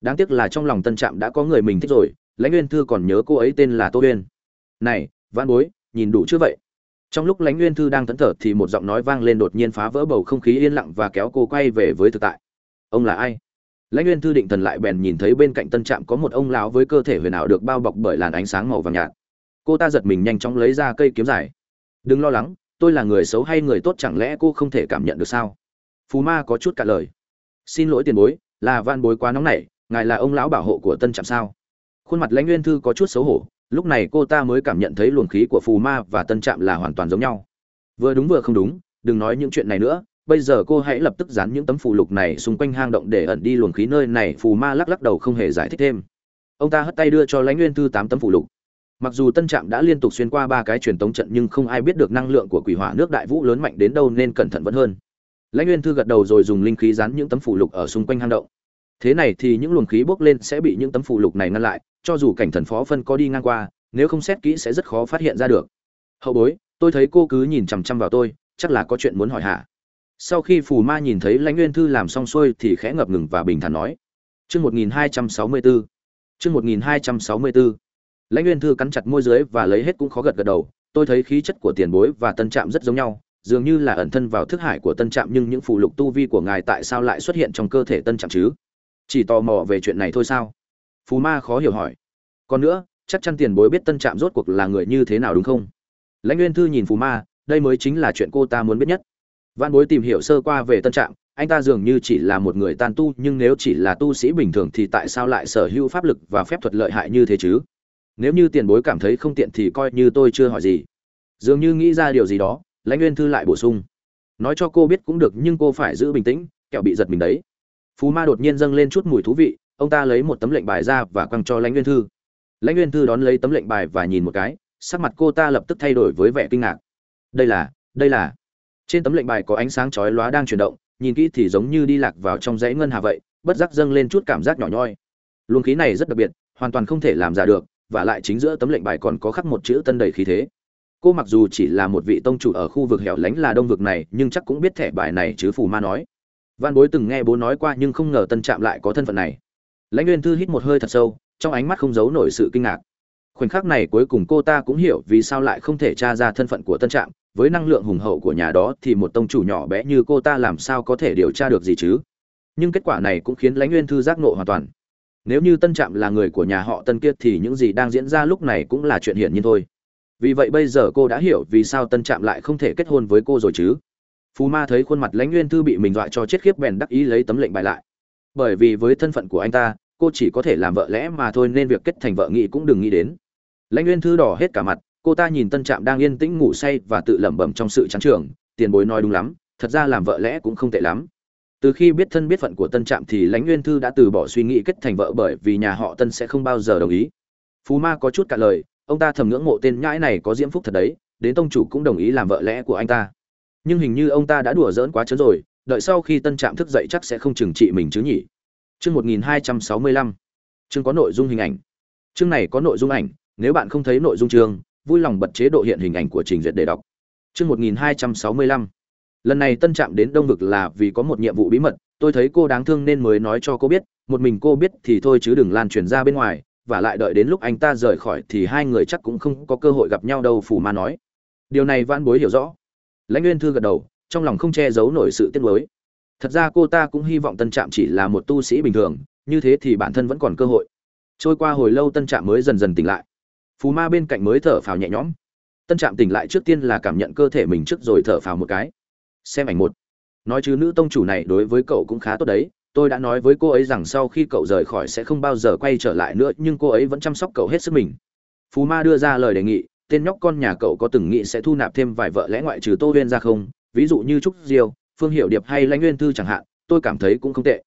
Đáng tiếc là trong lòng tân trạm đã có người mình thích rồi, lãnh nguyên thư còn nhớ cô ấy tên là tô uyên. Này văn bối, nhìn đủ chưa vậy? Trong lúc lãnh nguyên thư đang thẫn thờ thì một giọng nói vang lên đột nhiên phá vỡ bầu không khí yên lặng và kéo cô quay về với thực tại. Ông là ai? Lãnh nguyên thư định thần lại bèn nhìn thấy bên cạnh tân trạm có một ông lão với cơ thể huyền ảo được bao bọc bởi làn ánh sáng màu vàng nhạt. Cô ta giật mình nhanh chóng lấy ra cây kiếm dài. Đừng lo lắng, tôi là người xấu hay người tốt chẳng lẽ cô không thể cảm nhận được sao? Phù ma có chút cả lời. Xin lỗi tiền bối, là van bối quá nóng nảy, ngài là ông lão bảo hộ của tân trạm sao? Khuôn mặt lãnh nguyên thư có chút xấu hổ lúc này cô ta mới cảm nhận thấy luồng khí của phù ma và tân trạm là hoàn toàn giống nhau. Vừa đúng vừa không đúng, đừng nói những chuyện này nữa, bây giờ cô hãy lập tức dán những tấm phù lục này xung quanh hang động để ẩn đi luồng khí nơi này, phù ma lắc lắc đầu không hề giải thích thêm. Ông ta hất tay đưa cho lãnh nguyên thư tám tấm phù lục. Mặc dù tân trạm đã liên tục xuyên qua ba cái truyền tống trận nhưng không ai biết được năng lượng của quỷ hỏa nước đại vũ lớn mạnh đến đâu nên cẩn thận vẫn hơn. Lãnh nguyên thư gật đầu rồi dùng linh khí dán những tấm phù lục ở xung quanh hang động. Thế này thì những luồng khí bốc lên sẽ bị những tấm phù lục này ngăn lại cho dù cảnh thần phó phân có đi ngang qua, nếu không xét kỹ sẽ rất khó phát hiện ra được. Hậu bối, tôi thấy cô cứ nhìn chằm chằm vào tôi, chắc là có chuyện muốn hỏi hả? Sau khi phù ma nhìn thấy lãnh nguyên thư làm xong xuôi thì khẽ ngập ngừng và bình thản nói. Chương một nghìn hai trăm sáu mươi bốn chương một nghìn hai trăm sáu mươi bốn lãnh nguyên thư cắn chặt môi dưới và lấy hết cũng khó gật gật đầu. Tôi thấy khí chất của tiền bối và tân trạm rất giống nhau, dường như là ẩn thân vào thức hải của tân trạm nhưng những phù lục tu vi của ngài tại sao lại xuất hiện trong cơ thể tân trạm chứ? Chỉ tò mò về chuyện này thôi sao? Phù ma khó hiểu hỏi. Còn nữa, chắc chắn tiền bối biết tân trạm rốt cuộc là người như thế nào đúng không? Lãnh nguyên thư nhìn phù ma, đây mới chính là chuyện cô ta muốn biết nhất. Văn bối tìm hiểu sơ qua về tân trạm, anh ta dường như chỉ là một người tan tu, nhưng nếu chỉ là tu sĩ bình thường thì tại sao lại sở hữu pháp lực và phép thuật lợi hại như thế chứ? Nếu như tiền bối cảm thấy không tiện thì coi như tôi chưa hỏi gì. Dường như nghĩ ra điều gì đó, lãnh nguyên thư lại bổ sung. Nói cho cô biết cũng được, nhưng cô phải giữ bình tĩnh kẹo bị giật mình đấy. Phú ma đột nhiên dâng lên chút mùi thú vị ông ta lấy một tấm lệnh bài ra và quăng cho lãnh nguyên thư. Lãnh nguyên thư đón lấy tấm lệnh bài và nhìn một cái, sắc mặt cô ta lập tức thay đổi với vẻ kinh ngạc. Đây là đây là. Trên tấm lệnh bài có ánh sáng chói lóa đang chuyển động, nhìn kỹ thì giống như đi lạc vào trong dãy ngân hà vậy, bất giác dâng lên chút cảm giác nhỏ nhoi. Luồng khí này rất đặc biệt, hoàn toàn không thể làm giả được, và lại chính giữa tấm lệnh bài còn có khắc một chữ tân đầy khí thế. Cô mặc dù chỉ là một vị tông chủ ở khu vực hẻo lánh là đông vực này, nhưng chắc cũng biết thẻ bài này chứ phù ma nói. Văn bối từng nghe bố nói qua nhưng không ngờ tân trạm lại có thân phận này lãnh nguyên thư hít một hơi thật sâu trong ánh mắt không giấu nổi sự kinh ngạc. Khoảnh khắc này cuối cùng cô ta cũng hiểu vì sao lại không thể tra ra thân phận của tân trạm với năng lượng hùng hậu của nhà đó thì một tông chủ nhỏ bé như cô ta làm sao có thể điều tra được gì chứ? Nhưng kết quả này cũng khiến lãnh nguyên thư giác nộ hoàn toàn. Nếu như tân trạm là người của nhà họ tân Kiệt, thì những gì đang diễn ra lúc này cũng là chuyện hiển nhiên thôi. Vì vậy bây giờ cô đã hiểu vì sao tân trạm lại không thể kết hôn với cô rồi chứ. Phù ma thấy khuôn mặt lãnh nguyên thư bị mình dọa cho chết khiếp bèn đắc ý lấy tấm lệnh bài lại bởi vì với thân phận của anh ta, cô chỉ có thể làm vợ lẽ mà thôi nên việc kết thành vợ nghị cũng đừng nghĩ đến. Lãnh nguyên thư đỏ hết cả mặt, cô ta nhìn tân trạm đang yên tĩnh ngủ say và tự lẩm bẩm trong sự trắng trường tiền bối nói đúng lắm, thật ra làm vợ lẽ cũng không tệ lắm. Từ khi biết thân biết phận của tân trạm thì lãnh nguyên thư đã từ bỏ suy nghĩ kết thành vợ bởi vì nhà họ tân sẽ không bao giờ đồng ý. Phú ma có chút cả lời, ông ta thầm ngưỡng mộ tên nhãi này có diễm phúc thật đấy, đến tông chủ cũng đồng ý làm vợ lẽ của anh ta. Nhưng hình như ông ta đã đùa giỡn quá chớ rồi đợi sau khi tân trạm thức dậy chắc sẽ không trừng trị mình chứ nhỉ? Chương một nghìn hai trăm sáu mươi lăm. Chương có nội dung hình ảnh. Chương này có nội dung ảnh, nếu bạn không thấy nội dung chương, vui lòng bật chế độ hiện hình ảnh của trình duyệt để đọc. Chương một nghìn hai trăm sáu mươi lăm. Lần này tân trạm đến đông vực là vì có một nhiệm vụ bí mật, tôi thấy cô đáng thương nên mới nói cho cô biết, một mình cô biết thì thôi chứ đừng lan truyền ra bên ngoài, và lại đợi đến lúc anh ta rời khỏi thì hai người chắc cũng không có cơ hội gặp nhau đâu phủ ma nói. Điều này van bối hiểu rõ. Lãnh nguyên thư gật đầu trong lòng không che giấu nổi sự tiếc nuối. Thật ra cô ta cũng hy vọng tân trạm chỉ là một tu sĩ bình thường, như thế thì bản thân vẫn còn cơ hội. Trôi qua hồi lâu tân trạm mới dần dần tỉnh lại. Phù ma bên cạnh mới thở phào nhẹ nhõm. Tân trạm tỉnh lại trước tiên là cảm nhận cơ thể mình trước rồi thở phào một cái. Xem ảnh một. Nói chứ nữ tông chủ này đối với cậu cũng khá tốt đấy. Tôi đã nói với cô ấy rằng sau khi cậu rời khỏi sẽ không bao giờ quay trở lại nữa, nhưng cô ấy vẫn chăm sóc cậu hết sức mình. Phú ma đưa ra lời đề nghị, tên nhóc con nhà cậu có từng nghĩ sẽ thu nạp thêm vài vợ lẽ ngoại trừ tô huyên ra không? Ví dụ như trúc diêu, phương hiệu điệp hay lãnh nguyên thư chẳng hạn, tôi cảm thấy cũng không tệ.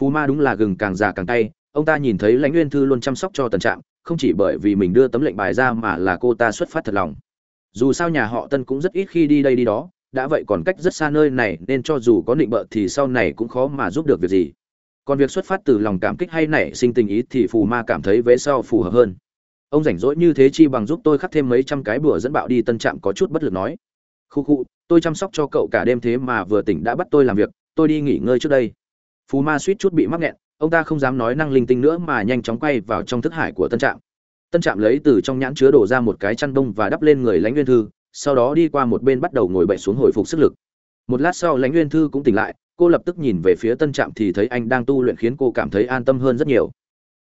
Phú ma đúng là gừng càng già càng tay ông ta nhìn thấy lãnh nguyên thư luôn chăm sóc cho tần trạm, không chỉ bởi vì mình đưa tấm lệnh bài ra mà là cô ta xuất phát thật lòng. Dù sao nhà họ tân cũng rất ít khi đi đây đi đó, đã vậy còn cách rất xa nơi này, nên cho dù có định bợ thì sau này cũng khó mà giúp được việc gì. Còn việc xuất phát từ lòng cảm kích hay nảy sinh tình ý thì phù ma cảm thấy vế sau phù hợp hơn. Ông rảnh rỗi như thế chi bằng giúp tôi khắc thêm mấy trăm cái bữa dẫn bạo đi, tân trạm có chút bất lực nói khu khu, tôi chăm sóc cho cậu cả đêm thế mà vừa tỉnh đã bắt tôi làm việc, tôi đi nghỉ ngơi trước đây. Phù ma suýt chút bị mắc nghẹn, ông ta không dám nói năng linh tinh nữa mà nhanh chóng quay vào trong thức hải của tân trạm. Tân trạm lấy từ trong nhãn chứa đổ ra một cái chăn đông và đắp lên người lãnh nguyên thư, sau đó đi qua một bên bắt đầu ngồi bậy xuống hồi phục sức lực. Một lát sau lãnh nguyên thư cũng tỉnh lại, cô lập tức nhìn về phía tân trạm thì thấy anh đang tu luyện khiến cô cảm thấy an tâm hơn rất nhiều.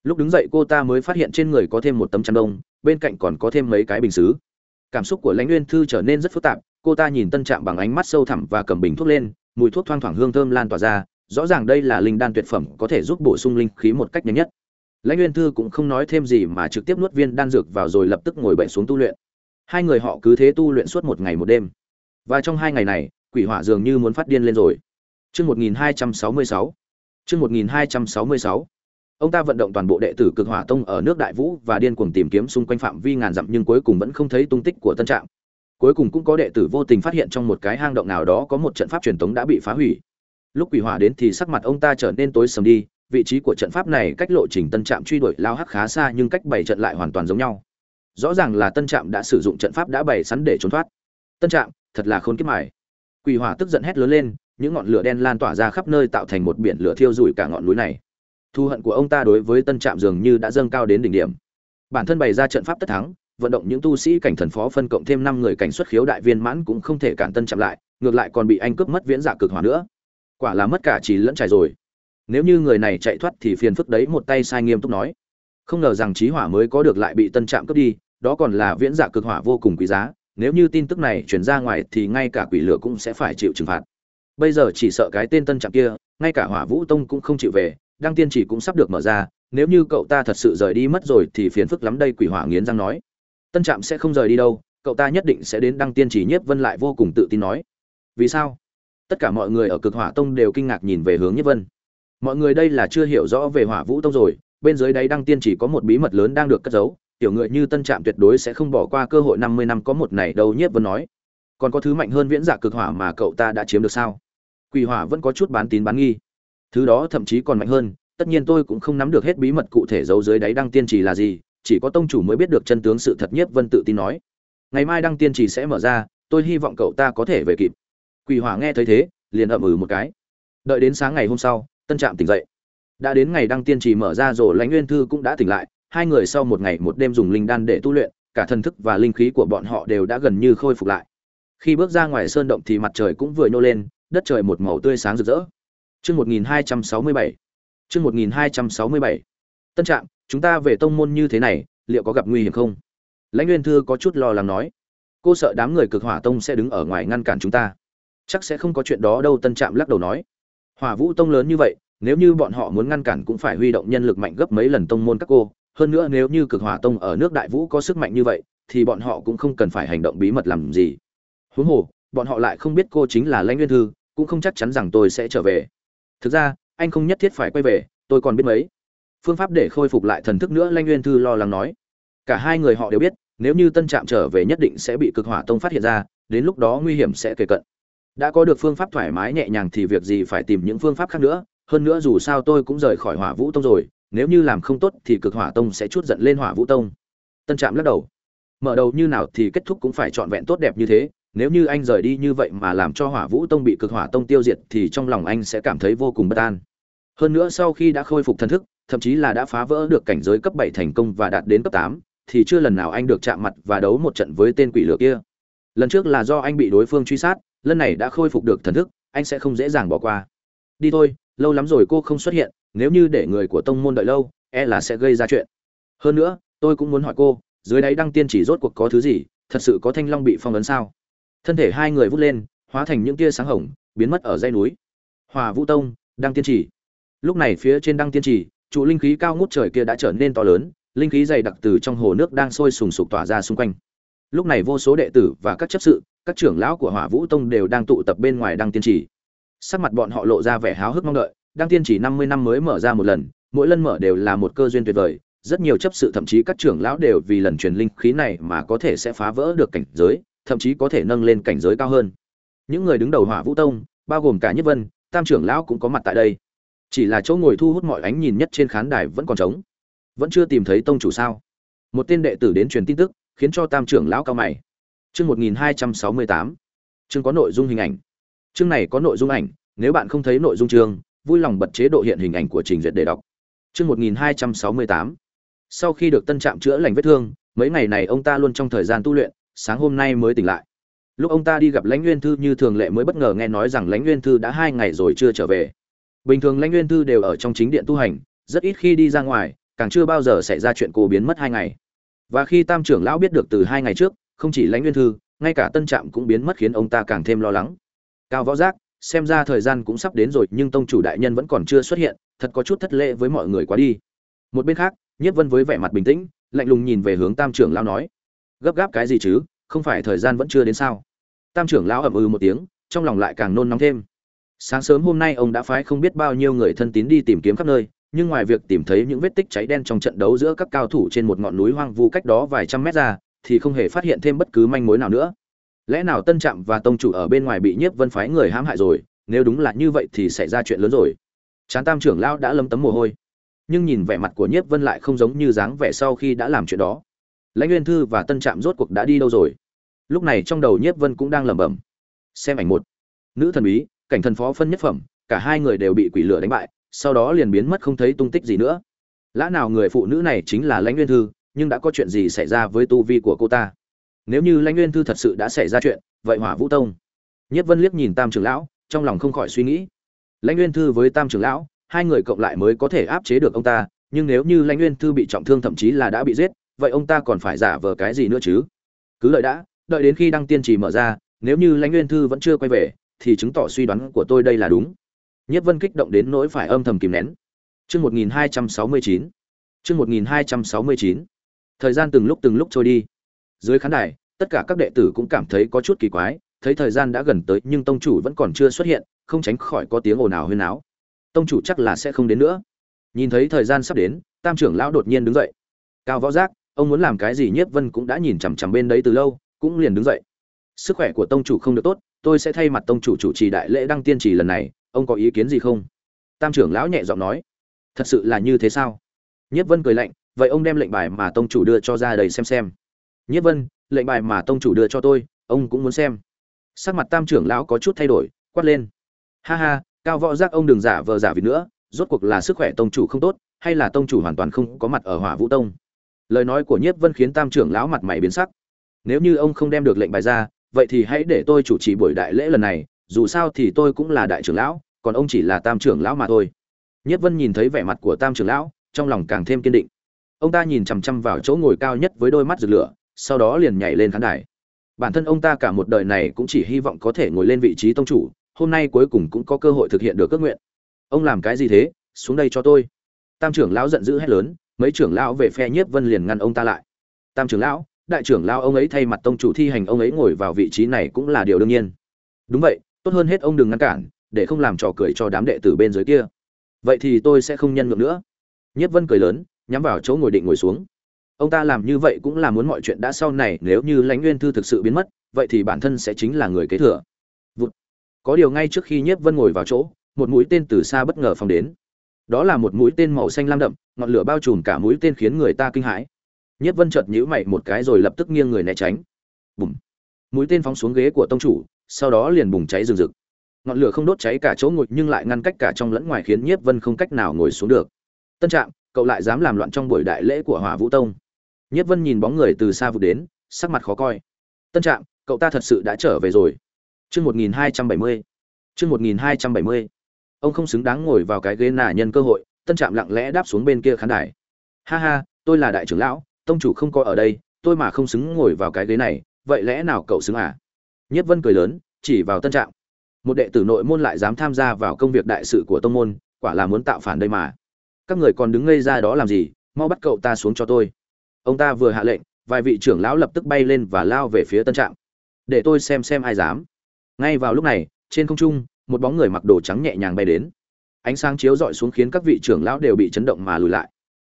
Lúc đứng dậy cô ta mới phát hiện trên người có thêm một tấm chăn đông, bên cạnh còn có thêm mấy cái bình xứ cảm xúc của lãnh nguyên thư trở nên rất phức tạp, cô ta nhìn tân trạm bằng ánh mắt sâu thẳm và cầm bình thuốc lên, mùi thuốc thoang thoảng hương thơm lan tỏa ra, rõ ràng đây là linh đan tuyệt phẩm có thể giúp bổ sung linh khí một cách nhanh nhất lãnh nguyên thư cũng không nói thêm gì mà trực tiếp nuốt viên đan dược vào rồi lập tức ngồi bệnh xuống tu luyện hai người họ cứ thế tu luyện suốt một ngày một đêm và trong hai ngày này, quỷ hỏa dường như muốn phát điên lên rồi Trước 1266. Trước 1266 ông ta vận động toàn bộ đệ tử cực hỏa tông ở nước đại vũ và điên cuồng tìm kiếm xung quanh phạm vi ngàn dặm nhưng cuối cùng vẫn không thấy tung tích của tân trạm cuối cùng cũng có đệ tử vô tình phát hiện trong một cái hang động nào đó có một trận pháp truyền thống đã bị phá hủy. Lúc quỷ hỏa đến thì sắc mặt ông ta trở nên tối sầm đi, vị trí của trận pháp này cách lộ trình tân trạm truy đuổi lao hắc khá xa nhưng cách bảy trận lại hoàn toàn giống nhau. Rõ ràng là tân trạm đã sử dụng trận pháp đã bày sẵn để trốn thoát. Tân trạm, thật là khôn kiếp mải quỷ hỏa tức giận hét lớn lên, những ngọn lửa đen lan tỏa ra khắp nơi tạo thành một biển lửa thiêu rụi cả ngọn núi này thù hận của ông ta đối với tân trạm dường như đã dâng cao đến đỉnh điểm. Bản thân bày ra trận pháp tất thắng, vận động những tu sĩ cảnh thần phó phân cộng thêm năm người cảnh xuất khiếu đại viên mãn cũng không thể cản tân chạm lại, ngược lại còn bị anh cướp mất viễn giả cực hỏa nữa. Quả là mất cả trí lẫn trải rồi. Nếu như người này chạy thoát thì phiền phức đấy, một tay sai nghiêm túc nói. Không ngờ rằng trí hỏa mới có được lại bị tân trạm cướp đi, đó còn là viễn giả cực hỏa vô cùng quý giá, nếu như tin tức này chuyển ra ngoài thì ngay cả quỷ lửa cũng sẽ phải chịu trừng phạt. Bây giờ chỉ sợ cái tên tân trạm kia, ngay cả hỏa vũ tông cũng không chịu về đăng tiên chỉ cũng sắp được mở ra, nếu như cậu ta thật sự rời đi mất rồi thì phiền phức lắm đây, quỷ hỏa nghiến răng nói. Tân trạm sẽ không rời đi đâu, cậu ta nhất định sẽ đến đăng tiên chỉ nhiếp vân lại vô cùng tự tin nói. Vì sao? Tất cả mọi người ở cực hỏa tông đều kinh ngạc nhìn về hướng nhiếp vân. Mọi người đây là chưa hiểu rõ về hỏa vũ tông rồi, bên dưới đáy đăng tiên chỉ có một bí mật lớn đang được cất giấu, tiểu người như tân trạm tuyệt đối sẽ không bỏ qua cơ hội năm mươi năm có một này đâu, nhiếp vân nói. Còn có thứ mạnh hơn viễn giả cực hỏa mà cậu ta đã chiếm được sao? Quỷ hỏa vẫn có chút bán tín bán nghi thứ đó thậm chí còn mạnh hơn, tất nhiên tôi cũng không nắm được hết bí mật cụ thể giấu dưới đáy đăng tiên trì là gì, chỉ có tông chủ mới biết được chân tướng sự thật nhiếp vân tự tin nói. Ngày mai đăng tiên trì sẽ mở ra, tôi hy vọng cậu ta có thể về kịp. Quỷ hỏa nghe thấy thế, liền ậm ừ một cái. Đợi đến sáng ngày hôm sau, tân trạm tỉnh dậy. Đã đến ngày đăng tiên trì mở ra rồi, lãnh nguyên thư cũng đã tỉnh lại. Hai người sau một ngày một đêm dùng linh đan để tu luyện, cả thần thức và linh khí của bọn họ đều đã gần như khôi phục lại. Khi bước ra ngoài sơn động thì mặt trời cũng vừa nhô lên, đất trời một màu tươi sáng rực rỡ. Chương 1267. Chương 1267. Tân Trạm, chúng ta về tông môn như thế này, liệu có gặp nguy hiểm không? Lãnh Nguyên Thư có chút lo lắng nói. Cô sợ đám người Cực Hỏa Tông sẽ đứng ở ngoài ngăn cản chúng ta. Chắc sẽ không có chuyện đó đâu, Tân Trạm lắc đầu nói. Hỏa Vũ Tông lớn như vậy, nếu như bọn họ muốn ngăn cản cũng phải huy động nhân lực mạnh gấp mấy lần tông môn các cô, hơn nữa nếu như Cực Hỏa Tông ở nước Đại Vũ có sức mạnh như vậy, thì bọn họ cũng không cần phải hành động bí mật làm gì. Huống hồ, bọn họ lại không biết cô chính là Lãnh Nguyên Thư, cũng không chắc chắn rằng tôi sẽ trở về thực ra, anh không nhất thiết phải quay về, tôi còn biết mấy. Phương pháp để khôi phục lại thần thức nữa, lanh nguyên thư lo lắng nói. Cả hai người họ đều biết, nếu như tân trạm trở về nhất định sẽ bị cực hỏa tông phát hiện ra, đến lúc đó nguy hiểm sẽ kề cận. Đã có được phương pháp thoải mái nhẹ nhàng thì việc gì phải tìm những phương pháp khác nữa, hơn nữa dù sao tôi cũng rời khỏi hỏa vũ tông rồi, nếu như làm không tốt thì cực hỏa tông sẽ chút giận lên hỏa vũ tông. Tân trạm lắc đầu. Mở đầu như nào thì kết thúc cũng phải trọn vẹn tốt đẹp như thế nếu như anh rời đi như vậy mà làm cho hỏa vũ tông bị cực hỏa tông tiêu diệt thì trong lòng anh sẽ cảm thấy vô cùng bất an. Hơn nữa sau khi đã khôi phục thần thức, thậm chí là đã phá vỡ được cảnh giới cấp bảy thành công và đạt đến cấp tám, thì chưa lần nào anh được chạm mặt và đấu một trận với tên quỷ lửa kia. Lần trước là do anh bị đối phương truy sát, lần này đã khôi phục được thần thức, anh sẽ không dễ dàng bỏ qua. Đi thôi, lâu lắm rồi cô không xuất hiện, nếu như để người của tông môn đợi lâu e là sẽ gây ra chuyện. Hơn nữa, tôi cũng muốn hỏi cô, dưới đáy đăng tiên chỉ rốt cuộc có thứ gì, thật sự có thanh long bị phong ấn sao? Thân thể hai người vút lên, hóa thành những tia sáng hồng, biến mất ở dãy núi. Hòa vũ tông, đăng tiên trì. Lúc này phía trên đăng tiên trì, trụ linh khí cao ngút trời kia đã trở nên to lớn, linh khí dày đặc từ trong hồ nước đang sôi sùng sục tỏa ra xung quanh. Lúc này vô số đệ tử và các chấp sự, các trưởng lão của hỏa vũ tông đều đang tụ tập bên ngoài đăng tiên trì. Sắc mặt bọn họ lộ ra vẻ háo hức mong đợi, đăng tiên trì năm mươi năm mới mở ra một lần, mỗi lần mở đều là một cơ duyên tuyệt vời, rất nhiều chấp sự thậm chí các trưởng lão đều vì lần truyền linh khí này mà có thể sẽ phá vỡ được cảnh giới thậm chí có thể nâng lên cảnh giới cao hơn. Những người đứng đầu hỏa vũ tông, bao gồm cả nhất vân, tam trưởng lão cũng có mặt tại đây. Chỉ là chỗ ngồi thu hút mọi ánh nhìn nhất trên khán đài vẫn còn trống. Vẫn chưa tìm thấy tông chủ sao? Một tên đệ tử đến truyền tin tức, khiến cho tam trưởng lão cao mày. Chương một nghìn hai trăm sáu mươi tám. Chương có nội dung hình ảnh. Chương này có nội dung ảnh, nếu bạn không thấy nội dung chương, vui lòng bật chế độ hiện hình ảnh của trình duyệt để đọc. Chương một nghìn hai trăm sáu mươi tám. Sau khi được tân trạm chữa lành vết thương, mấy ngày này ông ta luôn trong thời gian tu luyện sáng hôm nay mới tỉnh lại. Lúc ông ta đi gặp lãnh nguyên thư như thường lệ mới bất ngờ nghe nói rằng lãnh nguyên thư đã hai ngày rồi chưa trở về. Bình thường lãnh nguyên thư đều ở trong chính điện tu hành, rất ít khi đi ra ngoài, càng chưa bao giờ xảy ra chuyện cô biến mất hai ngày. Và khi tam trưởng lão biết được từ hai ngày trước, không chỉ lãnh nguyên thư, ngay cả tân trạm cũng biến mất khiến ông ta càng thêm lo lắng. Cao võ giác, xem ra thời gian cũng sắp đến rồi, nhưng tông chủ đại nhân vẫn còn chưa xuất hiện, thật có chút thất lễ với mọi người quá đi. Một bên khác, nhiếp vân với vẻ mặt bình tĩnh, lạnh lùng nhìn về hướng tam trưởng lão nói gấp gáp cái gì chứ, không phải thời gian vẫn chưa đến sao? Tam trưởng lão ậm ừ một tiếng, trong lòng lại càng nôn nóng thêm. Sáng sớm hôm nay ông đã phái không biết bao nhiêu người thân tín đi tìm kiếm khắp nơi, nhưng ngoài việc tìm thấy những vết tích cháy đen trong trận đấu giữa các cao thủ trên một ngọn núi hoang vu cách đó vài trăm mét ra, thì không hề phát hiện thêm bất cứ manh mối nào nữa. Lẽ nào tân trạm và tông chủ ở bên ngoài bị nhiếp vân phái người hãm hại rồi, nếu đúng là như vậy thì xảy ra chuyện lớn rồi. Chán tam trưởng lão đã lâm tấm mồ hôi. Nhưng nhìn vẻ mặt của nhiếp vân lại không giống như dáng vẻ sau khi đã làm chuyện đó lãnh nguyên thư và tân trạm rốt cuộc đã đi đâu rồi? Lúc này trong đầu nhiếp vân cũng đang lẩm bẩm. Xem ảnh một. Nữ thần bí, cảnh thần phó phân nhất phẩm, cả hai người đều bị quỷ lửa đánh bại, sau đó liền biến mất không thấy tung tích gì nữa. Lã nào người phụ nữ này chính là lãnh nguyên thư, nhưng đã có chuyện gì xảy ra với tu vi của cô ta? Nếu như lãnh nguyên thư thật sự đã xảy ra chuyện, vậy hỏa vũ tông. Nhất vân liếc nhìn tam trưởng lão, trong lòng không khỏi suy nghĩ. Lãnh nguyên thư với tam trưởng lão, hai người cộng lại mới có thể áp chế được ông ta, nhưng nếu như lãnh nguyên thư bị trọng thương thậm chí là đã bị giết vậy ông ta còn phải giả vờ cái gì nữa chứ? Cứ đợi đã, đợi đến khi đăng tiên trì mở ra, nếu như lãnh nguyên thư vẫn chưa quay về, thì chứng tỏ suy đoán của tôi đây là đúng. Nhất vân kích động đến nỗi phải âm thầm kìm nén. Chương một nghìn hai trăm sáu mươi chín. Chương một nghìn hai trăm sáu mươi chín. Thời gian từng lúc từng lúc trôi đi. Dưới khán đài, tất cả các đệ tử cũng cảm thấy có chút kỳ quái, thấy thời gian đã gần tới nhưng tông chủ vẫn còn chưa xuất hiện, không tránh khỏi có tiếng ồn ào huyên áo tông chủ chắc là sẽ không đến nữa. Nhìn thấy thời gian sắp đến, tam trưởng lão đột nhiên đứng dậy. Cao võ giác ông muốn làm cái gì nhiếp vân cũng đã nhìn chằm chằm bên đấy từ lâu, cũng liền đứng dậy. Sức khỏe của tông chủ không được tốt, tôi sẽ thay mặt tông chủ chủ trì đại lễ đăng tiên trì lần này, ông có ý kiến gì không? Tam trưởng lão nhẹ giọng nói. Thật sự là như thế sao? Nhiếp vân cười lạnh, vậy ông đem lệnh bài mà tông chủ đưa cho ra đầy xem xem. Nhiếp vân, lệnh bài mà tông chủ đưa cho tôi, ông cũng muốn xem. Sắc mặt tam trưởng lão có chút thay đổi, quát lên. Ha ha, cao võ giác ông đừng giả vờ giả vì nữa, rốt cuộc là sức khỏe tông chủ không tốt, hay là tông chủ hoàn toàn không có mặt ở hỏa vũ tông? Lời nói của nhiếp vân khiến tam trưởng lão mặt mày biến sắc. Nếu như ông không đem được lệnh bài ra, vậy thì hãy để tôi chủ trì buổi đại lễ lần này, dù sao thì tôi cũng là đại trưởng lão, còn ông chỉ là tam trưởng lão mà thôi. Nhiếp vân nhìn thấy vẻ mặt của tam trưởng lão, trong lòng càng thêm kiên định. Ông ta nhìn chằm chằm vào chỗ ngồi cao nhất với đôi mắt rực lửa, sau đó liền nhảy lên khán đài. Bản thân ông ta cả một đời này cũng chỉ hy vọng có thể ngồi lên vị trí tông chủ, hôm nay cuối cùng cũng có cơ hội thực hiện được ước nguyện. Ông làm cái gì thế? Xuống đây cho tôi. Tam trưởng lão giận dữ hét lớn mấy trưởng lão về phe nhiếp vân liền ngăn ông ta lại. Tam trưởng lão, đại trưởng lão ông ấy thay mặt tông chủ thi hành ông ấy ngồi vào vị trí này cũng là điều đương nhiên. Đúng vậy, tốt hơn hết ông đừng ngăn cản, để không làm trò cười cho đám đệ tử bên dưới kia. Vậy thì tôi sẽ không nhân nhượng nữa. Nhiếp vân cười lớn, nhắm vào chỗ ngồi định ngồi xuống. Ông ta làm như vậy cũng là muốn mọi chuyện đã sau này, nếu như lãnh nguyên thư thực sự biến mất, vậy thì bản thân sẽ chính là người kế thừa. Vụt. có điều ngay trước khi nhiếp vân ngồi vào chỗ, một mũi tên từ xa bất ngờ phóng đến đó là một mũi tên màu xanh lam đậm, ngọn lửa bao trùm cả mũi tên khiến người ta kinh hãi. Nhất vân chợt nhíu mày một cái rồi lập tức nghiêng người né tránh. Bùm! Mũi tên phóng xuống ghế của tông chủ, sau đó liền bùng cháy rừng rực. Ngọn lửa không đốt cháy cả chỗ ngồi, nhưng lại ngăn cách cả trong lẫn ngoài khiến nhiếp vân không cách nào ngồi xuống được. Tân trạng cậu lại dám làm loạn trong buổi đại lễ của hỏa vũ tông? Nhiếp vân nhìn bóng người từ xa vụt đến, sắc mặt khó coi. Tân trạng cậu ta thật sự đã trở về rồi. Chương một nghìn hai trăm bảy mươi. Chương một nghìn hai trăm bảy mươi ông không xứng đáng ngồi vào cái ghế nà nhân cơ hội, tân trạm lặng lẽ đáp xuống bên kia khán đài. Ha ha, tôi là đại trưởng lão, tông chủ không có ở đây, tôi mà không xứng ngồi vào cái ghế này, vậy lẽ nào cậu xứng à? Nhất vân cười lớn, chỉ vào tân trạm. Một đệ tử nội môn lại dám tham gia vào công việc đại sự của tông môn, quả là muốn tạo phản đây mà. Các người còn đứng ngây ra đó làm gì, mau bắt cậu ta xuống cho tôi. Ông ta vừa hạ lệnh, vài vị trưởng lão lập tức bay lên và lao về phía tân trạm. Để tôi xem xem ai dám. Ngay vào lúc này, trên không trung một bóng người mặc đồ trắng nhẹ nhàng bay đến. Ánh sáng chiếu rọi xuống khiến các vị trưởng lão đều bị chấn động mà lùi lại.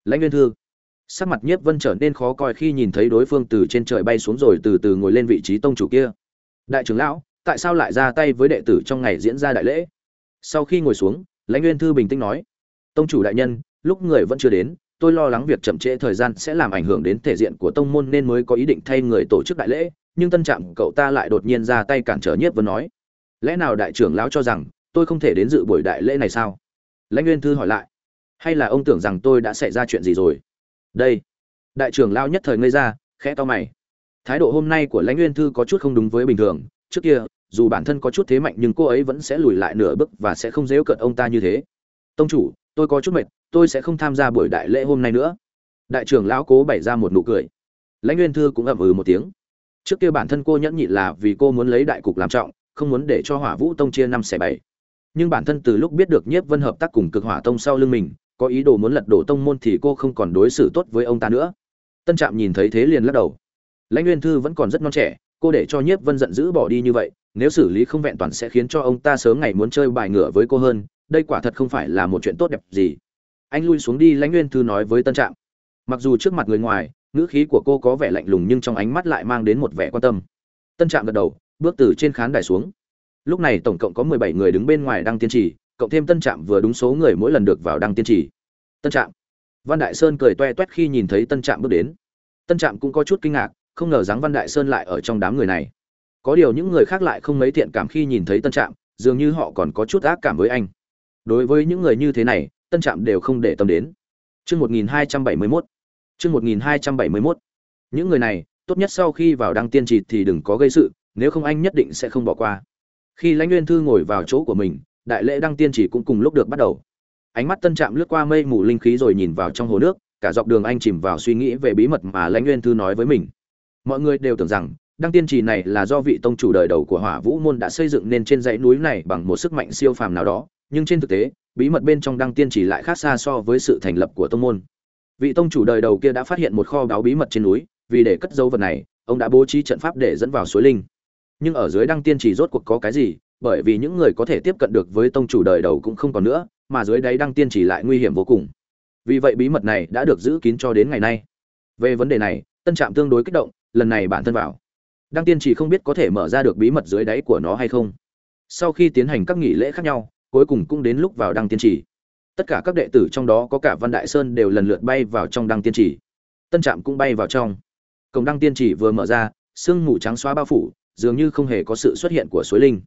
Lãnh nguyên thư, sắc mặt nhiếp vân trở nên khó coi khi nhìn thấy đối phương từ trên trời bay xuống rồi từ từ ngồi lên vị trí tông chủ kia. Đại trưởng lão, tại sao lại ra tay với đệ tử trong ngày diễn ra đại lễ? Sau khi ngồi xuống, lãnh nguyên thư bình tĩnh nói, tông chủ đại nhân, lúc người vẫn chưa đến, tôi lo lắng việc chậm trễ thời gian sẽ làm ảnh hưởng đến thể diện của tông môn nên mới có ý định thay người tổ chức đại lễ, nhưng tân trạm cậu ta lại đột nhiên ra tay cản trở nhiếp vân nói lẽ nào đại trưởng lão cho rằng tôi không thể đến dự buổi đại lễ này sao? Lãnh nguyên thư hỏi lại. Hay là ông tưởng rằng tôi đã xảy ra chuyện gì rồi? Đây. Đại trưởng lão nhất thời ngây ra, khẽ to mày. Thái độ hôm nay của lãnh nguyên thư có chút không đúng với bình thường. Trước kia, dù bản thân có chút thế mạnh nhưng cô ấy vẫn sẽ lùi lại nửa bước và sẽ không dễu cận ông ta như thế. Tông chủ, tôi có chút mệt, tôi sẽ không tham gia buổi đại lễ hôm nay nữa. Đại trưởng lão cố bày ra một nụ cười. Lãnh nguyên thư cũng ậm ừ một tiếng. Trước kia bản thân cô nhẫn nhịn là vì cô muốn lấy đại cục làm trọng không muốn để cho hỏa vũ tông chia năm xẻ bảy. Nhưng bản thân từ lúc biết được nhiếp vân hợp tác cùng cực hỏa tông sau lưng mình, có ý đồ muốn lật đổ tông môn thì cô không còn đối xử tốt với ông ta nữa. Tân trạm nhìn thấy thế liền lắc đầu. Lãnh nguyên thư vẫn còn rất non trẻ, cô để cho nhiếp vân giận dữ bỏ đi như vậy, nếu xử lý không vẹn toàn sẽ khiến cho ông ta sớm ngày muốn chơi bài ngửa với cô hơn, đây quả thật không phải là một chuyện tốt đẹp gì. Anh lui xuống đi, lãnh nguyên thư nói với tân trạm. Mặc dù trước mặt người ngoài, ngữ khí của cô có vẻ lạnh lùng nhưng trong ánh mắt lại mang đến một vẻ quan tâm. Tân trạm gật đầu bước từ trên khán đài xuống. Lúc này tổng cộng có mười bảy người đứng bên ngoài đăng tiên trì cộng thêm tân trạm vừa đúng số người mỗi lần được vào đăng tiên trì. Tân trạm. Văn đại sơn cười toe toét khi nhìn thấy tân trạm bước đến. Tân trạm cũng có chút kinh ngạc không ngờ rằng văn đại sơn lại ở trong đám người này. Có điều những người khác lại không mấy thiện cảm khi nhìn thấy tân trạm dường như họ còn có chút ác cảm với anh. Đối với những người như thế này tân trạm đều không để tâm đến. Chương 1271. Chương 1271. Những người này, tốt nhất sau khi vào đăng tiên trì thì đừng có gây sự, nếu không anh nhất định sẽ không bỏ qua. Khi lãnh nguyên thư ngồi vào chỗ của mình, đại lễ đăng tiên chỉ cũng cùng lúc được bắt đầu. Ánh mắt tân trạm lướt qua mây mù linh khí rồi nhìn vào trong hồ nước, cả dọc đường anh chìm vào suy nghĩ về bí mật mà lãnh nguyên thư nói với mình. Mọi người đều tưởng rằng, đăng tiên trì này là do vị tông chủ đời đầu của hỏa vũ môn đã xây dựng nên trên dãy núi này bằng một sức mạnh siêu phàm nào đó, nhưng trên thực tế, bí mật bên trong đăng tiên trì lại khác xa so với sự thành lập của tông môn. Vị tông chủ đời đầu kia đã phát hiện một kho báu bí mật trên núi, vì để cất dấu vật này, ông đã bố trí trận pháp để dẫn vào suối linh nhưng ở dưới đăng tiên trì rốt cuộc có cái gì, bởi vì những người có thể tiếp cận được với tông chủ đời đầu cũng không còn nữa, mà dưới đáy đăng tiên trì lại nguy hiểm vô cùng. Vì vậy bí mật này đã được giữ kín cho đến ngày nay. Về vấn đề này, tân trạm tương đối kích động, lần này bản thân vào. Đăng tiên chỉ không biết có thể mở ra được bí mật dưới đáy của nó hay không. Sau khi tiến hành các nghỉ lễ khác nhau, cuối cùng cũng đến lúc vào đăng tiên chỉ. Tất cả các đệ tử trong đó có cả văn đại sơn đều lần lượt bay vào trong đăng tiên chỉ. Tân trạm cũng bay vào trong. Cổng đăng tiên chỉ vừa mở ra, sương mù trắng xóa bao phủ dường như không hề có sự xuất hiện của suối linh.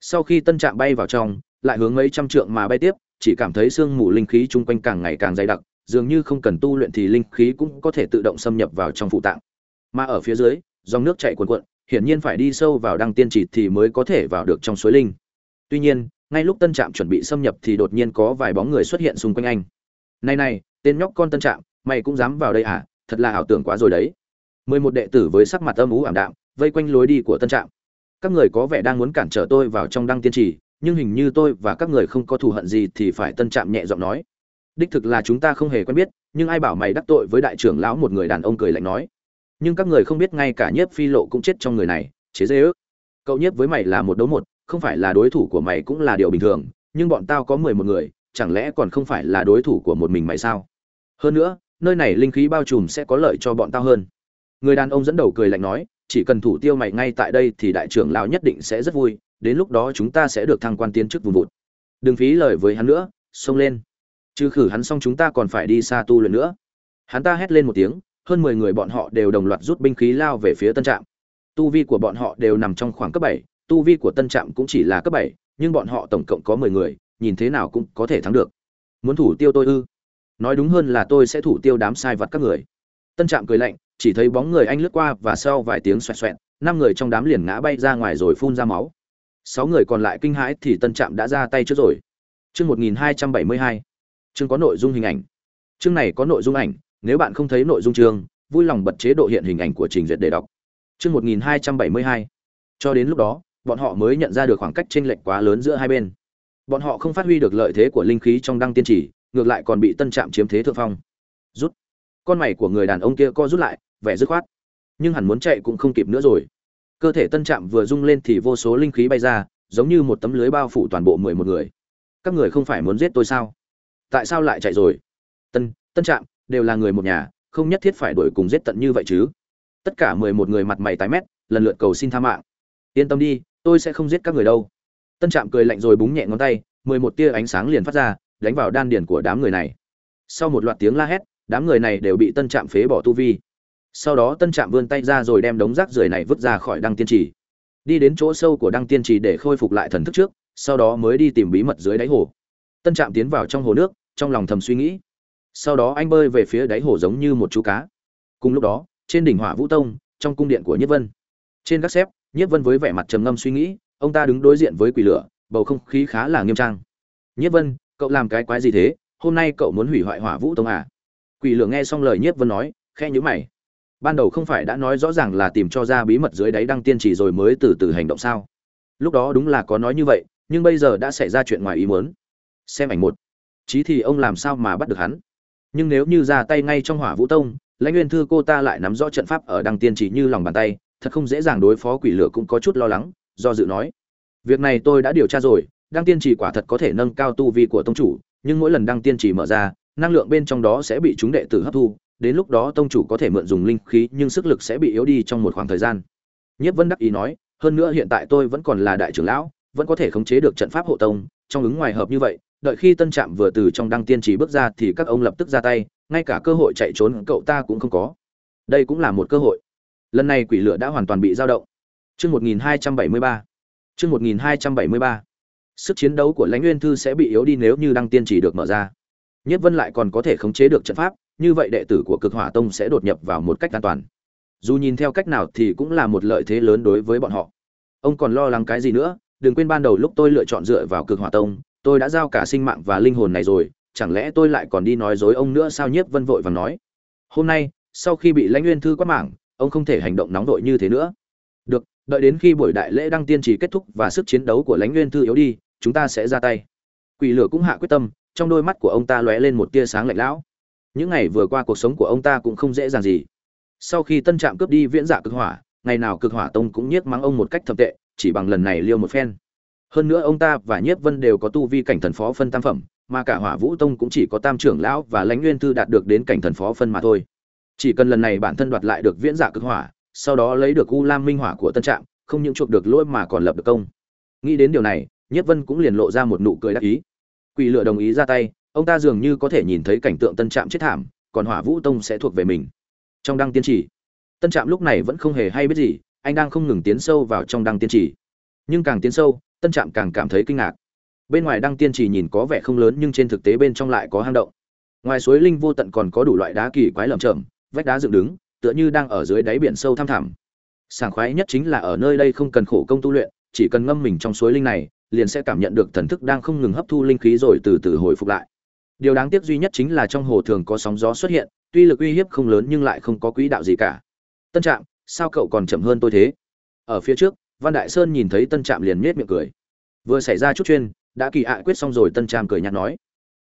Sau khi tân trạm bay vào trong, lại hướng mấy trăm trượng mà bay tiếp, chỉ cảm thấy sương mù linh khí chung quanh càng ngày càng dày đặc, dường như không cần tu luyện thì linh khí cũng có thể tự động xâm nhập vào trong phụ tạng. Mà ở phía dưới, dòng nước chảy cuồn cuộn, hiển nhiên phải đi sâu vào đăng tiên chỉ thì mới có thể vào được trong suối linh. Tuy nhiên, ngay lúc tân trạm chuẩn bị xâm nhập thì đột nhiên có vài bóng người xuất hiện xung quanh anh. Này này, tên nhóc con tân trạm, mày cũng dám vào đây à? Thật là ảo tưởng quá rồi đấy. Mười một đệ tử với sắc mặt âm ú ảm đạm vây quanh lối đi của tân trạm. Các người có vẻ đang muốn cản trở tôi vào trong đăng tiên trì, nhưng hình như tôi và các người không có thù hận gì thì phải tân trạm nhẹ giọng nói. Đích thực là chúng ta không hề quen biết, nhưng ai bảo mày đắc tội với đại trưởng lão một người đàn ông cười lạnh nói. Nhưng các người không biết ngay cả nhiếp phi lộ cũng chết trong người này, chế dễ ước. Cậu nhiếp với mày là một đấu một, không phải là đối thủ của mày cũng là điều bình thường, nhưng bọn tao có mười một người, chẳng lẽ còn không phải là đối thủ của một mình mày sao? Hơn nữa, nơi này linh khí bao trùm sẽ có lợi cho bọn tao hơn. Người đàn ông dẫn đầu cười lạnh nói chỉ cần thủ tiêu mày ngay tại đây thì đại trưởng lão nhất định sẽ rất vui, đến lúc đó chúng ta sẽ được thăng quan tiến chức vùng vụt. Đừng phí lời với hắn nữa, xông lên. Trừ khử hắn xong chúng ta còn phải đi xa tu luyện nữa. Hắn ta hét lên một tiếng, hơn mười người bọn họ đều đồng loạt rút binh khí lao về phía tân trạm. Tu vi của bọn họ đều nằm trong khoảng cấp bảy, tu vi của tân trạm cũng chỉ là cấp bảy, nhưng bọn họ tổng cộng có mười người, nhìn thế nào cũng có thể thắng được. Muốn thủ tiêu tôi ư? Nói đúng hơn là tôi sẽ thủ tiêu đám sai vặt các người. Tân trạm cười lạnh chỉ thấy bóng người anh lướt qua và sau vài tiếng xoẹt xoẹt, năm người trong đám liền ngã bay ra ngoài rồi phun ra máu. Sáu người còn lại kinh hãi thì tân trạm đã ra tay trước rồi. Chương một nghìn hai trăm bảy mươi hai. Chương có nội dung hình ảnh. Chương này có nội dung ảnh, nếu bạn không thấy nội dung chương, vui lòng bật chế độ hiện hình ảnh của trình duyệt để đọc. Chương một nghìn hai trăm bảy mươi hai. Cho đến lúc đó, bọn họ mới nhận ra được khoảng cách chênh lệch quá lớn giữa hai bên. Bọn họ không phát huy được lợi thế của linh khí trong đăng tiên chỉ ngược lại còn bị tân trạm chiếm thế thượng phong. Rút. Con mày của người đàn ông kia co rút lại vẻ dứt khoát. Nhưng hẳn muốn chạy cũng không kịp nữa rồi. Cơ thể tân trạm vừa rung lên thì vô số linh khí bay ra, giống như một tấm lưới bao phủ toàn bộ mười một người. Các người không phải muốn giết tôi sao? Tại sao lại chạy rồi? Tân tân trạm đều là người một nhà, không nhất thiết phải đuổi cùng giết tận như vậy chứ. Tất cả mười một người mặt mày tái mét, lần lượt cầu xin tha mạng. Yên tâm đi, tôi sẽ không giết các người đâu. Tân trạm cười lạnh rồi búng nhẹ ngón tay, mười một tia ánh sáng liền phát ra, đánh vào đan điền của đám người này. Sau một loạt tiếng la hét, đám người này đều bị tân trạm phế bỏ tu vi sau đó tân trạm vươn tay ra rồi đem đống rác rưởi này vứt ra khỏi đăng tiên trì. Đi đến chỗ sâu của đăng tiên trì để khôi phục lại thần thức trước, sau đó mới đi tìm bí mật dưới đáy hồ. Tân trạm tiến vào trong hồ nước, trong lòng thầm suy nghĩ. Sau đó anh bơi về phía đáy hồ giống như một chú cá. Cùng lúc đó, trên đỉnh hỏa vũ tông, trong cung điện của nhất vân. Trên các xếp, nhất vân với vẻ mặt trầm ngâm suy nghĩ, ông ta đứng đối diện với quỷ lửa, bầu không khí khá là nghiêm trang. Nhất vân, cậu làm cái quái gì thế? Hôm nay cậu muốn hủy hoại hỏa vũ tông à? Quỷ lửa nghe xong lời nhất vân nói khe nhữ mày ban đầu không phải đã nói rõ ràng là tìm cho ra bí mật dưới đáy đăng tiên chỉ rồi mới từ từ hành động sao? Lúc đó đúng là có nói như vậy, nhưng bây giờ đã xảy ra chuyện ngoài ý muốn. Xem ảnh một. Chí thì ông làm sao mà bắt được hắn? Nhưng nếu như ra tay ngay trong hỏa vũ tông, lãnh nguyên thư cô ta lại nắm rõ trận pháp ở đăng tiên chỉ như lòng bàn tay, thật không dễ dàng đối phó quỷ lửa cũng có chút lo lắng, do dự nói. Việc này tôi đã điều tra rồi, đăng tiên chỉ quả thật có thể nâng cao tu vi của tông chủ, nhưng mỗi lần đăng tiên chỉ mở ra, năng lượng bên trong đó sẽ bị chúng đệ tử hấp thu đến lúc đó tông chủ có thể mượn dùng linh khí nhưng sức lực sẽ bị yếu đi trong một khoảng thời gian nhất vân đắc ý nói hơn nữa hiện tại tôi vẫn còn là đại trưởng lão vẫn có thể khống chế được trận pháp hộ tông trong ứng ngoài hợp như vậy đợi khi tân trạm vừa từ trong đăng tiên trì bước ra thì các ông lập tức ra tay ngay cả cơ hội chạy trốn cậu ta cũng không có đây cũng là một cơ hội lần này quỷ lửa đã hoàn toàn bị dao động Chương 1273. Chương 1273. Sức chiến đấu của Lãnh Nguyên Thư sẽ bị yếu đi nếu như đăng tiên chỉ được mở ra. Nhất Vân lại còn có thể khống chế được trận pháp, như vậy đệ tử của Cực Hỏa Tông sẽ đột nhập vào một cách an toàn. Dù nhìn theo cách nào thì cũng là một lợi thế lớn đối với bọn họ. Ông còn lo lắng cái gì nữa? Đừng quên ban đầu lúc tôi lựa chọn dựa vào Cực Hỏa Tông, tôi đã giao cả sinh mạng và linh hồn này rồi, chẳng lẽ tôi lại còn đi nói dối ông nữa sao Nhiếp Vân vội vàng nói. Hôm nay, sau khi bị Lãnh Nguyên Thư quát mảng, ông không thể hành động nóng vội như thế nữa được đợi đến khi buổi đại lễ đăng tiên chỉ kết thúc và sức chiến đấu của lãnh nguyên thư yếu đi chúng ta sẽ ra tay quỷ lửa cũng hạ quyết tâm trong đôi mắt của ông ta lóe lên một tia sáng lạnh lão những ngày vừa qua cuộc sống của ông ta cũng không dễ dàng gì. Sau khi tân trạm cướp đi viễn dạ cực hỏa, ngày nào cực hỏa tông cũng nhiếc mắng ông một cách thậm tệ, chỉ bằng lần này liêu một phen. Hơn nữa ông ta và nhiếp vân đều có tu vi cảnh thần phó phân tam phẩm, mà cả hỏa vũ tông cũng chỉ có tam trưởng lão và lãnh nguyên thư đạt được đến cảnh thần phó phân mà thôi. Chỉ cần lần này bản thân đoạt lại được viễn giả cực hỏa, sau đó lấy được u lam minh hỏa của tân trạm, không những chuộc được lỗi mà còn lập được công. Nghĩ đến điều này, nhiếp vân cũng liền lộ ra một nụ cười đắc ý. Quỷ lựa đồng ý ra tay ông ta dường như có thể nhìn thấy cảnh tượng tân trạm chết thảm, còn hỏa vũ tông sẽ thuộc về mình. Trong đăng tiên chỉ, tân trạm lúc này vẫn không hề hay biết gì, anh đang không ngừng tiến sâu vào trong đăng tiên chỉ. Nhưng càng tiến sâu, tân trạm càng cảm thấy kinh ngạc. Bên ngoài đăng tiên chỉ nhìn có vẻ không lớn nhưng trên thực tế bên trong lại có hang động. Ngoài suối linh vô tận còn có đủ loại đá kỳ quái lởm chởm, vách đá dựng đứng, tựa như đang ở dưới đáy biển sâu thăm thẳm. Sảng khoái nhất chính là ở nơi đây không cần khổ công tu luyện, chỉ cần ngâm mình trong suối linh này, liền sẽ cảm nhận được thần thức đang không ngừng hấp thu linh khí rồi từ từ hồi phục lại điều đáng tiếc duy nhất chính là trong hồ thường có sóng gió xuất hiện, tuy lực uy hiếp không lớn nhưng lại không có quỹ đạo gì cả. Tân trạm, sao cậu còn chậm hơn tôi thế? Ở phía trước, văn đại sơn nhìn thấy tân trạm liền nhếch miệng cười. Vừa xảy ra chút chuyên đã kỳ ạ quyết xong rồi, tân trạm cười nhạt nói.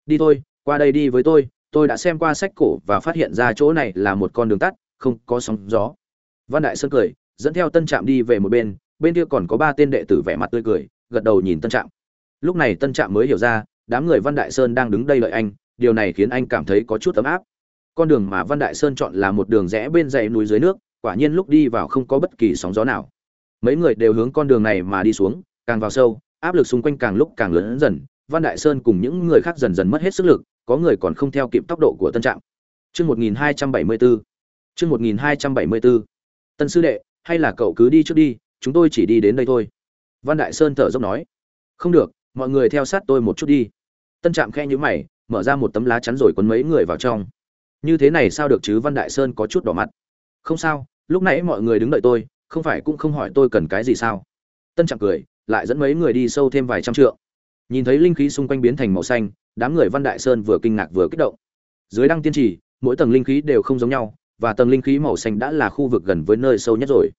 Đi thôi, qua đây đi với tôi tôi đã xem qua sách cổ và phát hiện ra chỗ này là một con đường tắt, không có sóng gió. Văn đại sơn cười, dẫn theo tân trạm đi về một bên bên kia còn có ba tên đệ tử vẻ mặt tươi cười, gật đầu nhìn tân trạm. Lúc này tân trạm mới hiểu ra đám người văn đại sơn đang đứng đây đợi anh, điều này khiến anh cảm thấy có chút ấm áp. Con đường mà văn đại sơn chọn là một đường rẽ bên dãy núi dưới nước, quả nhiên lúc đi vào không có bất kỳ sóng gió nào. Mấy người đều hướng con đường này mà đi xuống, càng vào sâu, áp lực xung quanh càng lúc càng lớn dần, văn đại sơn cùng những người khác dần dần mất hết sức lực, có người còn không theo kịp tốc độ của tân trạm. Chương một nghìn hai trăm bảy mươi bốn chương một nghìn hai trăm bảy mươi bốn tân sư đệ, hay là cậu cứ đi trước đi, chúng tôi chỉ đi đến đây thôi. Văn đại sơn thở dốc nói. Không được mọi người theo sát tôi một chút đi. Tân trạm khe nhữ mày, mở ra một tấm lá chắn rồi quấn mấy người vào trong. Như thế này sao được chứ? Văn đại sơn có chút đỏ mặt. Không sao, lúc nãy mọi người đứng đợi tôi, không phải cũng không hỏi tôi cần cái gì sao? Tân trạm cười, lại dẫn mấy người đi sâu thêm vài trăm trượng. Nhìn thấy linh khí xung quanh biến thành màu xanh, đám người văn đại sơn vừa kinh ngạc vừa kích động. Dưới đăng tiên trì, mỗi tầng linh khí đều không giống nhau, và tầng linh khí màu xanh đã là khu vực gần với nơi sâu nhất rồi.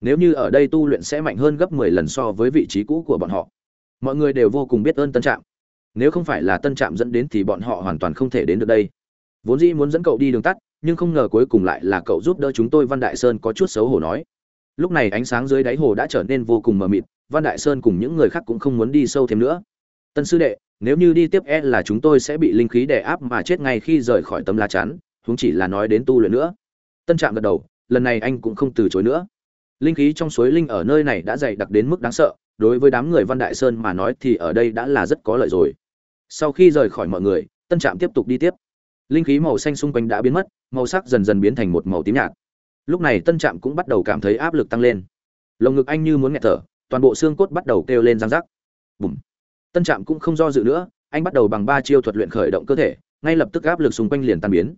Nếu như ở đây tu luyện sẽ mạnh hơn gấp 10 lần so với vị trí cũ của bọn họ mọi người đều vô cùng biết ơn tân trạm. Nếu không phải là tân trạm dẫn đến thì bọn họ hoàn toàn không thể đến được đây. Vốn dĩ muốn dẫn cậu đi đường tắt, nhưng không ngờ cuối cùng lại là cậu giúp đỡ chúng tôi văn đại sơn có chút xấu hổ nói. Lúc này ánh sáng dưới đáy hồ đã trở nên vô cùng mờ mịt, văn đại sơn cùng những người khác cũng không muốn đi sâu thêm nữa. Tân sư đệ, nếu như đi tiếp e là chúng tôi sẽ bị linh khí đè áp mà chết ngay khi rời khỏi tấm lá chắn Chúng chỉ là nói đến tu luyện nữa. Tân trạm gật đầu, lần này anh cũng không từ chối nữa linh khí trong suối linh ở nơi này đã dày đặc đến mức đáng sợ, đối với đám người văn đại sơn mà nói thì ở đây đã là rất có lợi rồi. Sau khi rời khỏi mọi người, tân trạm tiếp tục đi tiếp. Linh khí màu xanh xung quanh đã biến mất, màu sắc dần dần biến thành một màu tím nhạt. Lúc này tân trạm cũng bắt đầu cảm thấy áp lực tăng lên. Lồng ngực anh như muốn nghẹt thở, toàn bộ xương cốt bắt đầu kêu lên răng rắc. Bùm. Tân trạm cũng không do dự nữa, anh bắt đầu bằng ba chiêu thuật luyện khởi động cơ thể, ngay lập tức áp lực xung quanh liền tan biến.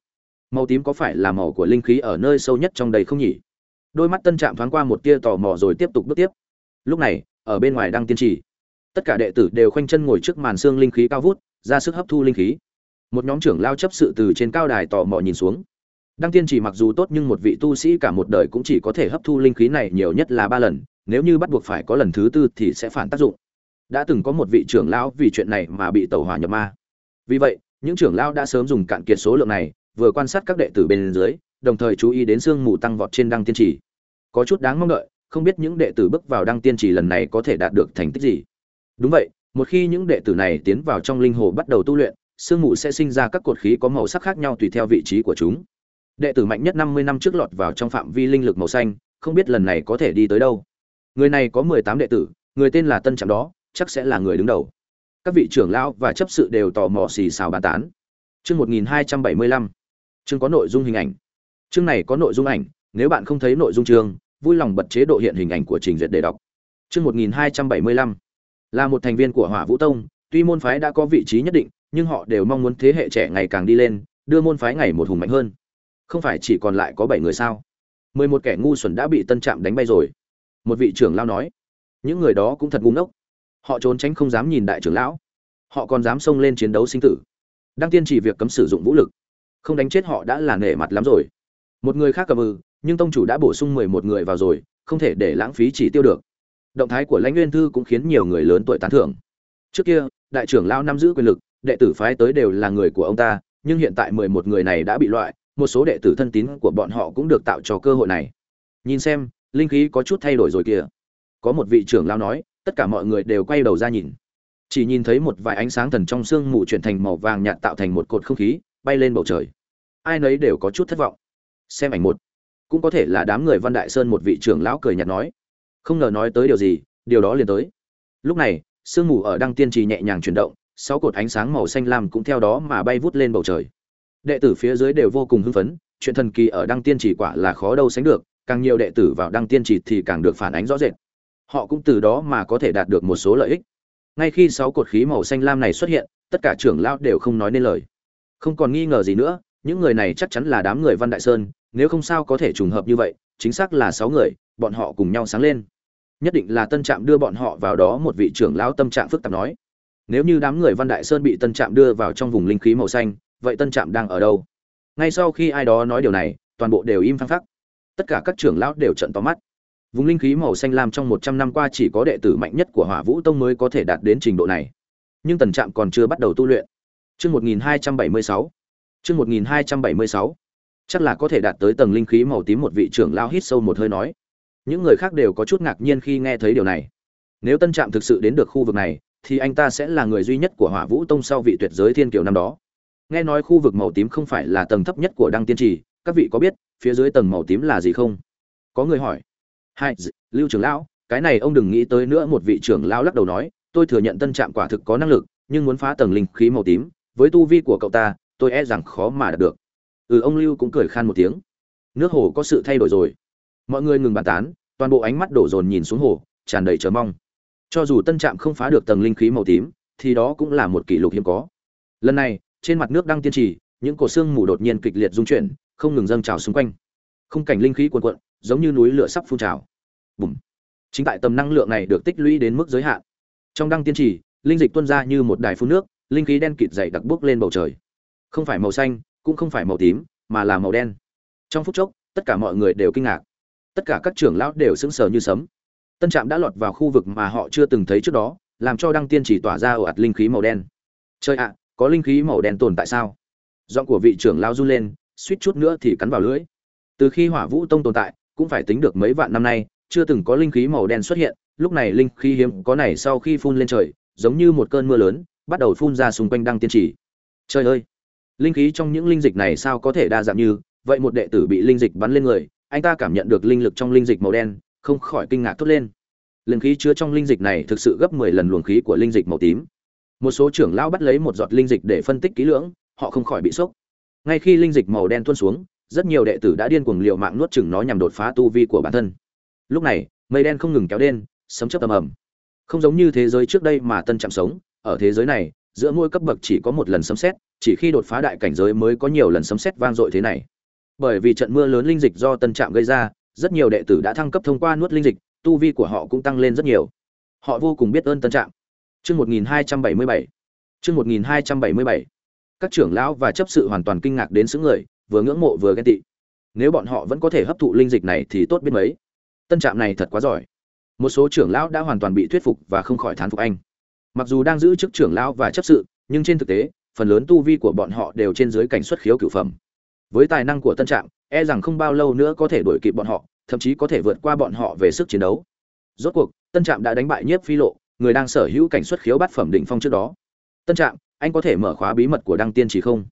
Màu tím có phải là màu của linh khí ở nơi sâu nhất trong đầy không nhỉ? Đôi mắt tân trạm thoáng qua một tia tò mò rồi tiếp tục bước tiếp. Lúc này, ở bên ngoài đang tiên trì. Tất cả đệ tử đều khoanh chân ngồi trước màn xương linh khí cao vút, ra sức hấp thu linh khí. Một nhóm trưởng lao chấp sự từ trên cao đài tò mò nhìn xuống. Đăng tiên chỉ mặc dù tốt nhưng một vị tu sĩ cả một đời cũng chỉ có thể hấp thu linh khí này nhiều nhất là ba lần, nếu như bắt buộc phải có lần thứ tư thì sẽ phản tác dụng. Đã từng có một vị trưởng lão vì chuyện này mà bị tẩu hỏa nhập ma. Vì vậy, những trưởng lão đã sớm dùng cạn kiệt số lượng này, vừa quan sát các đệ tử bên dưới, đồng thời chú ý đến sương mù tăng vọt trên đăng tiên chỉ có chút đáng mong đợi, không biết những đệ tử bước vào đăng tiên trì lần này có thể đạt được thành tích gì. Đúng vậy, một khi những đệ tử này tiến vào trong linh hồ bắt đầu tu luyện, sương mù sẽ sinh ra các cột khí có màu sắc khác nhau tùy theo vị trí của chúng. Đệ tử mạnh nhất năm mươi năm trước lọt vào trong phạm vi linh lực màu xanh, không biết lần này có thể đi tới đâu. Người này có mười tám đệ tử, người tên là tân trạm đó, chắc sẽ là người đứng đầu. Các vị trưởng lão và chấp sự đều tò mò xì xào bàn tán. Chương một nghìn hai trăm bảy mươi lăm. Chương có nội dung hình ảnh. Chương này có nội dung ảnh nếu bạn không thấy nội dung chương, vui lòng bật chế độ hiện hình ảnh của trình duyệt để đọc. Chương một nghìn hai trăm bảy mươi lăm. Là một thành viên của hỏa vũ tông, tuy môn phái đã có vị trí nhất định, nhưng họ đều mong muốn thế hệ trẻ ngày càng đi lên, đưa môn phái ngày một hùng mạnh hơn. Không phải chỉ còn lại có bảy người sao? Mười một kẻ ngu xuẩn đã bị tân trạm đánh bay rồi. Một vị trưởng lao nói. Những người đó cũng thật ngu ngốc. Họ trốn tránh không dám nhìn đại trưởng lão. Họ còn dám xông lên chiến đấu sinh tử. Đăng tiên chỉ việc cấm sử dụng vũ lực. Không đánh chết họ đã là nể mặt lắm rồi. Một người khác cầm ư nhưng tông chủ đã bổ sung mười một người vào rồi, không thể để lãng phí chỉ tiêu được. Động thái của lãnh nguyên thư cũng khiến nhiều người lớn tuổi tán thưởng. Trước kia, đại trưởng lao nắm giữ quyền lực, đệ tử phái tới đều là người của ông ta, nhưng hiện tại mười một người này đã bị loại, một số đệ tử thân tín của bọn họ cũng được tạo cho cơ hội này. Nhìn xem, linh khí có chút thay đổi rồi kìa. Có một vị trưởng lao nói, tất cả mọi người đều quay đầu ra nhìn. Chỉ nhìn thấy một vài ánh sáng thần trong sương mù chuyển thành màu vàng nhạt tạo thành một cột không khí, bay lên bầu trời. Ai nấy đều có chút thất vọng. Xem ảnh một cũng có thể là đám người văn đại sơn một vị trưởng lão cười nhạt nói. Không ngờ nói tới điều gì, điều đó liền tới. Lúc này, sương mù ở đăng tiên trì nhẹ nhàng chuyển động, sáu cột ánh sáng màu xanh lam cũng theo đó mà bay vút lên bầu trời. Đệ tử phía dưới đều vô cùng hưng phấn, chuyện thần kỳ ở đăng tiên trì quả là khó đâu sánh được, càng nhiều đệ tử vào đăng tiên trì thì càng được phản ánh rõ rệt. Họ cũng từ đó mà có thể đạt được một số lợi ích. Ngay khi sáu cột khí màu xanh lam này xuất hiện, tất cả trưởng lão đều không nói nên lời. Không còn nghi ngờ gì nữa, những người này chắc chắn là đám người văn đại sơn nếu không sao có thể trùng hợp như vậy, chính xác là sáu người, bọn họ cùng nhau sáng lên. Nhất định là tân trạm đưa bọn họ vào đó một vị trưởng lão tâm trạng phức tạp nói. Nếu như đám người văn đại sơn bị tân trạm đưa vào trong vùng linh khí màu xanh, vậy tân trạm đang ở đâu? Ngay sau khi ai đó nói điều này, toàn bộ đều im phăng phắc. Tất cả các trưởng lão đều trận to mắt. Vùng linh khí màu xanh lam trong một trăm năm qua chỉ có đệ tử mạnh nhất của hỏa vũ tông mới có thể đạt đến trình độ này. Nhưng tần trạm còn chưa bắt đầu tu luyện. Trước 1276. Chương 1276. Chắc là có thể đạt tới tầng linh khí màu tím một vị trưởng lão hít sâu một hơi nói. Những người khác đều có chút ngạc nhiên khi nghe thấy điều này. Nếu Tân Trạm thực sự đến được khu vực này, thì anh ta sẽ là người duy nhất của Hỏa Vũ Tông sau vị tuyệt giới thiên kiều năm đó. Nghe nói khu vực màu tím không phải là tầng thấp nhất của Đăng Tiên Trì, các vị có biết phía dưới tầng màu tím là gì không? Có người hỏi. Hai, Lưu trưởng lão, cái này ông đừng nghĩ tới nữa, một vị trưởng lão lắc đầu nói, tôi thừa nhận Tân Trạm quả thực có năng lực, nhưng muốn phá tầng linh khí màu tím, với tu vi của cậu ta tôi e rằng khó mà đạt được ừ ông lưu cũng cười khan một tiếng. Nước hồ có sự thay đổi rồi. Mọi người ngừng bàn tán, toàn bộ ánh mắt đổ dồn nhìn xuống hồ, tràn đầy chờ mong. Cho dù tân trạm không phá được tầng linh khí màu tím, thì đó cũng là một kỷ lục hiếm có. Lần này, trên mặt nước đang tiên trì, những cổ xương mù đột nhiên kịch liệt rung chuyển, không ngừng dâng trào xung quanh. Khung cảnh linh khí cuồn cuộn, giống như núi lửa sắp phun trào. Bùm. Chính tại tầm năng lượng này được tích lũy đến mức giới hạn. Trong đăng tiên trì, linh dịch tuôn ra như một đài phun nước, linh khí đen kịt dày đặc bước lên bầu trời. Không phải màu xanh cũng không phải màu tím, mà là màu đen. Trong phút chốc, tất cả mọi người đều kinh ngạc. Tất cả các trưởng lão đều sững sờ như sấm. Tân trạm đã lọt vào khu vực mà họ chưa từng thấy trước đó, làm cho đăng tiên chỉ tỏa ra ồ ạt linh khí màu đen. Chơi ạ, có linh khí màu đen tồn tại sao? Giọng của vị trưởng lão run lên, suýt chút nữa thì cắn vào lưỡi. Từ khi hỏa vũ tông tồn tại, cũng phải tính được mấy vạn năm nay, chưa từng có linh khí màu đen xuất hiện, lúc này linh khí hiếm có này sau khi phun lên trời, giống như một cơn mưa lớn, bắt đầu phun ra xung quanh đăng tiên chỉ. Trời ơi! Linh khí trong những linh dịch này sao có thể đa dạng như, vậy một đệ tử bị linh dịch bắn lên người, anh ta cảm nhận được linh lực trong linh dịch màu đen, không khỏi kinh ngạc thốt lên. Linh khí chứa trong linh dịch này thực sự gấp mười lần luồng khí của linh dịch màu tím. Một số trưởng lão bắt lấy một giọt linh dịch để phân tích kỹ lưỡng, họ không khỏi bị sốc. Ngay khi linh dịch màu đen tuôn xuống, rất nhiều đệ tử đã điên cuồng liều mạng nuốt chừng nó nhằm đột phá tu vi của bản thân. Lúc này, mây đen không ngừng kéo đen, sấm chớp ầm ầm. Không giống như thế giới trước đây mà tân chạm sống, ở thế giới này, giữa mỗi cấp bậc chỉ có một lần sấm xét chỉ khi đột phá đại cảnh giới mới có nhiều lần sấm sét vang dội thế này. Bởi vì trận mưa lớn linh dịch do tân trạm gây ra, rất nhiều đệ tử đã thăng cấp thông qua nuốt linh dịch, tu vi của họ cũng tăng lên rất nhiều. Họ vô cùng biết ơn tân trạm. Chương một nghìn hai trăm bảy mươi bảy. Chương một nghìn hai trăm bảy mươi bảy. Các trưởng lão và chấp sự hoàn toàn kinh ngạc đến sững người, vừa ngưỡng mộ vừa ghen tị. Nếu bọn họ vẫn có thể hấp thụ linh dịch này thì tốt biết mấy. Tân trạm này thật quá giỏi. Một số trưởng lão đã hoàn toàn bị thuyết phục và không khỏi thán phục anh. Mặc dù đang giữ chức trưởng lão và chấp sự, nhưng trên thực tế phần lớn tu vi của bọn họ đều trên dưới cảnh xuất khiếu cửu phẩm. Với tài năng của tân trạm e rằng không bao lâu nữa có thể đuổi kịp bọn họ, thậm chí có thể vượt qua bọn họ về sức chiến đấu. Rốt cuộc, tân trạm đã đánh bại nhiếp phi lộ, người đang sở hữu cảnh xuất khiếu bát phẩm đỉnh phong trước đó. Tân trạm, anh có thể mở khóa bí mật của đăng tiên chỉ không?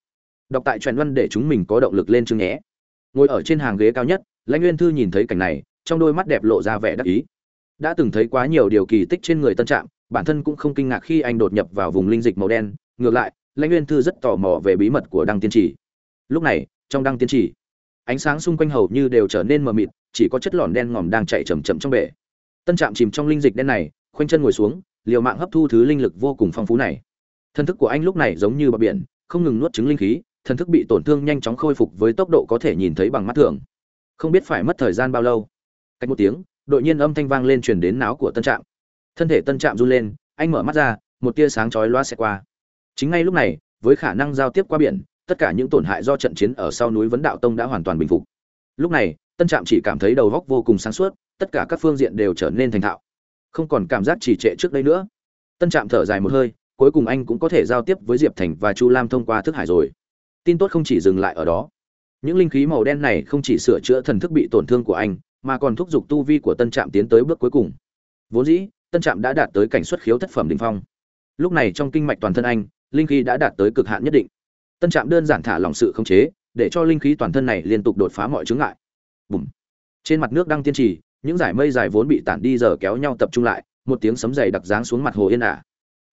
Đọc tại truyện văn để chúng mình có động lực lên chương nhé. Ngồi ở trên hàng ghế cao nhất, lãnh nguyên thư nhìn thấy cảnh này, trong đôi mắt đẹp lộ ra vẻ đắc ý. Đã từng thấy quá nhiều điều kỳ tích trên người tân trạm, bản thân cũng không kinh ngạc khi anh đột nhập vào vùng linh dịch màu đen, ngược lại lãnh nguyên thư rất tò mò về bí mật của đăng tiên trì. Lúc này, trong đăng tiên trì, ánh sáng xung quanh hầu như đều trở nên mờ mịt, chỉ có chất lỏn đen ngòm đang chạy chầm chậm trong bể. Tân trạm chìm trong linh dịch đen này, khoanh chân ngồi xuống, liều mạng hấp thu thứ linh lực vô cùng phong phú này. Thân thức của anh lúc này giống như bờ biển, không ngừng nuốt trứng linh khí, thân thức bị tổn thương nhanh chóng khôi phục với tốc độ có thể nhìn thấy bằng mắt thường. Không biết phải mất thời gian bao lâu. Cách một tiếng, đột nhiên âm thanh vang lên truyền đến náo của tân trạm. Thân thể tân trạm run lên, anh mở mắt ra, một tia sáng chói loa xẹt qua chính ngay lúc này, với khả năng giao tiếp qua biển, tất cả những tổn hại do trận chiến ở sau núi vấn đạo tông đã hoàn toàn bình phục. Lúc này, tân trạm chỉ cảm thấy đầu góc vô cùng sáng suốt, tất cả các phương diện đều trở nên thành thạo. Không còn cảm giác trì trệ trước đây nữa. Tân trạm thở dài một hơi, cuối cùng anh cũng có thể giao tiếp với diệp thành và chu lam thông qua thức hải rồi. Tin tốt không chỉ dừng lại ở đó. Những linh khí màu đen này không chỉ sửa chữa thần thức bị tổn thương của anh, mà còn thúc giục tu vi của tân trạm tiến tới bước cuối cùng. Vốn dĩ, tân trạm đã đạt tới cảnh xuất khiếu thất phẩm đ ỉ n h phong. Lúc này trong kinh mạch toàn thân anh linh khí đã đạt tới cực hạn nhất định. Tân trạm đơn giản thả lòng sự khống chế, để cho linh khí toàn thân này liên tục đột phá mọi chướng ngại. Bùm. Trên mặt nước đang tiên trì, những dải mây dài vốn bị tản đi giờ kéo nhau tập trung lại, một tiếng sấm dày đặc dáng xuống mặt hồ yên ả.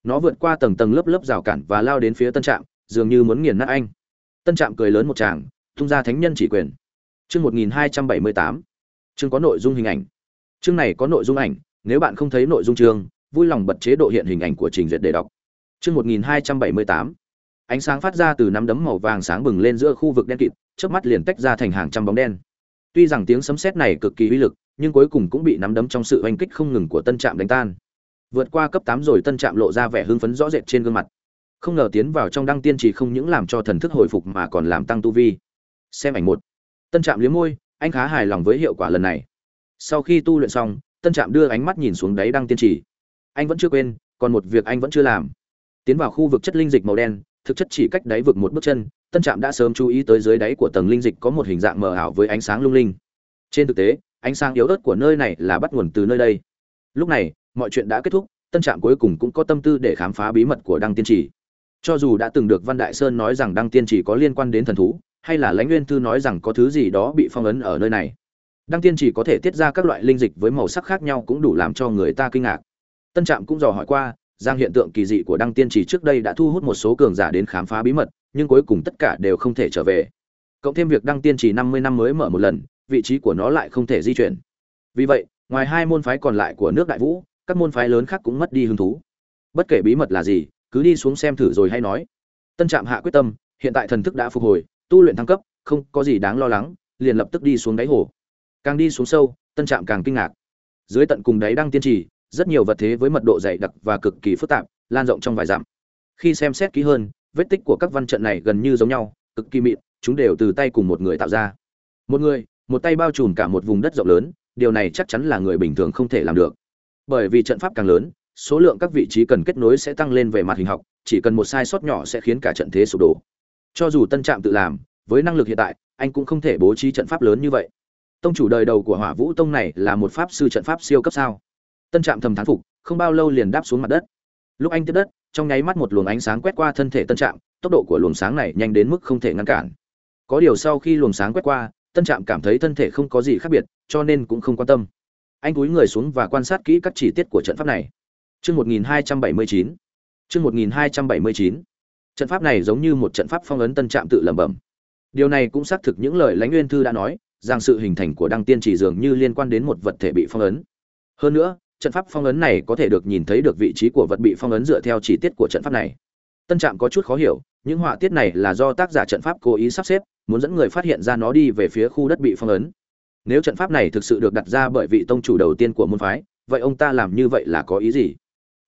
Nó vượt qua tầng tầng lớp lớp rào cản và lao đến phía tân trạm, dường như muốn nghiền nát anh. Tân trạm cười lớn một tràng, tung ra thánh nhân chỉ quyền. Chương một nghìn hai trăm bảy mươi tám. Chương có nội dung hình ảnh. Chương này có nội dung ảnh, nếu bạn không thấy nội dung chương, vui lòng bật chế độ hiện hình ảnh của trình duyệt để đọc chương một nghìn hai trăm bảy mươi tám. Ánh sáng phát ra từ nắm đấm màu vàng sáng bừng lên giữa khu vực đen kịt trước mắt liền tách ra thành hàng trăm bóng đen. Tuy rằng tiếng sấm sét này cực kỳ uy lực, nhưng cuối cùng cũng bị nắm đấm trong sự oanh kích không ngừng của tân trạm đánh tan. Vượt qua cấp tám rồi tân trạm lộ ra vẻ hưng phấn rõ rệt trên gương mặt. Không ngờ tiến vào trong đăng tiên chỉ không những làm cho thần thức hồi phục mà còn làm tăng tu vi. Xem ảnh một. Tân trạm liếm môi, anh khá hài lòng với hiệu quả lần này. Sau khi tu luyện xong, tân trạm đưa ánh mắt nhìn xuống đáy đăng tiên Chỉ. anh vẫn chưa quên, còn một việc anh vẫn chưa làm tiến vào khu vực chất linh dịch màu đen, thực chất chỉ cách đáy vực một bước chân, tân trạm đã sớm chú ý tới dưới đáy của tầng linh dịch có một hình dạng mờ ảo với ánh sáng lung linh. Trên thực tế, ánh sáng yếu ớt của nơi này là bắt nguồn từ nơi đây. Lúc này, mọi chuyện đã kết thúc, tân trạm cuối cùng cũng có tâm tư để khám phá bí mật của đăng tiên trì. Cho dù đã từng được văn đại sơn nói rằng đăng tiên trì có liên quan đến thần thú, hay là lãnh nguyên thư nói rằng có thứ gì đó bị phong ấn ở nơi này, đăng tiên chỉ có thể tiết ra các loại linh dịch với màu sắc khác nhau cũng đủ làm cho người ta kinh ngạc. Tân trạm cũng dò hỏi qua rằng hiện tượng kỳ dị của đăng tiên chỉ trước đây đã thu hút một số cường giả đến khám phá bí mật, nhưng cuối cùng tất cả đều không thể trở về. Cộng thêm việc đăng tiên chỉ năm mươi năm mới mở một lần, vị trí của nó lại không thể di chuyển. Vì vậy, ngoài hai môn phái còn lại của nước đại vũ, các môn phái lớn khác cũng mất đi hứng thú. Bất kể bí mật là gì, cứ đi xuống xem thử rồi hay nói. Tân trạm hạ quyết tâm, hiện tại thần thức đã phục hồi, tu luyện thăng cấp, không có gì đáng lo lắng, liền lập tức đi xuống đáy hồ. Càng đi xuống sâu, tân trạm càng kinh ngạc. Dưới tận cùng đáy đang tiên trì rất nhiều vật thế với mật độ dày đặc và cực kỳ phức tạp, lan rộng trong vài dặm. Khi xem xét kỹ hơn, vết tích của các văn trận này gần như giống nhau, cực kỳ mịn, chúng đều từ tay cùng một người tạo ra. Một người, một tay bao trùm cả một vùng đất rộng lớn, điều này chắc chắn là người bình thường không thể làm được. Bởi vì trận pháp càng lớn, số lượng các vị trí cần kết nối sẽ tăng lên về mặt hình học, chỉ cần một sai sót nhỏ sẽ khiến cả trận thế sụp đổ. Cho dù tân trạm tự làm, với năng lực hiện tại, anh cũng không thể bố trí trận pháp lớn như vậy. Tông chủ đời đầu của hỏa vũ tông này là một pháp sư trận pháp siêu cấp sao? Tân trạm thầm thán phục, không bao lâu liền đáp xuống mặt đất. Lúc anh tiếp đất, trong nháy mắt một luồng ánh sáng quét qua thân thể tân trạm, tốc độ của luồng sáng này nhanh đến mức không thể ngăn cản. Có điều sau khi luồng sáng quét qua, tân trạm cảm thấy thân thể không có gì khác biệt, cho nên cũng không quan tâm. Anh cúi người xuống và quan sát kỹ các chi tiết của trận pháp này. Chương 1279. Chương 1279 trận pháp này giống như một trận pháp phong ấn tân trạm tự lẩm bẩm. Điều này cũng xác thực những lời lãnh nguyên thư đã nói, rằng sự hình thành của đăng tiên chỉ dường như liên quan đến một vật thể bị phong ấn. Hơn nữa trận pháp phong ấn này có thể được nhìn thấy được vị trí của vật bị phong ấn dựa theo chi tiết của trận pháp này. Tân trạm có chút khó hiểu, những họa tiết này là do tác giả trận pháp cố ý sắp xếp, muốn dẫn người phát hiện ra nó đi về phía khu đất bị phong ấn. Nếu trận pháp này thực sự được đặt ra bởi vị tông chủ đầu tiên của môn phái, vậy ông ta làm như vậy là có ý gì?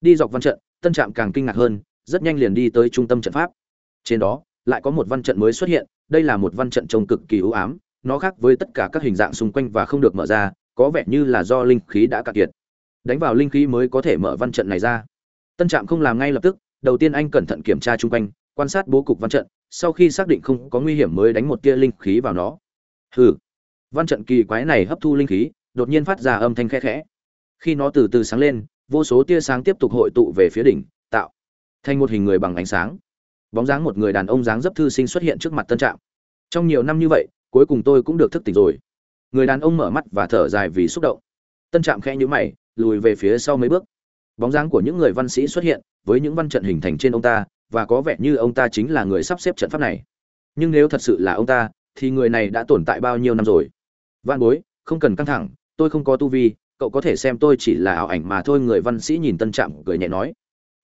Đi dọc văn trận, tân trạm càng kinh ngạc hơn, rất nhanh liền đi tới trung tâm trận pháp. Trên đó, lại có một văn trận mới xuất hiện, đây là một văn trận trông cực kỳ ưu ám, nó khác với tất cả các hình dạng xung quanh và không được mở ra, có vẻ như là do linh khí đã cạn kiệt đánh vào linh khí mới có thể mở văn trận này ra. Tân trạm không làm ngay lập tức, đầu tiên anh cẩn thận kiểm tra chung quanh, quan sát bố cục văn trận, sau khi xác định không có nguy hiểm mới đánh một tia linh khí vào nó. Hừ. Văn trận kỳ quái này hấp thu linh khí, đột nhiên phát ra âm thanh khẽ khẽ. Khi nó từ từ sáng lên, vô số tia sáng tiếp tục hội tụ về phía đỉnh, tạo thành một hình người bằng ánh sáng. Bóng dáng một người đàn ông dáng dấp thư sinh xuất hiện trước mặt tân trạm. Trong nhiều năm như vậy, cuối cùng tôi cũng được thức tỉnh rồi. Người đàn ông mở mắt và thở dài vì xúc động. Tân trạm khẽ nhữ mày lùi về phía sau mấy bước. Bóng dáng của những người văn sĩ xuất hiện, với những văn trận hình thành trên ông ta, và có vẻ như ông ta chính là người sắp xếp trận pháp này. Nhưng nếu thật sự là ông ta, thì người này đã tồn tại bao nhiêu năm rồi? Văn bối, không cần căng thẳng, tôi không có tu vi, cậu có thể xem tôi chỉ là ảo ảnh mà thôi, người văn sĩ nhìn tân trạm cười nhẹ nói.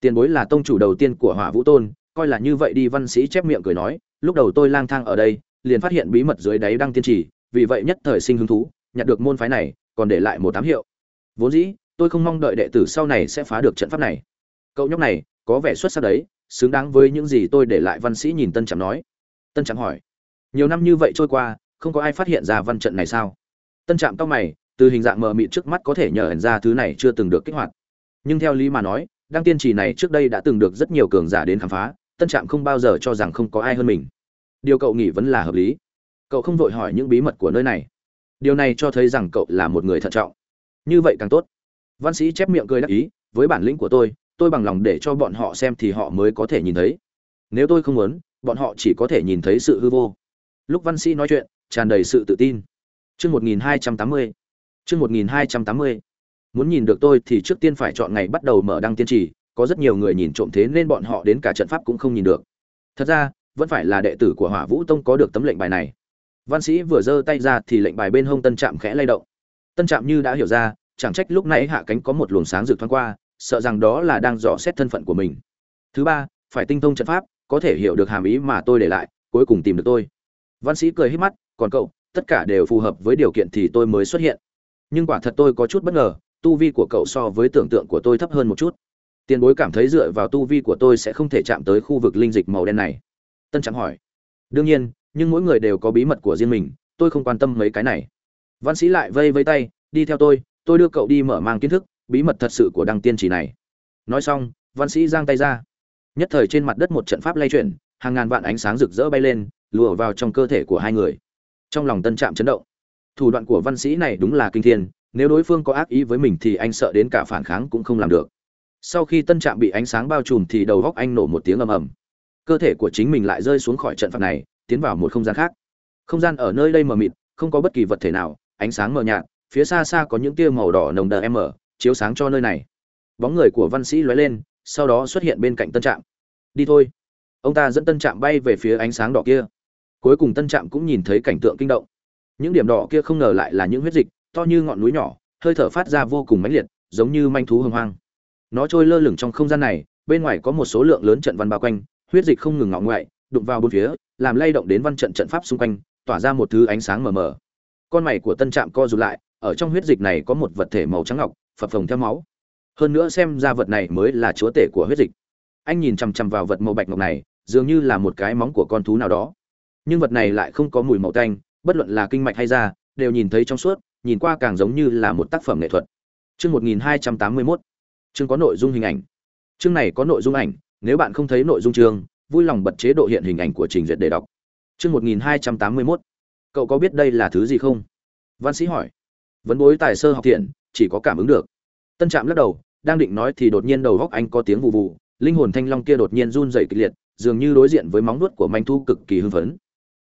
Tiền bối là tông chủ đầu tiên của hỏa vũ tôn, coi là như vậy đi, văn sĩ chép miệng cười nói. Lúc đầu tôi lang thang ở đây, liền phát hiện bí mật dưới đáy đang tiên trì, vì vậy nhất thời sinh hứng thú, nhặt được môn phái này, còn để lại một tám hiệu. Vốn dĩ tôi không mong đợi đệ tử sau này sẽ phá được trận pháp này. Cậu nhóc này, có vẻ xuất sắc đấy, xứng đáng với những gì tôi để lại văn sĩ nhìn tân trạm nói. Tân trạm hỏi, nhiều năm như vậy trôi qua, không có ai phát hiện ra văn trận này sao? Tân trạm cao mày, từ hình dạng mờ mịt trước mắt có thể nhờ hẳn ra thứ này chưa từng được kích hoạt. Nhưng theo lý mà nói, đăng tiên trì này trước đây đã từng được rất nhiều cường giả đến khám phá, tân trạm không bao giờ cho rằng không có ai hơn mình. Điều cậu nghĩ vẫn là hợp lý. Cậu không vội hỏi những bí mật của nơi này. Điều này cho thấy rằng cậu là một người thận trọng. Như vậy càng tốt văn sĩ chép miệng cười đắc ý, với bản lĩnh của tôi tôi bằng lòng để cho bọn họ xem thì họ mới có thể nhìn thấy. Nếu tôi không muốn, bọn họ chỉ có thể nhìn thấy sự hư vô. Lúc văn sĩ nói chuyện, tràn đầy sự tự tin. Chương một nghìn hai trăm tám mươi. Chương một nghìn hai trăm tám mươi. Muốn nhìn được tôi thì trước tiên phải chọn ngày bắt đầu mở đăng tiên trì, có rất nhiều người nhìn trộm thế nên bọn họ đến cả trận pháp cũng không nhìn được. Thật ra, vẫn phải là đệ tử của hỏa vũ tông có được tấm lệnh bài này. Văn sĩ vừa giơ tay ra thì lệnh bài bên hông tân trạm khẽ lay động. Tân trạm như đã hiểu ra chẳng trách lúc nãy hạ cánh có một luồng sáng rực thoáng qua, sợ rằng đó là đang dò xét thân phận của mình. Thứ ba, phải tinh thông trận pháp, có thể hiểu được hàm ý mà tôi để lại, cuối cùng tìm được tôi. Văn sĩ cười hết mắt, còn cậu, tất cả đều phù hợp với điều kiện thì tôi mới xuất hiện. Nhưng quả thật tôi có chút bất ngờ, tu vi của cậu so với tưởng tượng của tôi thấp hơn một chút. Tiền bối cảm thấy dựa vào tu vi của tôi sẽ không thể chạm tới khu vực linh dịch màu đen này. Tân trạm hỏi. Đương nhiên, nhưng mỗi người đều có bí mật của riêng mình, tôi không quan tâm mấy cái này. Văn sĩ lại vây vây tay, đi theo tôi tôi đưa cậu đi mở mang kiến thức, bí mật thật sự của đăng tiên chỉ này. Nói xong, văn sĩ giang tay ra. Nhất thời trên mặt đất một trận pháp lay chuyển, hàng ngàn vạn ánh sáng rực rỡ bay lên, lùa vào trong cơ thể của hai người. Trong lòng tân trạm chấn động. Thủ đoạn của văn sĩ này đúng là kinh thiên, nếu đối phương có ác ý với mình thì anh sợ đến cả phản kháng cũng không làm được. Sau khi tân trạm bị ánh sáng bao trùm thì đầu góc anh nổ một tiếng ầm ầm. Cơ thể của chính mình lại rơi xuống khỏi trận pháp này, tiến vào một không gian khác. Không gian ở nơi đây mờ mịt, không có bất kỳ vật thể nào, ánh sáng mờ nhạt phía xa xa có những tia màu đỏ nồng đờ em mở chiếu sáng cho nơi này. Bóng người của văn sĩ lóe lên, sau đó xuất hiện bên cạnh tân trạm. Đi thôi. Ông ta dẫn tân trạm bay về phía ánh sáng đỏ kia. Cuối cùng tân trạm cũng nhìn thấy cảnh tượng kinh động. Những điểm đỏ kia không ngờ lại là những huyết dịch, to như ngọn núi nhỏ, hơi thở phát ra vô cùng mãnh liệt, giống như manh thú hồng hoang. Nó trôi lơ lửng trong không gian này, bên ngoài có một số lượng lớn trận văn bao quanh, huyết dịch không ngừng ngọn ngoại, đụng vào bốn phía, làm lay động đến văn trận trận pháp xung quanh, tỏa ra một thứ ánh sáng mờ mờ. Con mày của tân trạm co rụt lại ở trong huyết dịch này có một vật thể màu trắng ngọc, phập phồng theo máu. Hơn nữa xem ra vật này mới là chúa tể của huyết dịch. Anh nhìn chằm chằm vào vật màu bạch ngọc này, dường như là một cái móng của con thú nào đó. Nhưng vật này lại không có mùi màu tanh, bất luận là kinh mạch hay da, đều nhìn thấy trong suốt, nhìn qua càng giống như là một tác phẩm nghệ thuật. Chương 1281 chương có nội dung hình ảnh. Chương này có nội dung ảnh, nếu bạn không thấy nội dung chương, vui lòng bật chế độ hiện hình ảnh của trình duyệt để đọc. Chương 1281 cậu có biết đây là thứ gì không? Văn sĩ hỏi vấn bối tài sơ học thiện, chỉ có cảm ứng được. Tân trạm lắc đầu, đang định nói thì đột nhiên đầu góc anh có tiếng vụ vụ linh hồn thanh long kia đột nhiên run rẩy kịch liệt, dường như đối diện với móng nuốt của manh thu cực kỳ hưng phấn.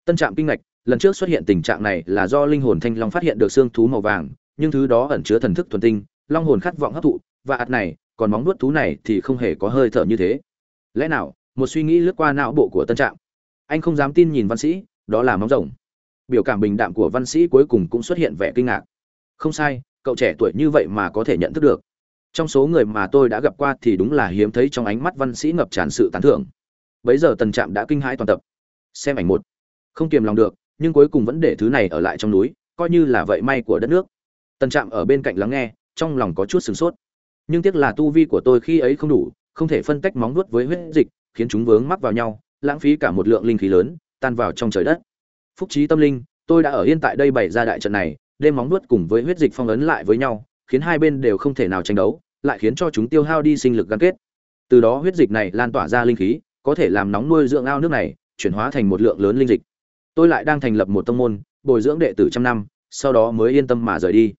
Tân trạm kinh ngạch lần trước xuất hiện tình trạng này là do linh hồn thanh long phát hiện được xương thú màu vàng, nhưng thứ đó ẩn chứa thần thức thuần tinh, long hồn khát vọng hấp thụ, và ạt này, còn móng nuốt thú này thì không hề có hơi thở như thế. Lẽ nào, một suy nghĩ lướt qua não bộ của tân trạm. Anh không dám tin nhìn văn sĩ, đó là móng rồng. Biểu cảm bình đạm của văn sĩ cuối cùng cũng xuất hiện vẻ kinh ngạc không sai, cậu trẻ tuổi như vậy mà có thể nhận thức được. Trong số người mà tôi đã gặp qua thì đúng là hiếm thấy trong ánh mắt văn sĩ ngập tràn sự tán thưởng. Bấy giờ tần trạm đã kinh hãi toàn tập. Xem ảnh một. Không kiềm lòng được, nhưng cuối cùng vẫn để thứ này ở lại trong núi, coi như là vậy may của đất nước. Tần trạm ở bên cạnh lắng nghe, trong lòng có chút sửng sốt. Nhưng tiếc là tu vi của tôi khi ấy không đủ, không thể phân tách móng nuốt với huyết dịch, khiến chúng vướng mắc vào nhau, lãng phí cả một lượng linh khí lớn, tan vào trong trời đất. Phúc trí tâm linh, tôi đã ở yên tại đây bày ra đại trận này đêm móng nuốt cùng với huyết dịch phong ấn lại với nhau, khiến hai bên đều không thể nào tranh đấu, lại khiến cho chúng tiêu hao đi sinh lực gắn kết. Từ đó huyết dịch này lan tỏa ra linh khí, có thể làm nóng nuôi dưỡng ao nước này, chuyển hóa thành một lượng lớn linh dịch. Tôi lại đang thành lập một tông môn, bồi dưỡng đệ tử trăm năm, sau đó mới yên tâm mà rời đi.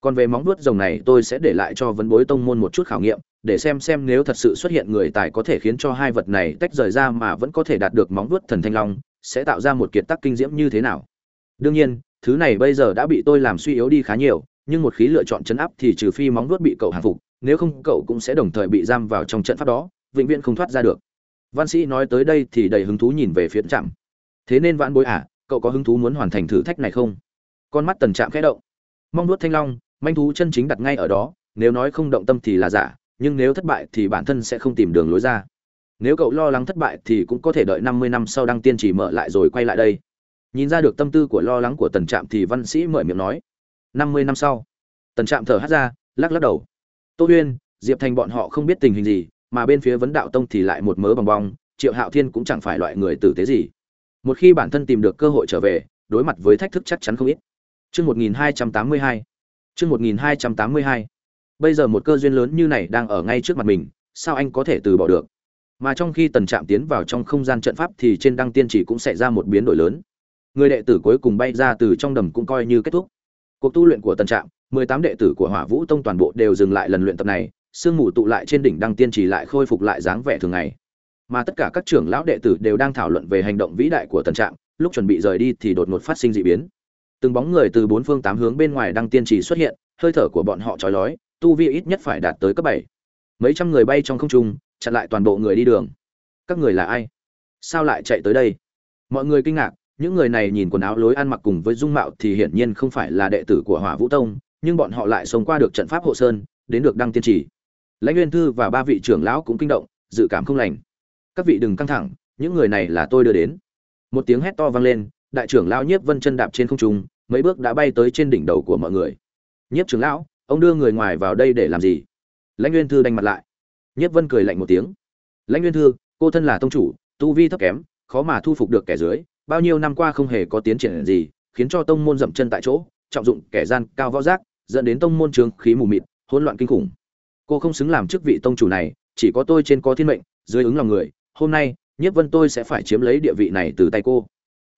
Còn về móng vuốt rồng này, tôi sẽ để lại cho vấn bối tông môn một chút khảo nghiệm, để xem xem nếu thật sự xuất hiện người tài có thể khiến cho hai vật này tách rời ra mà vẫn có thể đạt được móng vuốt thần thanh long, sẽ tạo ra một kiệt tác kinh diễm như thế nào. Đương nhiên thứ này bây giờ đã bị tôi làm suy yếu đi khá nhiều, nhưng một khí lựa chọn chấn áp thì trừ phi móng nuốt bị cậu hạ phục, nếu không cậu cũng sẽ đồng thời bị giam vào trong trận pháp đó, vĩnh viễn không thoát ra được. Văn sĩ nói tới đây thì đầy hứng thú nhìn về phía trạm. Thế nên vãn bối à cậu có hứng thú muốn hoàn thành thử thách này không? Con mắt tần trạm khẽ động. Mong nuốt thanh long, manh thú chân chính đặt ngay ở đó, nếu nói không động tâm thì là giả, nhưng nếu thất bại thì bản thân sẽ không tìm đường lối ra. Nếu cậu lo lắng thất bại thì cũng có thể đợi năm mươi năm sau đăng tiên chỉ mở lại rồi quay lại đây nhìn ra được tâm tư của lo lắng của tần trạm thì văn sĩ mở miệng nói năm mươi năm sau tần trạm thở hát ra lắc lắc đầu tô huyên diệp thành bọn họ không biết tình hình gì mà bên phía vấn đạo tông thì lại một mớ bằng bong triệu hạo thiên cũng chẳng phải loại người tử tế gì một khi bản thân tìm được cơ hội trở về đối mặt với thách thức chắc chắn không ít chương một nghìn hai trăm tám mươi hai Chương 1282. Bây giờ một cơ duyên lớn như này đang ở ngay trước mặt mình, sao anh có thể từ bỏ được? Mà trong khi Tần Trạm tiến vào trong không gian trận pháp thì trên đăng tiên chỉ cũng xảy ra một biến đổi lớn. Người đệ tử cuối cùng bay ra từ trong đầm cũng coi như kết thúc. Cuộc tu luyện của Tần Trạm, 18 đệ tử của Hỏa Vũ Tông toàn bộ đều dừng lại lần luyện tập này, sương mù tụ lại trên đỉnh đăng tiên chỉ lại khôi phục lại dáng vẻ thường ngày. Mà tất cả các trưởng lão đệ tử đều đang thảo luận về hành động vĩ đại của Tần Trạm, lúc chuẩn bị rời đi thì đột ngột phát sinh dị biến. Từng bóng người từ bốn phương tám hướng bên ngoài đăng tiên trì xuất hiện hơi thở của bọn họ trói lói tu vi ít nhất phải đạt tới cấp bảy. Mấy trăm người bay trong không trung chặn lại toàn bộ người đi đường. Các người là ai? Sao lại chạy tới đây? Mọi người kinh ngạc những người này nhìn quần áo lối ăn mặc cùng với dung mạo thì hiển nhiên không phải là đệ tử của hỏa vũ tông, nhưng bọn họ lại sống qua được trận pháp hộ sơn, đến được đăng tiên trì. Lãnh nguyên thư và ba vị trưởng lão cũng kinh động, dự cảm không lành. Các vị đừng căng thẳng, những người này là tôi đưa đến. Một tiếng hét to vang lên, đại trưởng lão nhiếp vân chân đạp trên không trung, mấy bước đã bay tới trên đỉnh đầu của mọi người. Nhiếp trưởng lão, ông đưa người ngoài vào đây để làm gì? Lãnh nguyên thư đanh mặt lại. Nhiếp vân cười lạnh một tiếng. Lãnh nguyên thư, cô thân là tông chủ, tu vi thấp kém, khó mà thu phục được kẻ dưới bao nhiêu năm qua không hề có tiến triển gì, khiến cho tông môn dậm chân tại chỗ, trọng dụng kẻ gian cao võ giác, dẫn đến tông môn trường khí mù mịt, hỗn loạn kinh khủng. Cô không xứng làm chức vị tông chủ này, chỉ có tôi trên có thiên mệnh, dưới ứng lòng người, hôm nay, nhất vân tôi sẽ phải chiếm lấy địa vị này từ tay cô.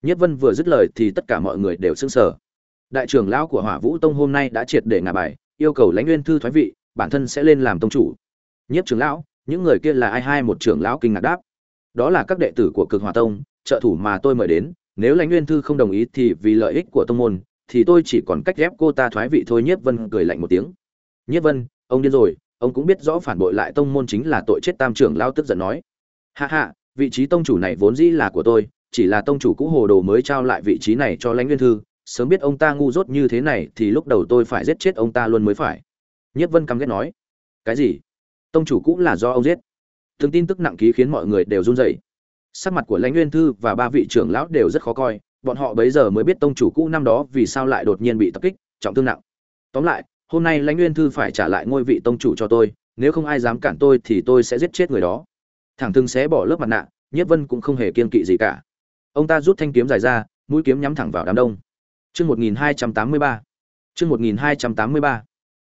Nhất vân vừa dứt lời thì tất cả mọi người đều sững sờ. Đại trưởng lão của hỏa vũ tông hôm nay đã triệt để ngả bài, yêu cầu lãnh nguyên thư thoái vị, bản thân sẽ lên làm tông chủ. Nhất trưởng lão, những người kia là ai? Hai, một trưởng lão kinh ngạc đáp đó là các đệ tử của cực hòa tông, trợ thủ mà tôi mời đến, nếu lãnh nguyên thư không đồng ý thì vì lợi ích của tông môn, thì tôi chỉ còn cách ghép cô ta thoái vị thôi. Nhiếp vân cười lạnh một tiếng. Nhiếp vân, ông điên rồi, ông cũng biết rõ phản bội lại tông môn chính là tội chết tam trưởng lao tức giận nói. Hạ hạ vị trí tông chủ này vốn dĩ là của tôi, chỉ là tông chủ cũ hồ đồ mới trao lại vị trí này cho lãnh nguyên thư, sớm biết ông ta ngu dốt như thế này thì lúc đầu tôi phải giết chết ông ta luôn mới phải. Nhất vân căm ghét nói. Cái gì? Tông chủ cũ là do ông giết? Thường tin tức nặng ký khiến mọi người đều run rẩy. Sắc mặt của lãnh nguyên thư và ba vị trưởng lão đều rất khó coi, bọn họ bấy giờ mới biết tông chủ cũ năm đó vì sao lại đột nhiên bị tập kích, trọng thương nặng. Tóm lại, hôm nay lãnh nguyên thư phải trả lại ngôi vị tông chủ cho tôi, nếu không ai dám cản tôi thì tôi sẽ giết chết người đó. Thẳng thừng xé bỏ lớp mặt nạ nhất vân cũng không hề kiên kỵ gì cả. Ông ta rút thanh kiếm dài ra, mũi kiếm nhắm thẳng vào đám đông. Chương một nghìn hai trăm tám mươi ba. Chương một nghìn hai trăm tám mươi ba.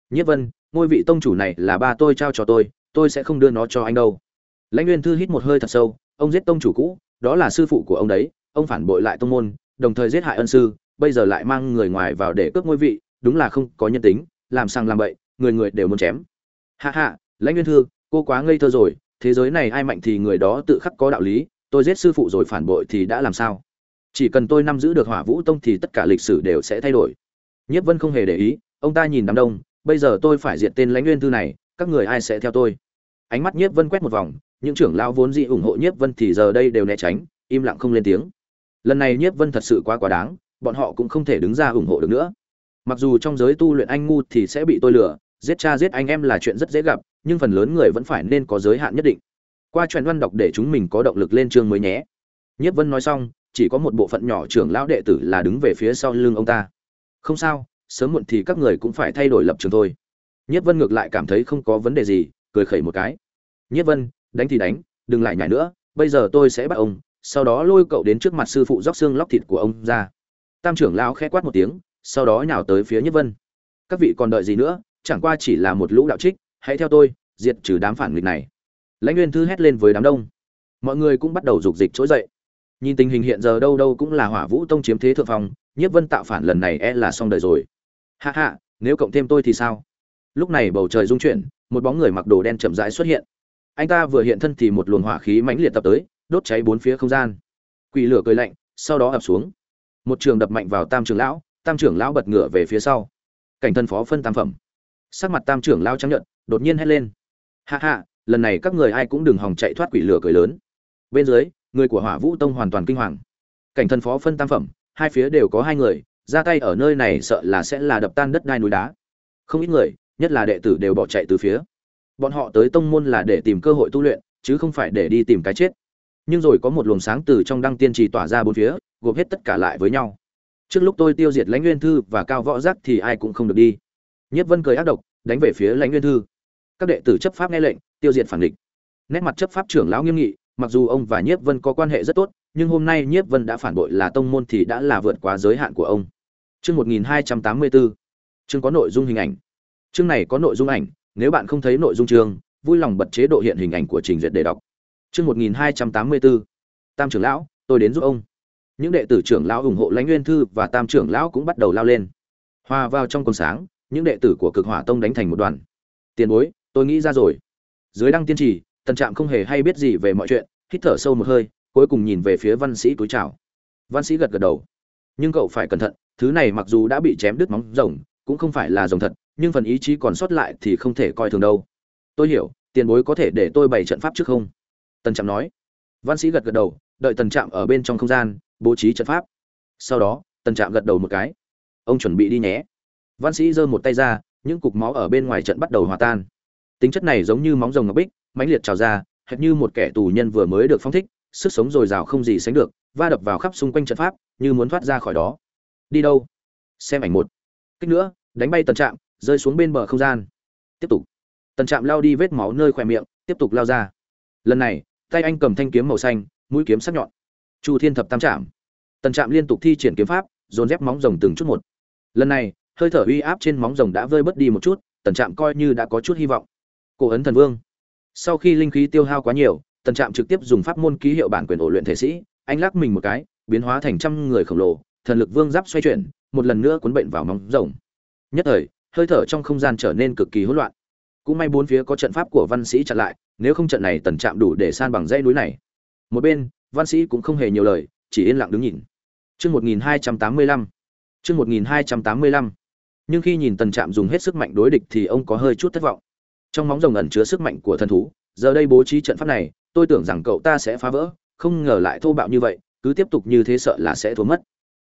Nhất vân, ngôi vị tông chủ này là ba tôi trao cho tôi tôi sẽ không đưa nó cho anh đâu lãnh nguyên thư hít một hơi thật sâu, ông giết tông chủ cũ, đó là sư phụ của ông đấy, ông phản bội lại tông môn, đồng thời giết hại ân sư, bây giờ lại mang người ngoài vào để cướp ngôi vị, đúng là không có nhân tính, làm sang làm bậy, người người đều muốn chém. Hạ hạ lãnh nguyên thư, cô quá ngây thơ rồi, thế giới này ai mạnh thì người đó tự khắc có đạo lý, tôi giết sư phụ rồi phản bội thì đã làm sao? Chỉ cần tôi nắm giữ được hỏa vũ tông thì tất cả lịch sử đều sẽ thay đổi. Nhất vân không hề để ý, ông ta nhìn đám đông, bây giờ tôi phải diệt tên lãnh nguyên thư này, các người ai sẽ theo tôi? Ánh mắt nhiếp vân quét một vòng những trưởng lão vốn dị ủng hộ nhiếp vân thì giờ đây đều né tránh, im lặng không lên tiếng. Lần này nhiếp vân thật sự quá quá đáng, bọn họ cũng không thể đứng ra ủng hộ được nữa. Mặc dù trong giới tu luyện anh ngu thì sẽ bị tôi lừa, giết cha giết anh em là chuyện rất dễ gặp, nhưng phần lớn người vẫn phải nên có giới hạn nhất định. Qua truyền văn đọc để chúng mình có động lực lên chương mới nhé. Nhiếp vân nói xong, chỉ có một bộ phận nhỏ trưởng lão đệ tử là đứng về phía sau lưng ông ta. Không sao, sớm muộn thì các người cũng phải thay đổi lập trường thôi. Nhiếp vân ngược lại cảm thấy không có vấn đề gì, cười khẩy một cái. Nhiếp vân đánh thì đánh, đừng lại nhảy nữa, bây giờ tôi sẽ bắt ông, sau đó lôi cậu đến trước mặt sư phụ róc xương lóc thịt của ông ra. Tam trưởng lão khẽ quát một tiếng, sau đó nhào tới phía Nhất vân. Các vị còn đợi gì nữa, chẳng qua chỉ là một lũ đạo trích, hãy theo tôi, diệt trừ đám phản nghịch này. Lãnh nguyên thư hét lên với đám đông. Mọi người cũng bắt đầu rục dịch trỗi dậy. Nhìn tình hình hiện giờ đâu đâu cũng là hỏa vũ tông chiếm thế thượng phong, Nhất vân tạo phản lần này e là xong đời rồi. Hạ hạ nếu cộng thêm tôi thì sao? Lúc này bầu trời rung chuyển, một bóng người mặc đồ đen chậm rãi xuất hiện anh ta vừa hiện thân thì một luồng hỏa khí mãnh liệt tập tới, đốt cháy bốn phía không gian. Quỷ lửa cười lạnh, sau đó ập xuống. Một trường đập mạnh vào tam trưởng lão, tam trưởng lão bật ngửa về phía sau. Cảnh thân phó phân tam phẩm. Sắc mặt tam trưởng lão trắng nhận đột nhiên hét lên. Hạ hạ lần này các người ai cũng đừng hòng chạy thoát quỷ lửa cười lớn. Bên dưới, người của hỏa vũ tông hoàn toàn kinh hoàng. Cảnh thân phó phân tam phẩm, hai phía đều có hai người, ra tay ở nơi này sợ là sẽ là đập tan đất đai núi đá. Không ít người, nhất là đệ tử đều bỏ chạy từ phía bọn họ tới tông môn là để tìm cơ hội tu luyện chứ không phải để đi tìm cái chết. Nhưng rồi có một luồng sáng từ trong đăng tiên trì tỏa ra bốn phía gộp hết tất cả lại với nhau. Trước lúc tôi tiêu diệt lãnh nguyên thư và cao võ giác thì ai cũng không được đi. Nhất vân cười ác độc đánh về phía lãnh nguyên thư. Các đệ tử chấp pháp nghe lệnh tiêu diệt phản địch. Nét mặt chấp pháp trưởng lão nghiêm nghị mặc dù ông và nhiếp vân có quan hệ rất tốt nhưng hôm nay nhiếp vân đã phản bội là tông môn thì đã là vượt quá giới hạn của ông. Trước 1284, chương có nội dung hình ảnh. Chương này có nội dung ảnh nếu bạn không thấy nội dung chương, vui lòng bật chế độ hiện hình ảnh của trình duyệt để đọc. Chương một nghìn hai trăm tám mươi bốn tam trưởng lão, tôi đến giúp ông. Những đệ tử trưởng lão ủng hộ lãnh nguyên thư và tam trưởng lão cũng bắt đầu lao lên. Hòa vào trong quần sáng, những đệ tử của cực hỏa tông đánh thành một đoàn. Tiền bối, tôi nghĩ ra rồi. Dưới đăng tiên trì, tần trạm không hề hay biết gì về mọi chuyện, hít thở sâu một hơi, cuối cùng nhìn về phía văn sĩ túi chào. Văn sĩ gật gật đầu. Nhưng cậu phải cẩn thận, thứ này mặc dù đã bị chém đứt móng rồng, cũng không phải là rồng thật nhưng phần ý chí còn sót lại thì không thể coi thường đâu. Tôi hiểu, tiền bối có thể để tôi bày trận pháp trước không? Tần trạm nói. Văn sĩ gật gật đầu, đợi tần trạm ở bên trong không gian, bố trí trận pháp. Sau đó, tần trạm gật đầu một cái. Ông chuẩn bị đi nhé. Văn sĩ giơ một tay ra, những cục máu ở bên ngoài trận bắt đầu hòa tan. Tính chất này giống như móng rồng ngọc bích, mãnh liệt trào ra, hệt như một kẻ tù nhân vừa mới được phong thích, sức sống dồi dào không gì sánh được, va đập vào khắp xung quanh trận pháp, như muốn thoát ra khỏi đó. Đi đâu? Xem ảnh một. Kích nữa, đánh bay tần trạm rơi xuống bên bờ không gian. Tiếp tục. Tần trạm lao đi vết máu nơi khỏe miệng, tiếp tục lao ra. Lần này, tay anh cầm thanh kiếm màu xanh, mũi kiếm sắc nhọn. Chu thiên thập tam trạm. Tần trạm liên tục thi triển kiếm pháp, dồn dép móng rồng từng chút một. Lần này, hơi thở uy áp trên móng rồng đã vơi bớt đi một chút, tần trạm coi như đã có chút hy vọng. Cổ ấn thần vương. Sau khi linh khí tiêu hao quá nhiều, tần trạm trực tiếp dùng pháp môn ký hiệu bản quyền ổ luyện thể sĩ, anh lắc mình một cái, biến hóa thành trăm người khổng lồ, thần lực vương giáp xoay chuyển, một lần nữa cuốn bệnh vào móng rồng. Nhất thời hơi thở trong không gian trở nên cực kỳ hỗn loạn. Cũng may bốn phía có trận pháp của văn sĩ chặn lại, nếu không trận này tần chạm đủ để san bằng dãy núi này. Một bên, văn sĩ cũng không hề nhiều lời, chỉ yên lặng đứng nhìn. Chương một nghìn hai trăm tám mươi lăm. Chương một nghìn hai trăm tám mươi lăm. Nhưng khi nhìn tần trạm dùng hết sức mạnh đối địch thì ông có hơi chút thất vọng. Trong móng rồng ẩn chứa sức mạnh của thần thú, giờ đây bố trí trận pháp này, tôi tưởng rằng cậu ta sẽ phá vỡ, không ngờ lại thô bạo như vậy, cứ tiếp tục như thế sợ là sẽ thua mất.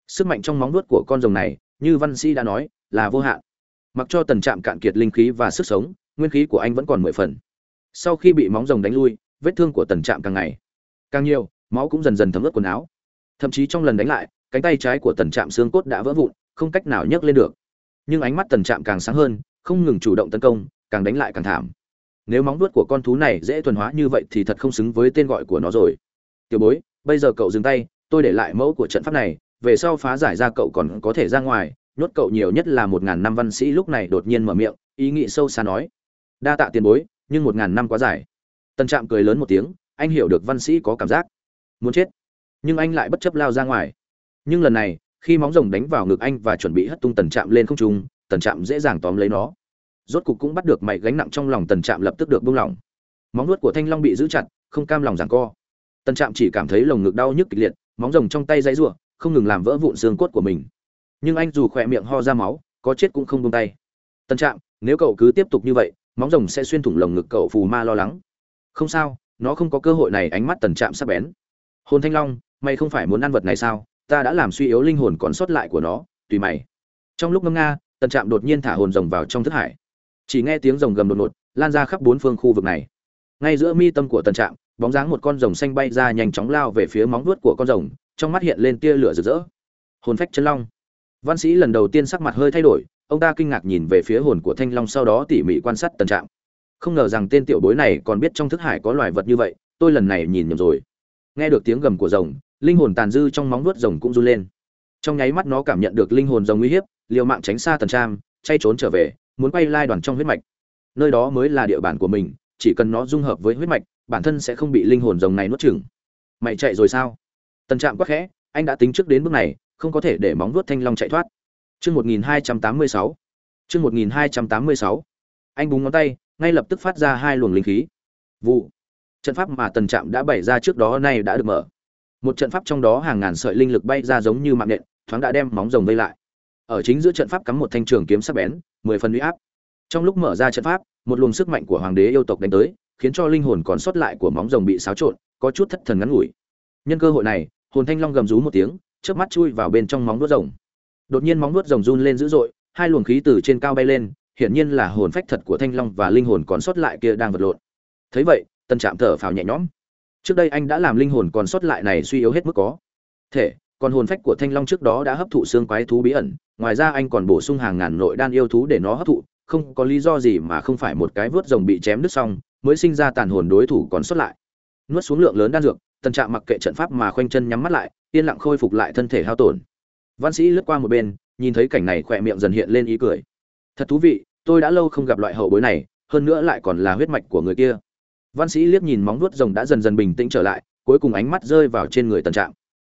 Sức mạnh trong móng vuốt của con rồng này, như văn sĩ đã nói, là vô hạn mặc cho tần trạm cạn kiệt linh khí và sức sống, nguyên khí của anh vẫn còn mười phần. Sau khi bị móng rồng đánh lui, vết thương của tần trạm càng ngày càng nhiều, máu cũng dần dần thấm ướt quần áo. Thậm chí trong lần đánh lại, cánh tay trái của tần trạm xương cốt đã vỡ vụn, không cách nào nhấc lên được. Nhưng ánh mắt tần trạm càng sáng hơn, không ngừng chủ động tấn công, càng đánh lại càng thảm. Nếu móng vuốt của con thú này dễ thuần hóa như vậy thì thật không xứng với tên gọi của nó rồi. Tiểu bối, bây giờ cậu dừng tay, tôi để lại mẫu của trận pháp này, về sau phá giải ra cậu còn có thể ra ngoài nhốt cậu nhiều nhất là một ngàn năm văn sĩ lúc này đột nhiên mở miệng, ý nghĩ sâu xa nói, đa tạ tiền bối, nhưng một ngàn năm quá dài. Tân trạm cười lớn một tiếng, anh hiểu được văn sĩ có cảm giác, muốn chết, nhưng anh lại bất chấp lao ra ngoài. Nhưng lần này, khi móng rồng đánh vào ngực anh và chuẩn bị hất tung tần trạm lên không trung, tần trạm dễ dàng tóm lấy nó. Rốt cục cũng bắt được mày gánh nặng trong lòng tần trạm lập tức được buông lỏng. Móng nuốt của thanh long bị giữ chặt, không cam lòng giằng co. Tần trạm chỉ cảm thấy lồng ngực đau nhức kịch liệt, móng rồng trong tay dãy rủa, không ngừng làm vỡ vụn xương cốt của mình nhưng anh dù khỏe miệng ho ra máu, có chết cũng không buông tay. Tần trạm, nếu cậu cứ tiếp tục như vậy, móng rồng sẽ xuyên thủng lồng ngực cậu phù ma lo lắng. Không sao, nó không có cơ hội này, ánh mắt tần trạm sắp bén. Hồn thanh long, mày không phải muốn ăn vật này sao? Ta đã làm suy yếu linh hồn còn sót lại của nó, tùy mày. Trong lúc ngâm nga, tần trạm đột nhiên thả hồn rồng vào trong thức hải. Chỉ nghe tiếng rồng gầm đột ngột, lan ra khắp bốn phương khu vực này. Ngay giữa mi tâm của tần trạm, bóng dáng một con rồng xanh bay ra nhanh chóng lao về phía móng vuốt của con rồng, trong mắt hiện lên tia lửa rực rỡ. Hồn phách chân long văn sĩ lần đầu tiên sắc mặt hơi thay đổi, ông ta kinh ngạc nhìn về phía hồn của thanh long sau đó tỉ mỉ quan sát tần trạng. không ngờ rằng tên tiểu bối này còn biết trong thức hải có loài vật như vậy, tôi lần này nhìn nhầm rồi. Nghe được tiếng gầm của rồng, linh hồn tàn dư trong móng vuốt rồng cũng run lên. Trong nháy mắt nó cảm nhận được linh hồn rồng nguy hiếp, liều mạng tránh xa tần trạm chạy trốn trở về, muốn quay lai đoàn trong huyết mạch. Nơi đó mới là địa bàn của mình, chỉ cần nó dung hợp với huyết mạch, bản thân sẽ không bị linh hồn rồng này nuốt chửng. Mày chạy rồi sao? Tần trạm quá khẽ, anh đã tính trước đến bước này không có thể để móng vuốt thanh long chạy thoát. Chương một nghìn hai trăm tám mươi sáu. Chương một nghìn hai trăm tám mươi sáu. Anh búng ngón tay, ngay lập tức phát ra hai luồng linh khí. Vụ. Trận pháp mà tần trạm đã bày ra trước đó nay đã được mở. Một trận pháp trong đó hàng ngàn sợi linh lực bay ra giống như mạng nện, thoáng đã đem móng rồng vây lại. Ở chính giữa trận pháp cắm một thanh trường kiếm sắc bén, mười phần uy áp. Trong lúc mở ra trận pháp, một luồng sức mạnh của hoàng đế yêu tộc đánh tới, khiến cho linh hồn còn sót lại của móng rồng bị xáo trộn, có chút thất thần ngắn ngủi. Nhân cơ hội này, hồn thanh long gầm rú một tiếng chớp mắt chui vào bên trong móng vuốt rồng. Đột nhiên móng vuốt rồng run lên dữ dội, hai luồng khí từ trên cao bay lên, hiển nhiên là hồn phách thật của thanh long và linh hồn còn sót lại kia đang vật lộn. Thấy vậy tân trạm thở phào nhẹ nhõm. Trước đây anh đã làm linh hồn còn sót lại này suy yếu hết mức có. Thể, còn hồn phách của thanh long trước đó đã hấp thụ xương quái thú bí ẩn, ngoài ra anh còn bổ sung hàng ngàn nội đan yêu thú để nó hấp thụ, không có lý do gì mà không phải một cái vớt rồng bị chém đứt xong, mới sinh ra tàn hồn đối thủ còn sót lại. Nuốt xuống lượng lớn đan dược, tần trạm mặc kệ trận pháp mà khoanh chân nhắm mắt lại yên lặng khôi phục lại thân thể hao tổn. Văn sĩ lướt qua một bên, nhìn thấy cảnh này khỏe miệng dần hiện lên ý cười. Thật thú vị, tôi đã lâu không gặp loại hậu bối này, hơn nữa lại còn là huyết mạch của người kia. Văn sĩ liếc nhìn móng vuốt rồng đã dần dần bình tĩnh trở lại, cuối cùng ánh mắt rơi vào trên người tần trạm.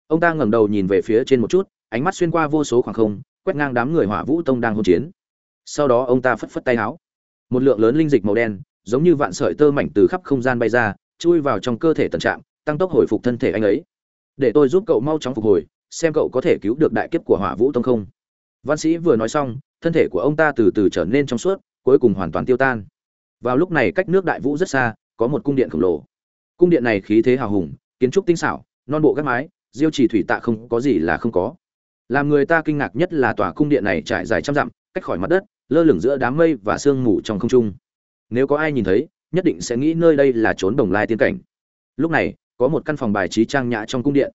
Ông ta ngẩng đầu nhìn về phía trên một chút, ánh mắt xuyên qua vô số khoảng không, quét ngang đám người hỏa vũ tông đang hỗn chiến. Sau đó ông ta phất phất tay áo. Một lượng lớn linh dịch màu đen, giống như vạn sợi tơ mảnh từ khắp không gian bay ra, chui vào trong cơ thể tần trạm, tăng tốc hồi phục thân thể anh ấy để tôi giúp cậu mau chóng phục hồi, xem cậu có thể cứu được đại kiếp của hỏa vũ tông không. Văn sĩ vừa nói xong, thân thể của ông ta từ từ trở nên trong suốt, cuối cùng hoàn toàn tiêu tan. Vào lúc này cách nước đại vũ rất xa, có một cung điện khổng lồ. Cung điện này khí thế hào hùng, kiến trúc tinh xảo, non bộ gác mái, diêu trì thủy tạ không có gì là không có. Làm người ta kinh ngạc nhất là tòa cung điện này trải dài trăm dặm, cách khỏi mặt đất, lơ lửng giữa đám mây và sương mù trong không trung. Nếu có ai nhìn thấy, nhất định sẽ nghĩ nơi đây là trốn đồng lai tiên cảnh. Lúc này có một căn phòng bài trí trang nhã trong cung điện.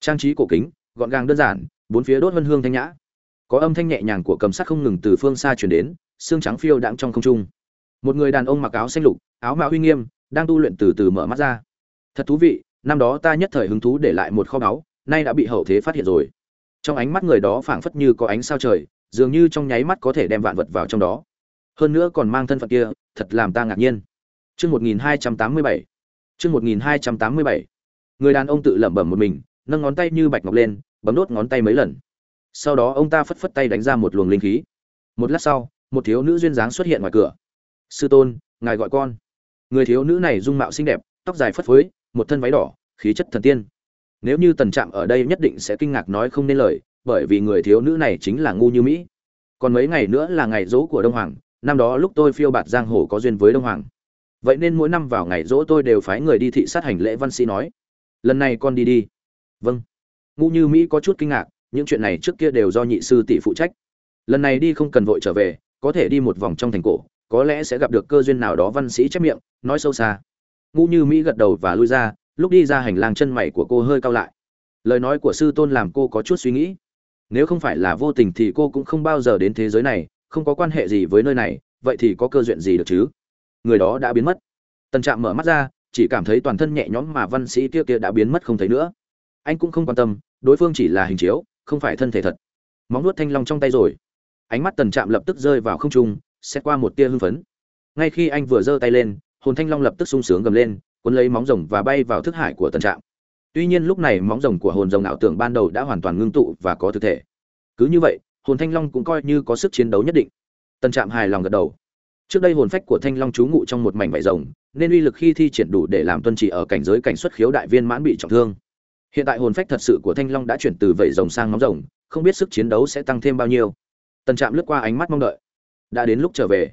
Trang trí cổ kính gọn gàng đơn giản bốn phía đốt vân hương thanh nhã. Có âm thanh nhẹ nhàng của cầm sắt không ngừng từ phương xa chuyển đến xương trắng phiêu đãng trong không trung. Một người đàn ông mặc áo xanh lục áo mạo huy nghiêm đang tu luyện từ từ mở mắt ra. Thật thú vị năm đó ta nhất thời hứng thú để lại một kho báu nay đã bị hậu thế phát hiện rồi. Trong ánh mắt người đó phảng phất như có ánh sao trời dường như trong nháy mắt có thể đem vạn vật vào trong đó. Hơn nữa còn mang thân phận kia thật làm ta ngạc nhiên. Trước 1287, chương một nghìn hai trăm tám mươi bảy. Người đàn ông tự lẩm bẩm một mình, nâng ngón tay như bạch ngọc lên, bấm đốt ngón tay mấy lần. Sau đó ông ta phất phất tay đánh ra một luồng linh khí. Một lát sau, một thiếu nữ duyên dáng xuất hiện ngoài cửa. Sư tôn, ngài gọi con. Người thiếu nữ này dung mạo xinh đẹp, tóc dài phất phới, một thân váy đỏ, khí chất thần tiên. Nếu như tần trạm ở đây nhất định sẽ kinh ngạc nói không nên lời, bởi vì người thiếu nữ này chính là ngu như mỹ. Còn mấy ngày nữa là ngày dỗ của đông hoàng, năm đó lúc tôi phiêu bạt giang hồ có duyên với đông hoàng vậy nên mỗi năm vào ngày rỗ tôi đều phái người đi thị sát hành lễ văn sĩ nói. Lần này con đi đi. Vâng. Ngũ như mỹ có chút kinh ngạc, những chuyện này trước kia đều do nhị sư tỷ phụ trách. Lần này đi không cần vội trở về, có thể đi một vòng trong thành cổ, có lẽ sẽ gặp được cơ duyên nào đó văn sĩ chép miệng, nói sâu xa. Ngũ như mỹ gật đầu và lui ra, lúc đi ra hành lang chân mày của cô hơi cao lại. Lời nói của sư tôn làm cô có chút suy nghĩ. Nếu không phải là vô tình thì cô cũng không bao giờ đến thế giới này, không có quan hệ gì với nơi này, vậy thì có cơ duyên gì được chứ? Người đó đã biến mất. Tần trạm mở mắt ra, chỉ cảm thấy toàn thân nhẹ nhõm mà văn sĩ kia kia đã biến mất không thấy nữa. Anh cũng không quan tâm, đối phương chỉ là hình chiếu, không phải thân thể thật. Móng nuốt thanh long trong tay rồi. Ánh mắt tần trạm lập tức rơi vào không trung xét qua một tia hưng phấn. Ngay khi anh vừa giơ tay lên, hồn thanh long lập tức sung sướng gầm lên, cuốn lấy móng rồng và bay vào thức hải của tần trạm. Tuy nhiên lúc này móng rồng của hồn rồng ảo tưởng ban đầu đã hoàn toàn ngưng tụ và có thực thể. Cứ như vậy, hồn thanh long cũng coi như có sức chiến đấu nhất định. Tần trạm hài lòng gật đầu trước đây hồn phách của thanh long trú ngụ trong một mảnh vải rồng, nên uy lực khi thi triển đủ để làm tuân chỉ ở cảnh giới cảnh xuất khiếu đại viên mãn bị trọng thương. Hiện tại hồn phách thật sự của thanh long đã chuyển từ vảy rồng sang móng rồng, không biết sức chiến đấu sẽ tăng thêm bao nhiêu. Tần trạm lướt qua ánh mắt mong đợi. Đã đến lúc trở về.